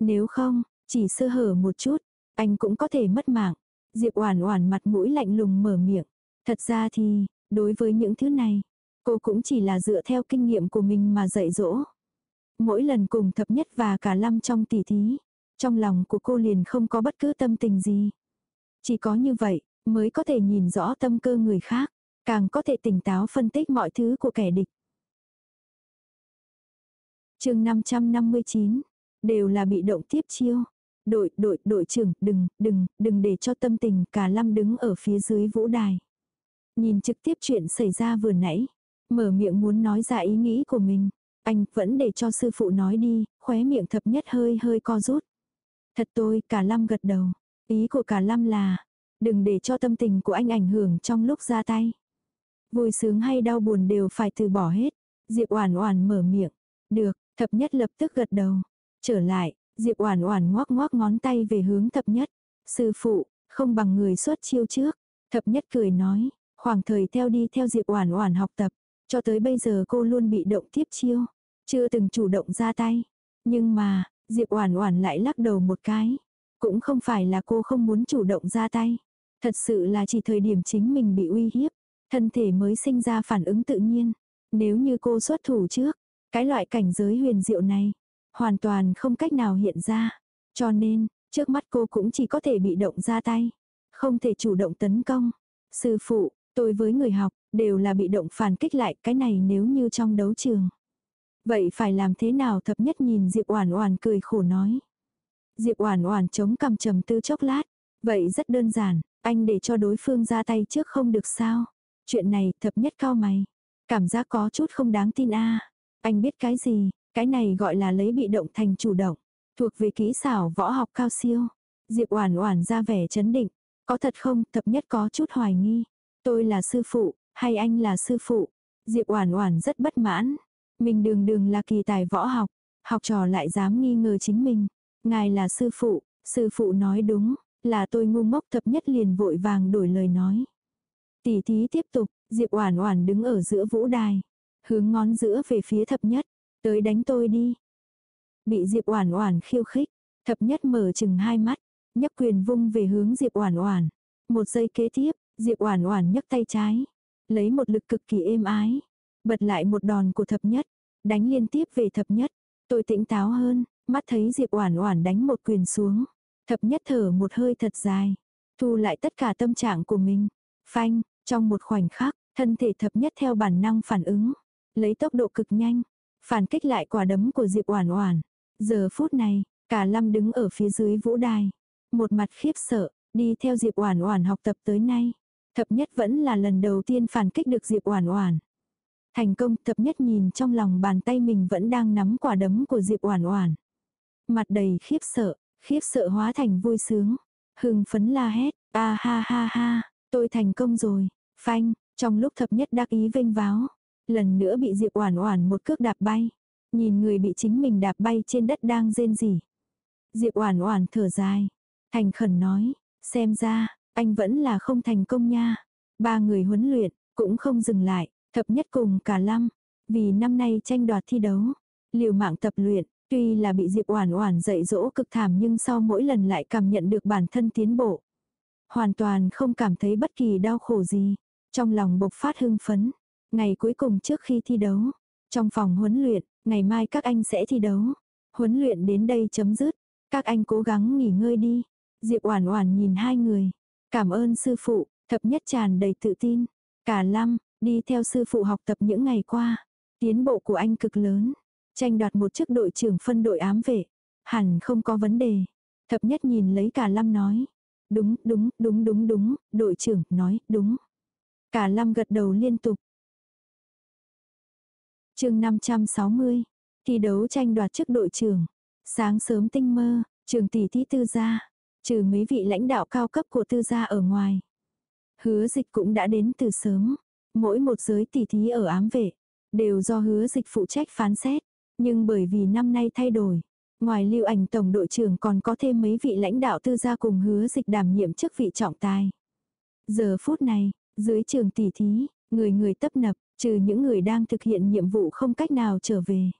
A: Nếu không, chỉ sơ hở một chút, anh cũng có thể mất mạng. Diệp Oản Oản mặt mũi lạnh lùng mở miệng. Thật ra thì, đối với những thứ này, cô cũng chỉ là dựa theo kinh nghiệm của mình mà dạy dỗ. Mỗi lần cùng thập nhất và cả lâm trong tỉ thí, trong lòng của cô liền không có bất cứ tâm tình gì. Chỉ có như vậy, mới có thể nhìn rõ tâm cơ người khác, càng có thể tỉnh táo phân tích mọi thứ của kẻ địch chương 559, đều là bị động tiếp chiêu. Đội, đội, đội trưởng, đừng, đừng, đừng để cho tâm tình cả lâm đứng ở phía dưới vũ đài. Nhìn trực tiếp chuyện xảy ra vừa nãy, mở miệng muốn nói ra ý nghĩ của mình. Anh vẫn để cho sư phụ nói đi, khóe miệng thập nhất hơi hơi co rút. Thật tôi, cả lâm gật đầu. Ý của cả lâm là, đừng để cho tâm tình của anh ảnh hưởng trong lúc ra tay. Vui sướng hay đau buồn đều phải từ bỏ hết. Diệp Oản Oản mở miệng. Được, thập nhất lập tức gật đầu. Trở lại, Diệp Oản Oản ngoắc ngoắc ngón tay về hướng thập nhất. Sư phụ, không bằng người xuất chiêu trước. Thập nhất cười nói, khoảng thời theo đi theo Diệp Oản Oản học tập, cho tới bây giờ cô luôn bị động tiếp chiêu, chưa từng chủ động ra tay. Nhưng mà, Diệp Oản Oản lại lắc đầu một cái, cũng không phải là cô không muốn chủ động ra tay, thật sự là chỉ thời điểm chính mình bị uy hiếp, thân thể mới sinh ra phản ứng tự nhiên. Nếu như cô xuất thủ trước, cái loại cảnh giới huyền diệu này, hoàn toàn không cách nào hiện ra. Cho nên, trước mắt cô cũng chỉ có thể bị động ra tay, không thể chủ động tấn công. Sư phụ, tôi với người học, đều là bị động phản kích lại cái này nếu như trong đấu trường. Vậy phải làm thế nào thập nhất nhìn Diệp Oản Oản cười khổ nói. Diệp Oản Oản chống cằm trầm tư chốc lát, vậy rất đơn giản, anh để cho đối phương ra tay trước không được sao? Chuyện này thập nhất cao mày, cảm giác có chút không đáng tin a. Anh biết cái gì? Cái này gọi là lấy bị động thành chủ động, thuộc về kỹ xảo võ học cao siêu. Diệp Oản Oản ra vẻ chấn định, có thật không? Thập nhất có chút hoài nghi. Tôi là sư phụ, hay anh là sư phụ? Diệp Oản Oản rất bất mãn. Mình đường đường là kỳ tài võ học, học trò lại dám nghi ngờ chính mình. Ngài là sư phụ, sư phụ nói đúng, là tôi ngu ngốc thập nhất liền vội vàng đổi lời nói. Tỷ thí tiếp tục, Diệp Oản Oản đứng ở giữa vũ đài, hướng ngón giữa về phía thập nhất, tới đánh tôi đi. Bị Diệp Oản Oản khiêu khích, thập nhất mở chừng hai mắt, nhấc quyền vung về hướng Diệp Oản Oản. Một giây kế tiếp, Diệp Oản Oản nhấc tay trái, lấy một lực cực kỳ êm ái, bật lại một đòn của thập nhất, đánh liên tiếp về thập nhất. Tôi tỉnh táo hơn, mắt thấy Diệp Oản Oản đánh một quyền xuống, thập nhất thở một hơi thật dài, thu lại tất cả tâm trạng của mình. Phanh, trong một khoảnh khắc, thân thể thập nhất theo bản năng phản ứng, lấy tốc độ cực nhanh, phản kích lại quả đấm của Diệp Oản Oản. Giờ phút này, cả Lâm đứng ở phía dưới vũ đài, một mặt khiếp sợ, đi theo Diệp Oản Oản học tập tới nay, thập nhất vẫn là lần đầu tiên phản kích được Diệp Oản Oản. Thành công, thập nhất nhìn trong lòng bàn tay mình vẫn đang nắm quả đấm của Diệp Oản Oản. Mặt đầy khiếp sợ, khiếp sợ hóa thành vui sướng, hưng phấn la hét, "A ha ha ha, tôi thành công rồi." Phanh, trong lúc thập nhất đắc ý vênh váo, lần nữa bị Diệp Oản Oản một cước đạp bay. Nhìn người bị chính mình đạp bay trên đất đang rên rỉ. Diệp Oản Oản thở dài, thành khẩn nói, xem ra anh vẫn là không thành công nha. Ba người huấn luyện cũng không dừng lại, thập nhất cùng cả lâm, vì năm nay tranh đoạt thi đấu, liều mạng tập luyện, tuy là bị Diệp Oản Oản dạy dỗ cực thảm nhưng sau mỗi lần lại cảm nhận được bản thân tiến bộ. Hoàn toàn không cảm thấy bất kỳ đau khổ gì, trong lòng bộc phát hưng phấn. Ngày cuối cùng trước khi thi đấu, trong phòng huấn luyện, ngày mai các anh sẽ thi đấu. Huấn luyện đến đây chấm dứt, các anh cố gắng nghỉ ngơi đi. Diệp Oản Oản nhìn hai người, cảm ơn sư phụ, thập nhất tràn đầy tự tin. Cả Lâm, đi theo sư phụ học tập những ngày qua, tiến bộ của anh cực lớn, tranh đoạt một chức đội trưởng phân đội ám vệ, hẳn không có vấn đề. Thập nhất nhìn lấy cả Lâm nói, đúng, đúng, đúng đúng đúng, đội trưởng nói, đúng. Cả Lâm gật đầu liên tục chương 560, thi đấu tranh đoạt chức đội trưởng. Sáng sớm tinh mơ, trường tỷ thí tư gia, trừ mấy vị lãnh đạo cao cấp của tư gia ở ngoài. Hứa dịch cũng đã đến từ sớm. Mỗi một giới tỷ thí ở ám vệ, đều do hứa dịch phụ trách phán xét. Nhưng bởi vì năm nay thay đổi, ngoài lưu ảnh tổng đội trưởng còn có thêm mấy vị lãnh đạo tư gia cùng hứa dịch đảm nhiệm chức vị trọng tài. Giờ phút này, dưới trường tỷ thí, người người tấp nập, trừ những người đang thực hiện nhiệm vụ không cách nào trở về.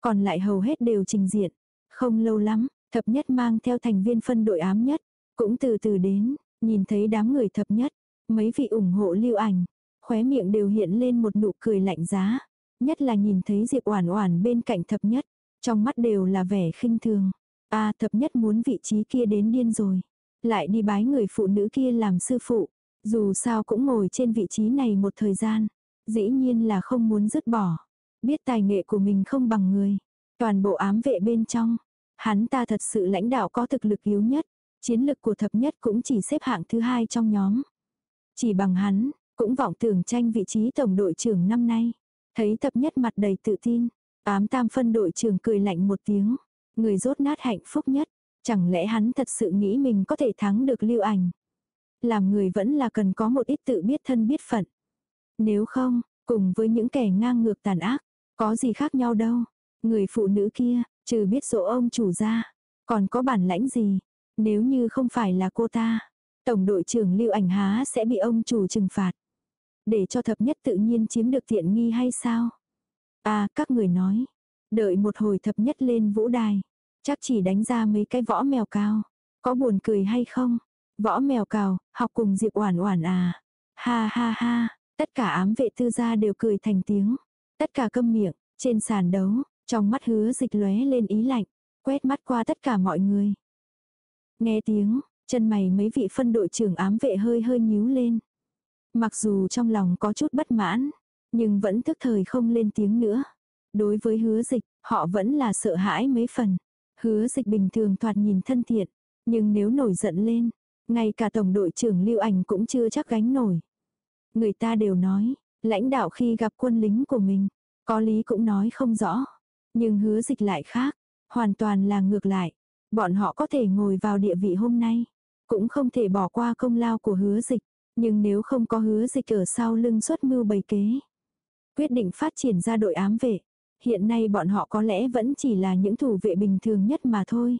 A: Còn lại hầu hết đều trình diện. Không lâu lắm, thập nhất mang theo thành viên phân đội ám nhất, cũng từ từ đến, nhìn thấy đám người thập nhất, mấy vị ủng hộ lưu ảnh, khóe miệng đều hiện lên một nụ cười lạnh giá. Nhất là nhìn thấy Diệp Oản Oản bên cạnh thập nhất, trong mắt đều là vẻ khinh thường. A thập nhất muốn vị trí kia đến điên rồi. Lại đi bái người phụ nữ kia làm sư phụ. Dù sao cũng ngồi trên vị trí này một thời gian. Dĩ nhiên là không muốn dứt bỏ. Biết tài nghệ của mình không bằng người. Toàn bộ ám vệ bên trong. Hắn ta thật sự lãnh đạo có thực lực yếu nhất. Chiến lực của thập nhất cũng chỉ xếp hạng thứ hai trong nhóm. Chỉ bằng hắn, cũng vọng tưởng tranh vị trí tổng đội trưởng năm nay. Thấy thập nhất mặt đầy tự tin. Ám tam phân đội trưởng cười lạnh một tiếng. Người rốt nát hạnh phúc nhất. Chẳng lẽ hắn thật sự nghĩ mình có thể thắng được lưu ảnh. Làm người vẫn là cần có một ít tự biết thân biết phận. Nếu không, cùng với những kẻ ngang ngược tàn ác, có gì khác nhau đâu. Người phụ nữ kia, trừ biết dỗ ông chủ ra, còn có bản lãnh gì. Nếu như không phải là cô ta, tổng đội trưởng lưu ảnh há sẽ bị ông chủ trừng phạt. Để cho thập nhất tự nhiên chiếm được tiện nghi hay sao? À, các người nói. Đợi một hồi thập nhất lên vũ đài. Chắc chỉ đánh ra mấy cái võ mèo cao. Có buồn cười hay không? Võ mèo cào, học cùng Diệp Oản Oản à. Ha ha ha, tất cả ám vệ tư gia đều cười thành tiếng. Tất cả câm miệng, trên sàn đấu, trong mắt hứa dịch lóe lên ý lạnh, quét mắt qua tất cả mọi người. Nghe tiếng, chân mày mấy vị phân đội trưởng ám vệ hơi hơi nhíu lên. Mặc dù trong lòng có chút bất mãn, nhưng vẫn thức thời không lên tiếng nữa. Đối với hứa dịch, họ vẫn là sợ hãi mấy phần. Hứa dịch bình thường thoạt nhìn thân thiện, nhưng nếu nổi giận lên, ngay cả tổng đội trưởng lưu ảnh cũng chưa chắc gánh nổi. Người ta đều nói, lãnh đạo khi gặp quân lính của mình, có lý cũng nói không rõ. Nhưng hứa dịch lại khác, hoàn toàn là ngược lại. Bọn họ có thể ngồi vào địa vị hôm nay. Cũng không thể bỏ qua công lao của hứa dịch. Nhưng nếu không có hứa dịch ở sau lưng xuất mưu bày kế. Quyết định phát triển ra đội ám vệ. Hiện nay bọn họ có lẽ vẫn chỉ là những thủ vệ bình thường nhất mà thôi.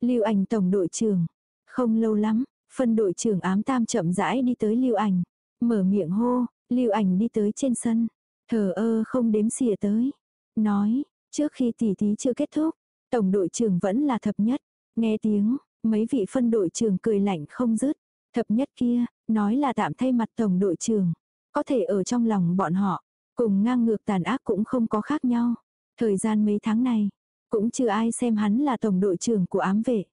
A: Lưu ảnh tổng đội trưởng. Không lâu lắm, phân đội trưởng ám tam chậm rãi đi tới lưu ảnh. Mở miệng hô, lưu ảnh đi tới trên sân. Thờ ơ không đếm xỉa tới. Nói, trước khi tỉ thí chưa kết thúc, tổng đội trưởng vẫn là thập nhất. Nghe tiếng, mấy vị phân đội trưởng cười lạnh không dứt. Thập nhất kia, nói là tạm thay mặt tổng đội trưởng. Có thể ở trong lòng bọn họ, cùng ngang ngược tàn ác cũng không có khác nhau. Thời gian mấy tháng này, cũng chưa ai xem hắn là tổng đội trưởng của ám vệ.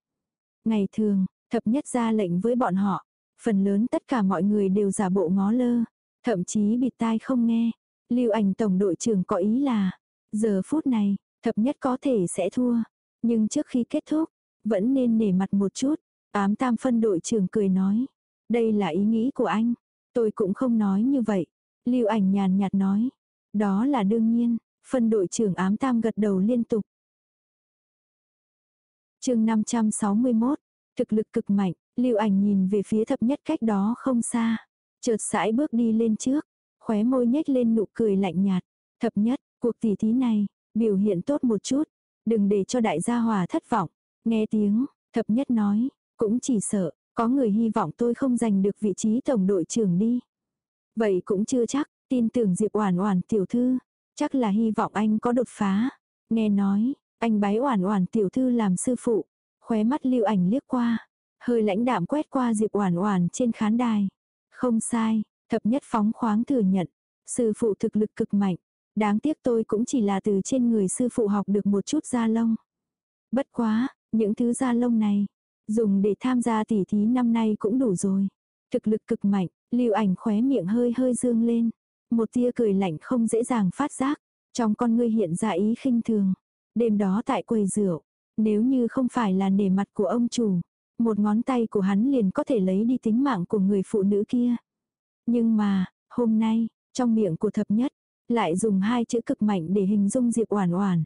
A: Ngày thường, thập nhất ra lệnh với bọn họ. Phần lớn tất cả mọi người đều giả bộ ngó lơ. Thậm chí bịt tai không nghe. Lưu ảnh tổng đội trưởng có ý là, giờ phút này, thập nhất có thể sẽ thua. Nhưng trước khi kết thúc, vẫn nên nể mặt một chút. Ám tam phân đội trưởng cười nói. Đây là ý nghĩ của anh. Tôi cũng không nói như vậy. Lưu ảnh nhàn nhạt nói. Đó là đương nhiên. Phân đội trưởng ám tam gật đầu liên tục. chương 561. Thực lực cực mạnh. Lưu ảnh nhìn về phía thập nhất cách đó không xa. Chợt sải bước đi lên trước. Khóe môi nhếch lên nụ cười lạnh nhạt. Thập nhất, cuộc tỷ thí này, biểu hiện tốt một chút. Đừng để cho đại gia hòa thất vọng. Nghe tiếng, thập nhất nói, cũng chỉ sợ, có người hy vọng tôi không giành được vị trí tổng đội trưởng đi. Vậy cũng chưa chắc, tin tưởng Diệp Oản Oản tiểu thư, chắc là hy vọng anh có đột phá. Nghe nói, anh bái Oản Oản tiểu thư làm sư phụ, khóe mắt Lưu Ảnh liếc qua, hơi lãnh đạm quét qua Diệp Oản Oản trên khán đài. Không sai, thập nhất phóng khoáng thừa nhận, sư phụ thực lực cực mạnh, đáng tiếc tôi cũng chỉ là từ trên người sư phụ học được một chút da lông. Bất quá, những thứ da lông này, dùng để tham gia tỉ thí năm nay cũng đủ rồi. Thực lực cực mạnh, lưu ảnh khóe miệng hơi hơi dương lên. Một tia cười lạnh không dễ dàng phát giác. Trong con ngươi hiện ra ý khinh thường. Đêm đó tại quầy rượu, nếu như không phải là nể mặt của ông chủ, một ngón tay của hắn liền có thể lấy đi tính mạng của người phụ nữ kia. Nhưng mà, hôm nay, trong miệng của thập nhất, lại dùng hai chữ cực mạnh để hình dung Diệp Oản Oản.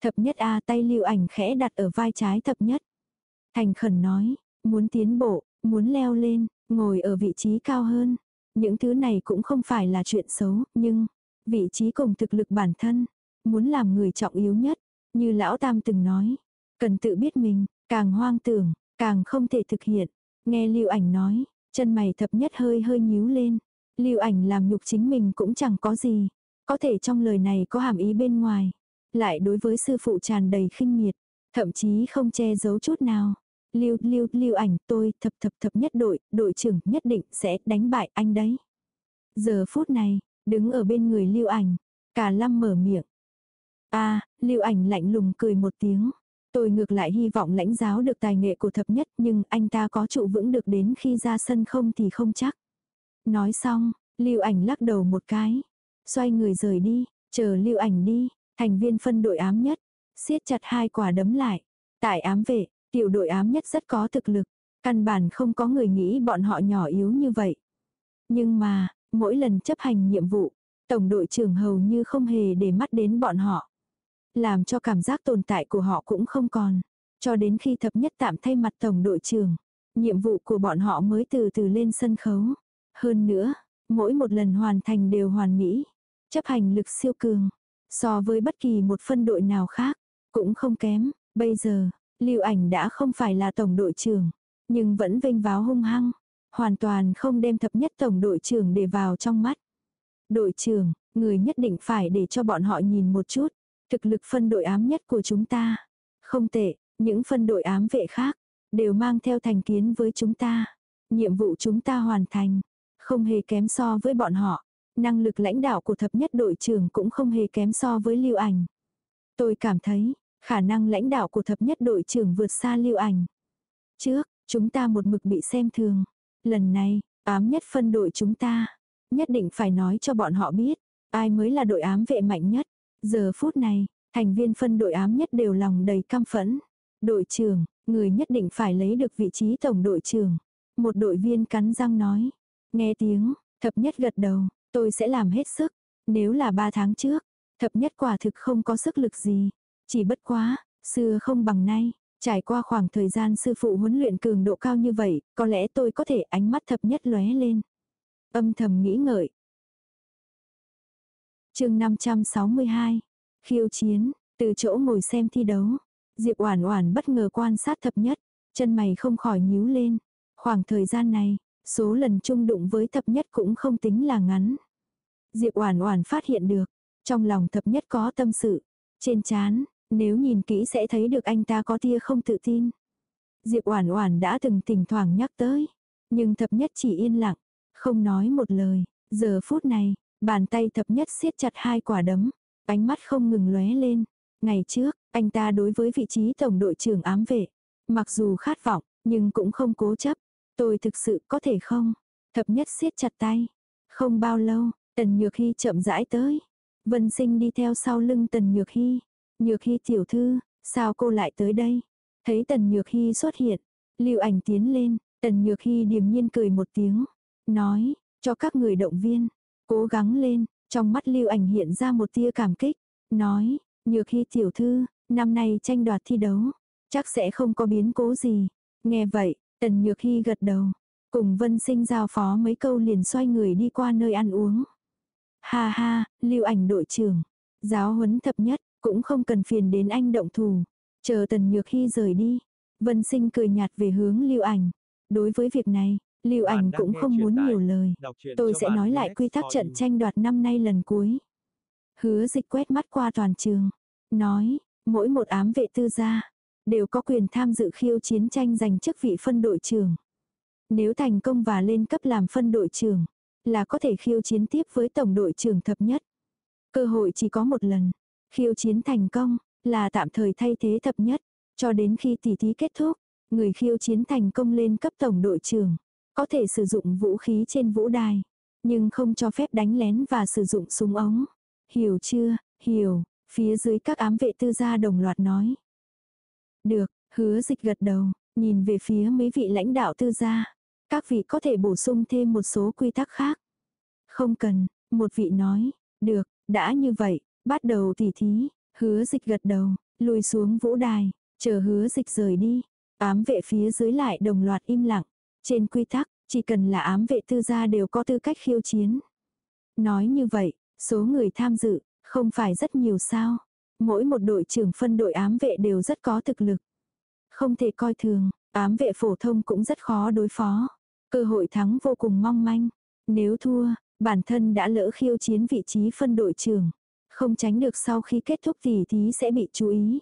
A: Thập nhất a tay lưu ảnh khẽ đặt ở vai trái thập nhất. Thành khẩn nói, muốn tiến bộ, muốn leo lên, ngồi ở vị trí cao hơn. Những thứ này cũng không phải là chuyện xấu, nhưng, vị trí cùng thực lực bản thân, muốn làm người trọng yếu nhất, như lão tam từng nói, cần tự biết mình, càng hoang tưởng, càng không thể thực hiện. Nghe lưu ảnh nói, chân mày thập nhất hơi hơi nhíu lên. Lưu ảnh làm nhục chính mình cũng chẳng có gì. Có thể trong lời này có hàm ý bên ngoài. Lại đối với sư phụ tràn đầy khinh miệt. Thậm chí không che giấu chút nào. Lưu, lưu, lưu ảnh tôi thập thập thập nhất đội, đội trưởng nhất định sẽ đánh bại anh đấy. Giờ phút này, đứng ở bên người lưu ảnh, cả lâm mở miệng. a lưu ảnh lạnh lùng cười một tiếng. Tôi ngược lại hy vọng lãnh giáo được tài nghệ của thập nhất nhưng anh ta có trụ vững được đến khi ra sân không thì không chắc. Nói xong, lưu ảnh lắc đầu một cái. Xoay người rời đi, chờ lưu ảnh đi, thành viên phân đội ám nhất. siết chặt hai quả đấm lại. Tại ám vệ, tiểu đội ám nhất rất có thực lực. Căn bản không có người nghĩ bọn họ nhỏ yếu như vậy. Nhưng mà, mỗi lần chấp hành nhiệm vụ, tổng đội trưởng hầu như không hề để mắt đến bọn họ. Làm cho cảm giác tồn tại của họ cũng không còn. Cho đến khi thập nhất tạm thay mặt tổng đội trưởng, nhiệm vụ của bọn họ mới từ từ lên sân khấu. Hơn nữa, mỗi một lần hoàn thành đều hoàn mỹ. Chấp hành lực siêu cường. So với bất kỳ một phân đội nào khác, cũng không kém. Bây giờ, lưu ảnh đã không phải là tổng đội trưởng, nhưng vẫn vênh váo hung hăng. Hoàn toàn không đem thập nhất tổng đội trưởng để vào trong mắt. Đội trưởng, người nhất định phải để cho bọn họ nhìn một chút. Thực lực phân đội ám nhất của chúng ta. Không tệ, những phân đội ám vệ khác, đều mang theo thành kiến với chúng ta. Nhiệm vụ chúng ta hoàn thành, không hề kém so với bọn họ. Năng lực lãnh đạo của thập nhất đội trưởng cũng không hề kém so với lưu ảnh. Tôi cảm thấy, khả năng lãnh đạo của thập nhất đội trưởng vượt xa lưu ảnh. Trước, chúng ta một mực bị xem thường. Lần này, ám nhất phân đội chúng ta. Nhất định phải nói cho bọn họ biết, ai mới là đội ám vệ mạnh nhất. Giờ phút này, thành viên phân đội ám nhất đều lòng đầy căm phẫn. Đội trưởng, người nhất định phải lấy được vị trí tổng đội trưởng. Một đội viên cắn răng nói. Nghe tiếng, thập nhất gật đầu, tôi sẽ làm hết sức. Nếu là ba tháng trước, thập nhất quả thực không có sức lực gì. Chỉ bất quá, xưa không bằng nay. Trải qua khoảng thời gian sư phụ huấn luyện cường độ cao như vậy, có lẽ tôi có thể ánh mắt thập nhất lóe lên. Âm thầm nghĩ ngợi chương 562. Khiêu chiến, từ chỗ ngồi xem thi đấu. Diệp Oản Oản bất ngờ quan sát thập nhất, chân mày không khỏi nhíu lên. Khoảng thời gian này, số lần chung đụng với thập nhất cũng không tính là ngắn. Diệp Oản Oản phát hiện được, trong lòng thập nhất có tâm sự, trên trán, nếu nhìn kỹ sẽ thấy được anh ta có tia không tự tin. Diệp Oản Oản đã từng thỉnh thoảng nhắc tới, nhưng thập nhất chỉ yên lặng, không nói một lời. Giờ phút này, bàn tay thập nhất siết chặt hai quả đấm, ánh mắt không ngừng lóe lên. Ngày trước, anh ta đối với vị trí tổng đội trưởng ám vệ, mặc dù khát vọng, nhưng cũng không cố chấp. Tôi thực sự có thể không? Thập nhất siết chặt tay. Không bao lâu, Tần Nhược Hy chậm rãi tới. Vân Sinh đi theo sau lưng Tần Nhược Hy. Nhược Hy tiểu thư, sao cô lại tới đây? Thấy Tần Nhược Hy xuất hiện, Lưu Ảnh tiến lên, Tần Nhược Hy điềm nhiên cười một tiếng, nói, cho các người động viên, cố gắng lên, trong mắt Lưu Ảnh hiện ra một tia cảm kích, nói, Nhược Hy tiểu thư, năm nay tranh đoạt thi đấu, chắc sẽ không có biến cố gì. Nghe vậy, Tần Nhược Hy gật đầu, cùng Vân Sinh giao phó mấy câu liền xoay người đi qua nơi ăn uống. Ha ha, Lưu Ảnh đội trưởng, giáo huấn thập nhất, cũng không cần phiền đến anh động thủ. Chờ Tần Nhược Hy rời đi. Vân Sinh cười nhạt về hướng Lưu Ảnh. Đối với việc này, Lưu Ảnh cũng không muốn nhiều lời. Tôi sẽ nói lại quy tắc trận tranh đoạt năm nay lần cuối. Hứa dịch quét mắt qua toàn trường. Nói, mỗi một ám vệ tư gia, đều có quyền tham dự khiêu chiến tranh giành chức vị phân đội trưởng. Nếu thành công và lên cấp làm phân đội trưởng, là có thể khiêu chiến tiếp với tổng đội trưởng thập nhất. Cơ hội chỉ có một lần, Khiêu chiến thành công, là tạm thời thay thế thập nhất, cho đến khi tỷ thí kết thúc, người khiêu chiến thành công lên cấp tổng đội trưởng, có thể sử dụng vũ khí trên vũ đài, nhưng không cho phép đánh lén và sử dụng súng ống. Hiểu chưa, hiểu, phía dưới các ám vệ tư gia đồng loạt nói. Được, hứa dịch gật đầu, nhìn về phía mấy vị lãnh đạo tư gia. Các vị có thể bổ sung thêm một số quy tắc khác. Không cần, một vị nói, được, đã như vậy, Bắt đầu tỉ thí, hứa dịch gật đầu, lùi xuống vũ đài, chờ hứa dịch rời đi. Ám vệ phía dưới lại đồng loạt im lặng. Trên quy tắc, chỉ cần là ám vệ tư gia đều có tư cách khiêu chiến. Nói như vậy, số người tham dự, không phải rất nhiều sao. Mỗi một đội trưởng phân đội ám vệ đều rất có thực lực. Không thể coi thường, ám vệ phổ thông cũng rất khó đối phó. Cơ hội thắng vô cùng mong manh. Nếu thua, bản thân đã lỡ khiêu chiến vị trí phân đội trưởng. Không tránh được sau khi kết thúc thì thí sẽ bị chú ý.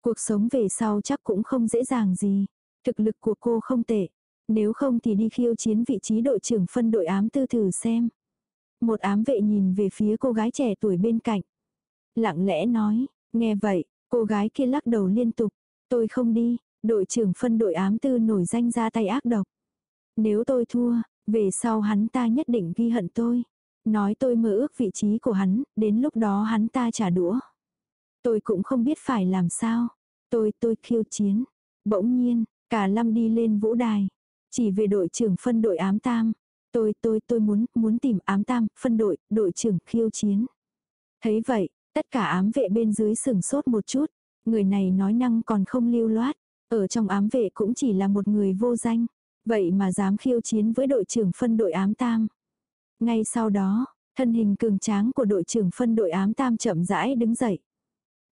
A: Cuộc sống về sau chắc cũng không dễ dàng gì. Thực lực của cô không tệ. Nếu không thì đi khiêu chiến vị trí đội trưởng phân đội ám tư thử xem. Một ám vệ nhìn về phía cô gái trẻ tuổi bên cạnh. Lặng lẽ nói, nghe vậy, cô gái kia lắc đầu liên tục. Tôi không đi, đội trưởng phân đội ám tư nổi danh ra tay ác độc. Nếu tôi thua, về sau hắn ta nhất định ghi hận tôi. Nói tôi mơ ước vị trí của hắn, đến lúc đó hắn ta trả đũa. Tôi cũng không biết phải làm sao. Tôi, tôi khiêu chiến. Bỗng nhiên, cả lâm đi lên vũ đài. Chỉ về đội trưởng phân đội ám tam. Tôi, tôi, tôi muốn, muốn tìm ám tam, phân đội, đội trưởng khiêu chiến. Thấy vậy, tất cả ám vệ bên dưới sừng sốt một chút. Người này nói năng còn không lưu loát. Ở trong ám vệ cũng chỉ là một người vô danh. Vậy mà dám khiêu chiến với đội trưởng phân đội ám tam. Ngay sau đó, thân hình cường tráng của đội trưởng phân đội ám tam chậm rãi đứng dậy.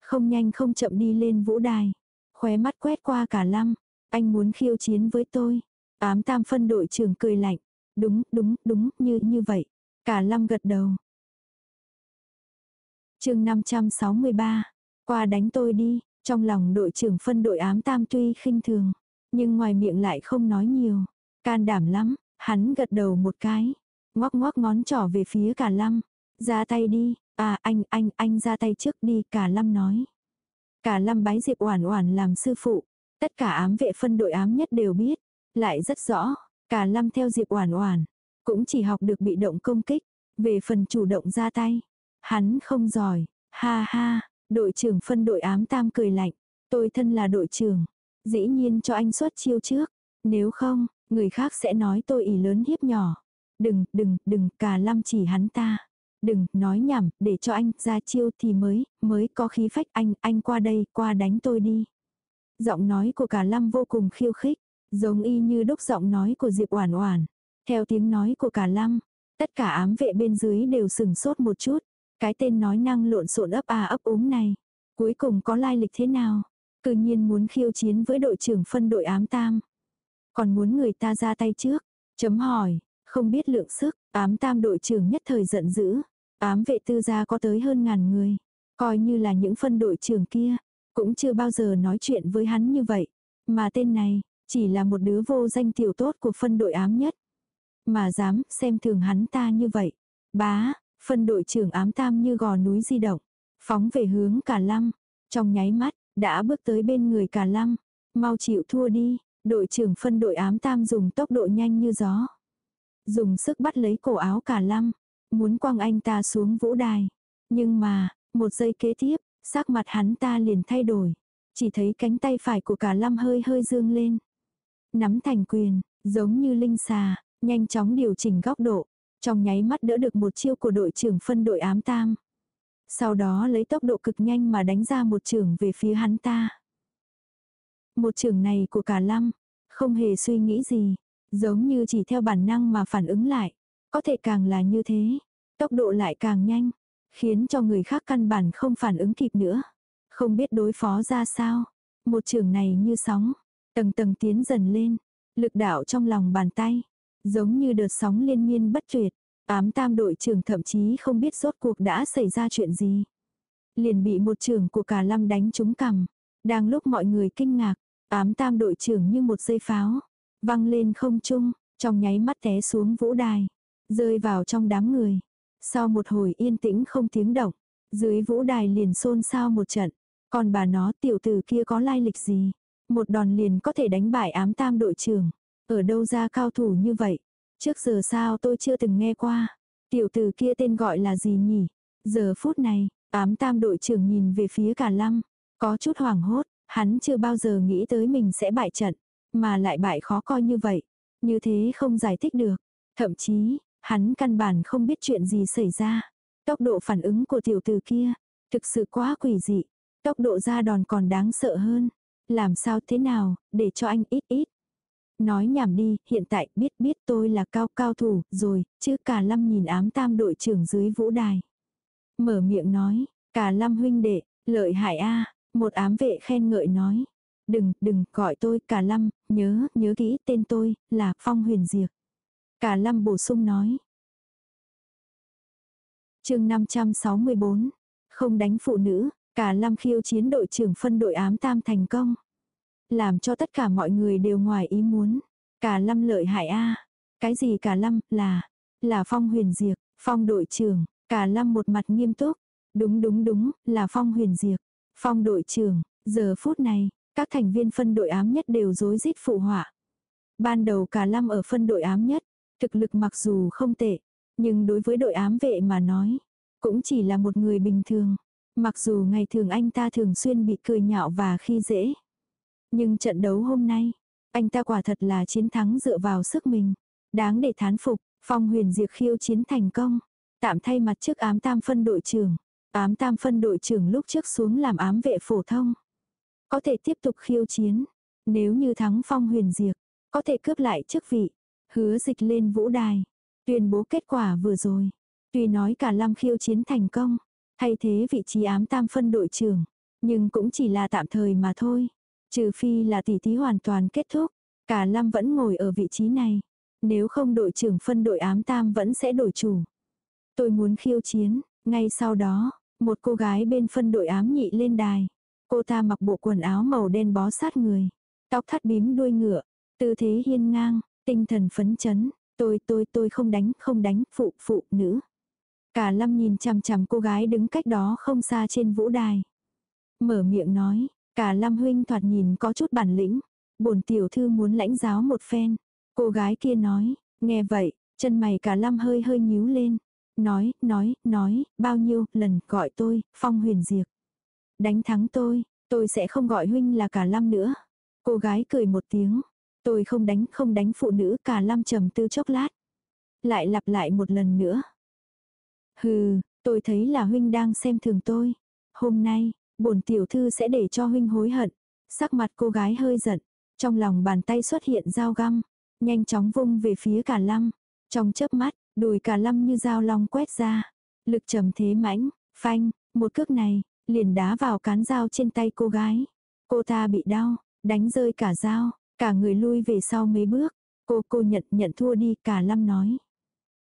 A: Không nhanh không chậm đi lên vũ đài. Khóe mắt quét qua cả lăm. Anh muốn khiêu chiến với tôi. Ám tam phân đội trưởng cười lạnh. Đúng, đúng, đúng, như, như vậy. Cả lâm gật đầu. chương 563. Qua đánh tôi đi. Trong lòng đội trưởng phân đội ám tam tuy khinh thường. Nhưng ngoài miệng lại không nói nhiều. Can đảm lắm. Hắn gật đầu một cái ngoắc ngoắc ngón trỏ về phía cả lâm. Ra tay đi, à anh, anh, anh ra tay trước đi, cả lâm nói. Cả lâm bái Diệp Oản Oản làm sư phụ. Tất cả ám vệ phân đội ám nhất đều biết. Lại rất rõ, cả lâm theo Diệp Oản Oản. Cũng chỉ học được bị động công kích. Về phần chủ động ra tay. Hắn không giỏi. Ha ha, đội trưởng phân đội ám tam cười lạnh. Tôi thân là đội trưởng. Dĩ nhiên cho anh xuất chiêu trước. Nếu không, người khác sẽ nói tôi ỷ lớn hiếp nhỏ. Đừng, đừng, đừng, cả lâm chỉ hắn ta. Đừng, nói nhảm, để cho anh ra chiêu thì mới, mới có khí phách anh, anh qua đây, qua đánh tôi đi. Giọng nói của cả Lâm vô cùng khiêu khích, giống y như đúc giọng nói của Diệp Oản Oản. Theo tiếng nói của cả Lâm, tất cả ám vệ bên dưới đều sừng sốt một chút. Cái tên nói năng lộn xộn ấp a ấp úng này, cuối cùng có lai lịch thế nào? Cư nhiên muốn khiêu chiến với đội trưởng phân đội ám tam. Còn muốn người ta ra tay trước. Chấm hỏi, không biết lượng sức, ám tam đội trưởng nhất thời giận dữ. Ám vệ tư gia có tới hơn ngàn người. Coi như là những phân đội trưởng kia, cũng chưa bao giờ nói chuyện với hắn như vậy. Mà tên này, chỉ là một đứa vô danh tiểu tốt của phân đội ám nhất. Mà dám xem thường hắn ta như vậy. Bá, phân đội trưởng ám tam như gò núi di động. Phóng về hướng cả lăng. Trong nháy mắt, đã bước tới bên người cả lăng. Mau chịu thua đi, đội trưởng phân đội ám tam dùng tốc độ nhanh như gió. Dùng sức bắt lấy cổ áo cả lăng. Muốn quăng anh ta xuống vũ đài. Nhưng mà, một giây kế tiếp, sắc mặt hắn ta liền thay đổi. Chỉ thấy cánh tay phải của cả lâm hơi hơi dương lên. Nắm thành quyền, giống như linh xà, nhanh chóng điều chỉnh góc độ. Trong nháy mắt đỡ được một chiêu của đội trưởng phân đội ám tam. Sau đó lấy tốc độ cực nhanh mà đánh ra một trường về phía hắn ta. Một trường này của cả lâm, không hề suy nghĩ gì, giống như chỉ theo bản năng mà phản ứng lại. Có thể càng là như thế, tốc độ lại càng nhanh, khiến cho người khác căn bản không phản ứng kịp nữa. Không biết đối phó ra sao. Một trường này như sóng, tầng tầng tiến dần lên, lực đạo trong lòng bàn tay, giống như đợt sóng liên miên bất tuyệt. Ám tam đội trưởng thậm chí không biết rốt cuộc đã xảy ra chuyện gì. Liền bị một trưởng của cả lâm đánh trúng cằm. Đang lúc mọi người kinh ngạc, ám tam đội trưởng như một dây pháo, văng lên không trung, trong nháy mắt té xuống vũ đài, rơi vào trong đám người. Sau một hồi yên tĩnh không tiếng động, dưới vũ đài liền xôn xao một trận. Còn bà nó tiểu tử kia có lai lịch gì? Một đòn liền có thể đánh bại ám tam đội trưởng. Ở đâu ra cao thủ như vậy? Trước giờ sao tôi chưa từng nghe qua. Tiểu tử kia tên gọi là gì nhỉ? Giờ phút này, ám tam đội trưởng nhìn về phía cả lăng. Có chút hoảng hốt, hắn chưa bao giờ nghĩ tới mình sẽ bại trận. Mà lại bại khó coi như vậy. Như thế không giải thích được. Thậm chí, Hắn căn bản không biết chuyện gì xảy ra. Tốc độ phản ứng của tiểu tử kia, thực sự quá quỷ dị. Tốc độ ra đòn còn đáng sợ hơn. Làm sao thế nào, để cho anh ít ít. Nói nhảm đi, hiện tại biết biết tôi là cao cao thủ, rồi, chứ cả lâm nhìn ám tam đội trưởng dưới vũ đài. Mở miệng nói, cả lâm huynh đệ, lợi hại a một ám vệ khen ngợi nói. Đừng, đừng, gọi tôi cả lâm, nhớ, nhớ kỹ tên tôi, là Phong Huyền Diệp. Cả lâm bổ sung nói. chương 564. Không đánh phụ nữ, cả lâm khiêu chiến đội trưởng phân đội ám tam thành công. Làm cho tất cả mọi người đều ngoài ý muốn. Cả lâm lợi hại a Cái gì cả lâm, là, là phong huyền diệt, phong đội trưởng, cả lâm một mặt nghiêm túc. Đúng đúng đúng, là phong huyền diệt, phong đội trưởng, giờ phút này, các thành viên phân đội ám nhất đều rối rít phụ họa. Ban đầu cả lâm ở phân đội ám nhất, Thực lực mặc dù không tệ, nhưng đối với đội ám vệ mà nói, cũng chỉ là một người bình thường. Mặc dù ngày thường anh ta thường xuyên bị cười nhạo và khi dễ. Nhưng trận đấu hôm nay, anh ta quả thật là chiến thắng dựa vào sức mình. Đáng để thán phục, phong huyền diệt khiêu chiến thành công. Tạm thay mặt trước ám tam phân đội trưởng. Ám tam phân đội trưởng lúc trước xuống làm ám vệ phổ thông. Có thể tiếp tục khiêu chiến. Nếu như thắng phong huyền diệt, có thể cướp lại chức vị. Hứa dịch lên vũ đài. Tuyên bố kết quả vừa rồi. Tuy nói cả Lam khiêu chiến thành công. Thay thế vị trí ám tam phân đội trưởng. Nhưng cũng chỉ là tạm thời mà thôi. Trừ phi là tỷ thí hoàn toàn kết thúc. Cả Lam vẫn ngồi ở vị trí này. Nếu không đội trưởng phân đội ám tam vẫn sẽ đổi chủ. Tôi muốn khiêu chiến. Ngay sau đó, một cô gái bên phân đội ám nhị lên đài. Cô ta mặc bộ quần áo màu đen bó sát người. Tóc thắt bím đuôi ngựa. Tư thế hiên ngang, Tinh thần phấn chấn, tôi tôi tôi không đánh, không đánh, phụ phụ nữ. Cả lâm nhìn chằm chằm cô gái đứng cách đó không xa trên vũ đài. Mở miệng nói, cả lâm huynh thoạt nhìn có chút bản lĩnh. bổn tiểu thư muốn lãnh giáo một phen. Cô gái kia nói, nghe vậy, chân mày cả lâm hơi hơi nhíu lên. Nói, nói, nói, bao nhiêu lần gọi tôi, phong huyền diệt. Đánh thắng tôi, tôi sẽ không gọi huynh là cả lâm nữa. Cô gái cười một tiếng, Tôi không đánh không đánh phụ nữ cả lâm trầm tư chốc lát. Lại lặp lại một lần nữa. Hừ, tôi thấy là huynh đang xem thường tôi. Hôm nay, bổn tiểu thư sẽ để cho huynh hối hận. Sắc mặt cô gái hơi giận, trong lòng bàn tay xuất hiện dao găm, nhanh chóng vung về phía cả lâm. Trong chớp mắt, đùi cả lâm như dao long quét ra. Lực trầm thế mãnh, phanh, một cước này, liền đá vào cán dao trên tay cô gái. Cô ta bị đau, đánh rơi cả dao, cả người lui về sau mấy bước. Cô cô nhận nhận thua đi cả lâm nói.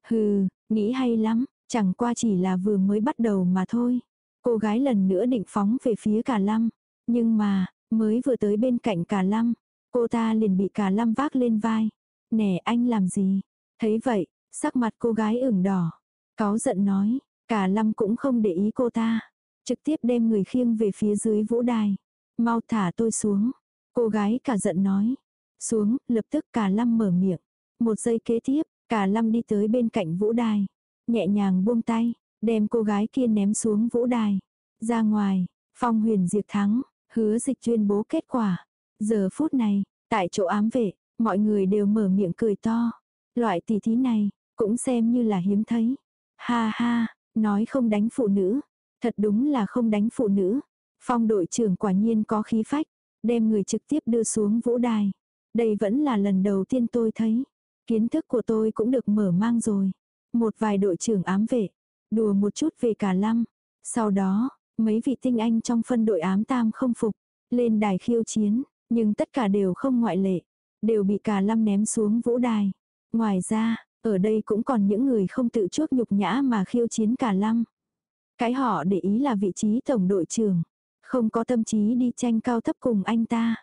A: Hừ, nghĩ hay lắm, chẳng qua chỉ là vừa mới bắt đầu mà thôi. Cô gái lần nữa định phóng về phía cả lâm. Nhưng mà, mới vừa tới bên cạnh cả lâm, cô ta liền bị cả lâm vác lên vai. Nè anh làm gì? Thấy vậy, sắc mặt cô gái ửng đỏ. cáu giận nói, cả lâm cũng không để ý cô ta. Trực tiếp đem người khiêng về phía dưới vũ đài. Mau thả tôi xuống. Cô gái cả giận nói. Xuống, lập tức cả lâm mở miệng. Một giây kế tiếp, cả lâm đi tới bên cạnh vũ đài. Nhẹ nhàng buông tay, đem cô gái kia ném xuống vũ đài. Ra ngoài, phong huyền diệt thắng, hứa dịch tuyên bố kết quả. Giờ phút này, tại chỗ ám vệ, mọi người đều mở miệng cười to. Loại tỷ thí này, cũng xem như là hiếm thấy. Ha ha, nói không đánh phụ nữ. Thật đúng là không đánh phụ nữ. Phong đội trưởng quả nhiên có khí phách, đem người trực tiếp đưa xuống vũ đài. Đây vẫn là lần đầu tiên tôi thấy. Kiến thức của tôi cũng được mở mang rồi. Một vài đội trưởng ám vệ, đùa một chút về cả lăm. Sau đó, mấy vị tinh anh trong phân đội ám tam không phục, lên đài khiêu chiến, nhưng tất cả đều không ngoại lệ, đều bị cả lăm ném xuống vũ đài. Ngoài ra, ở đây cũng còn những người không tự chuốc nhục nhã mà khiêu chiến cả lăm. Cái họ để ý là vị trí tổng đội trưởng, không có tâm trí đi tranh cao thấp cùng anh ta.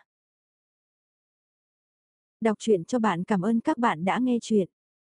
A: Đọc truyện cho bạn cảm ơn các bạn đã nghe chuyện.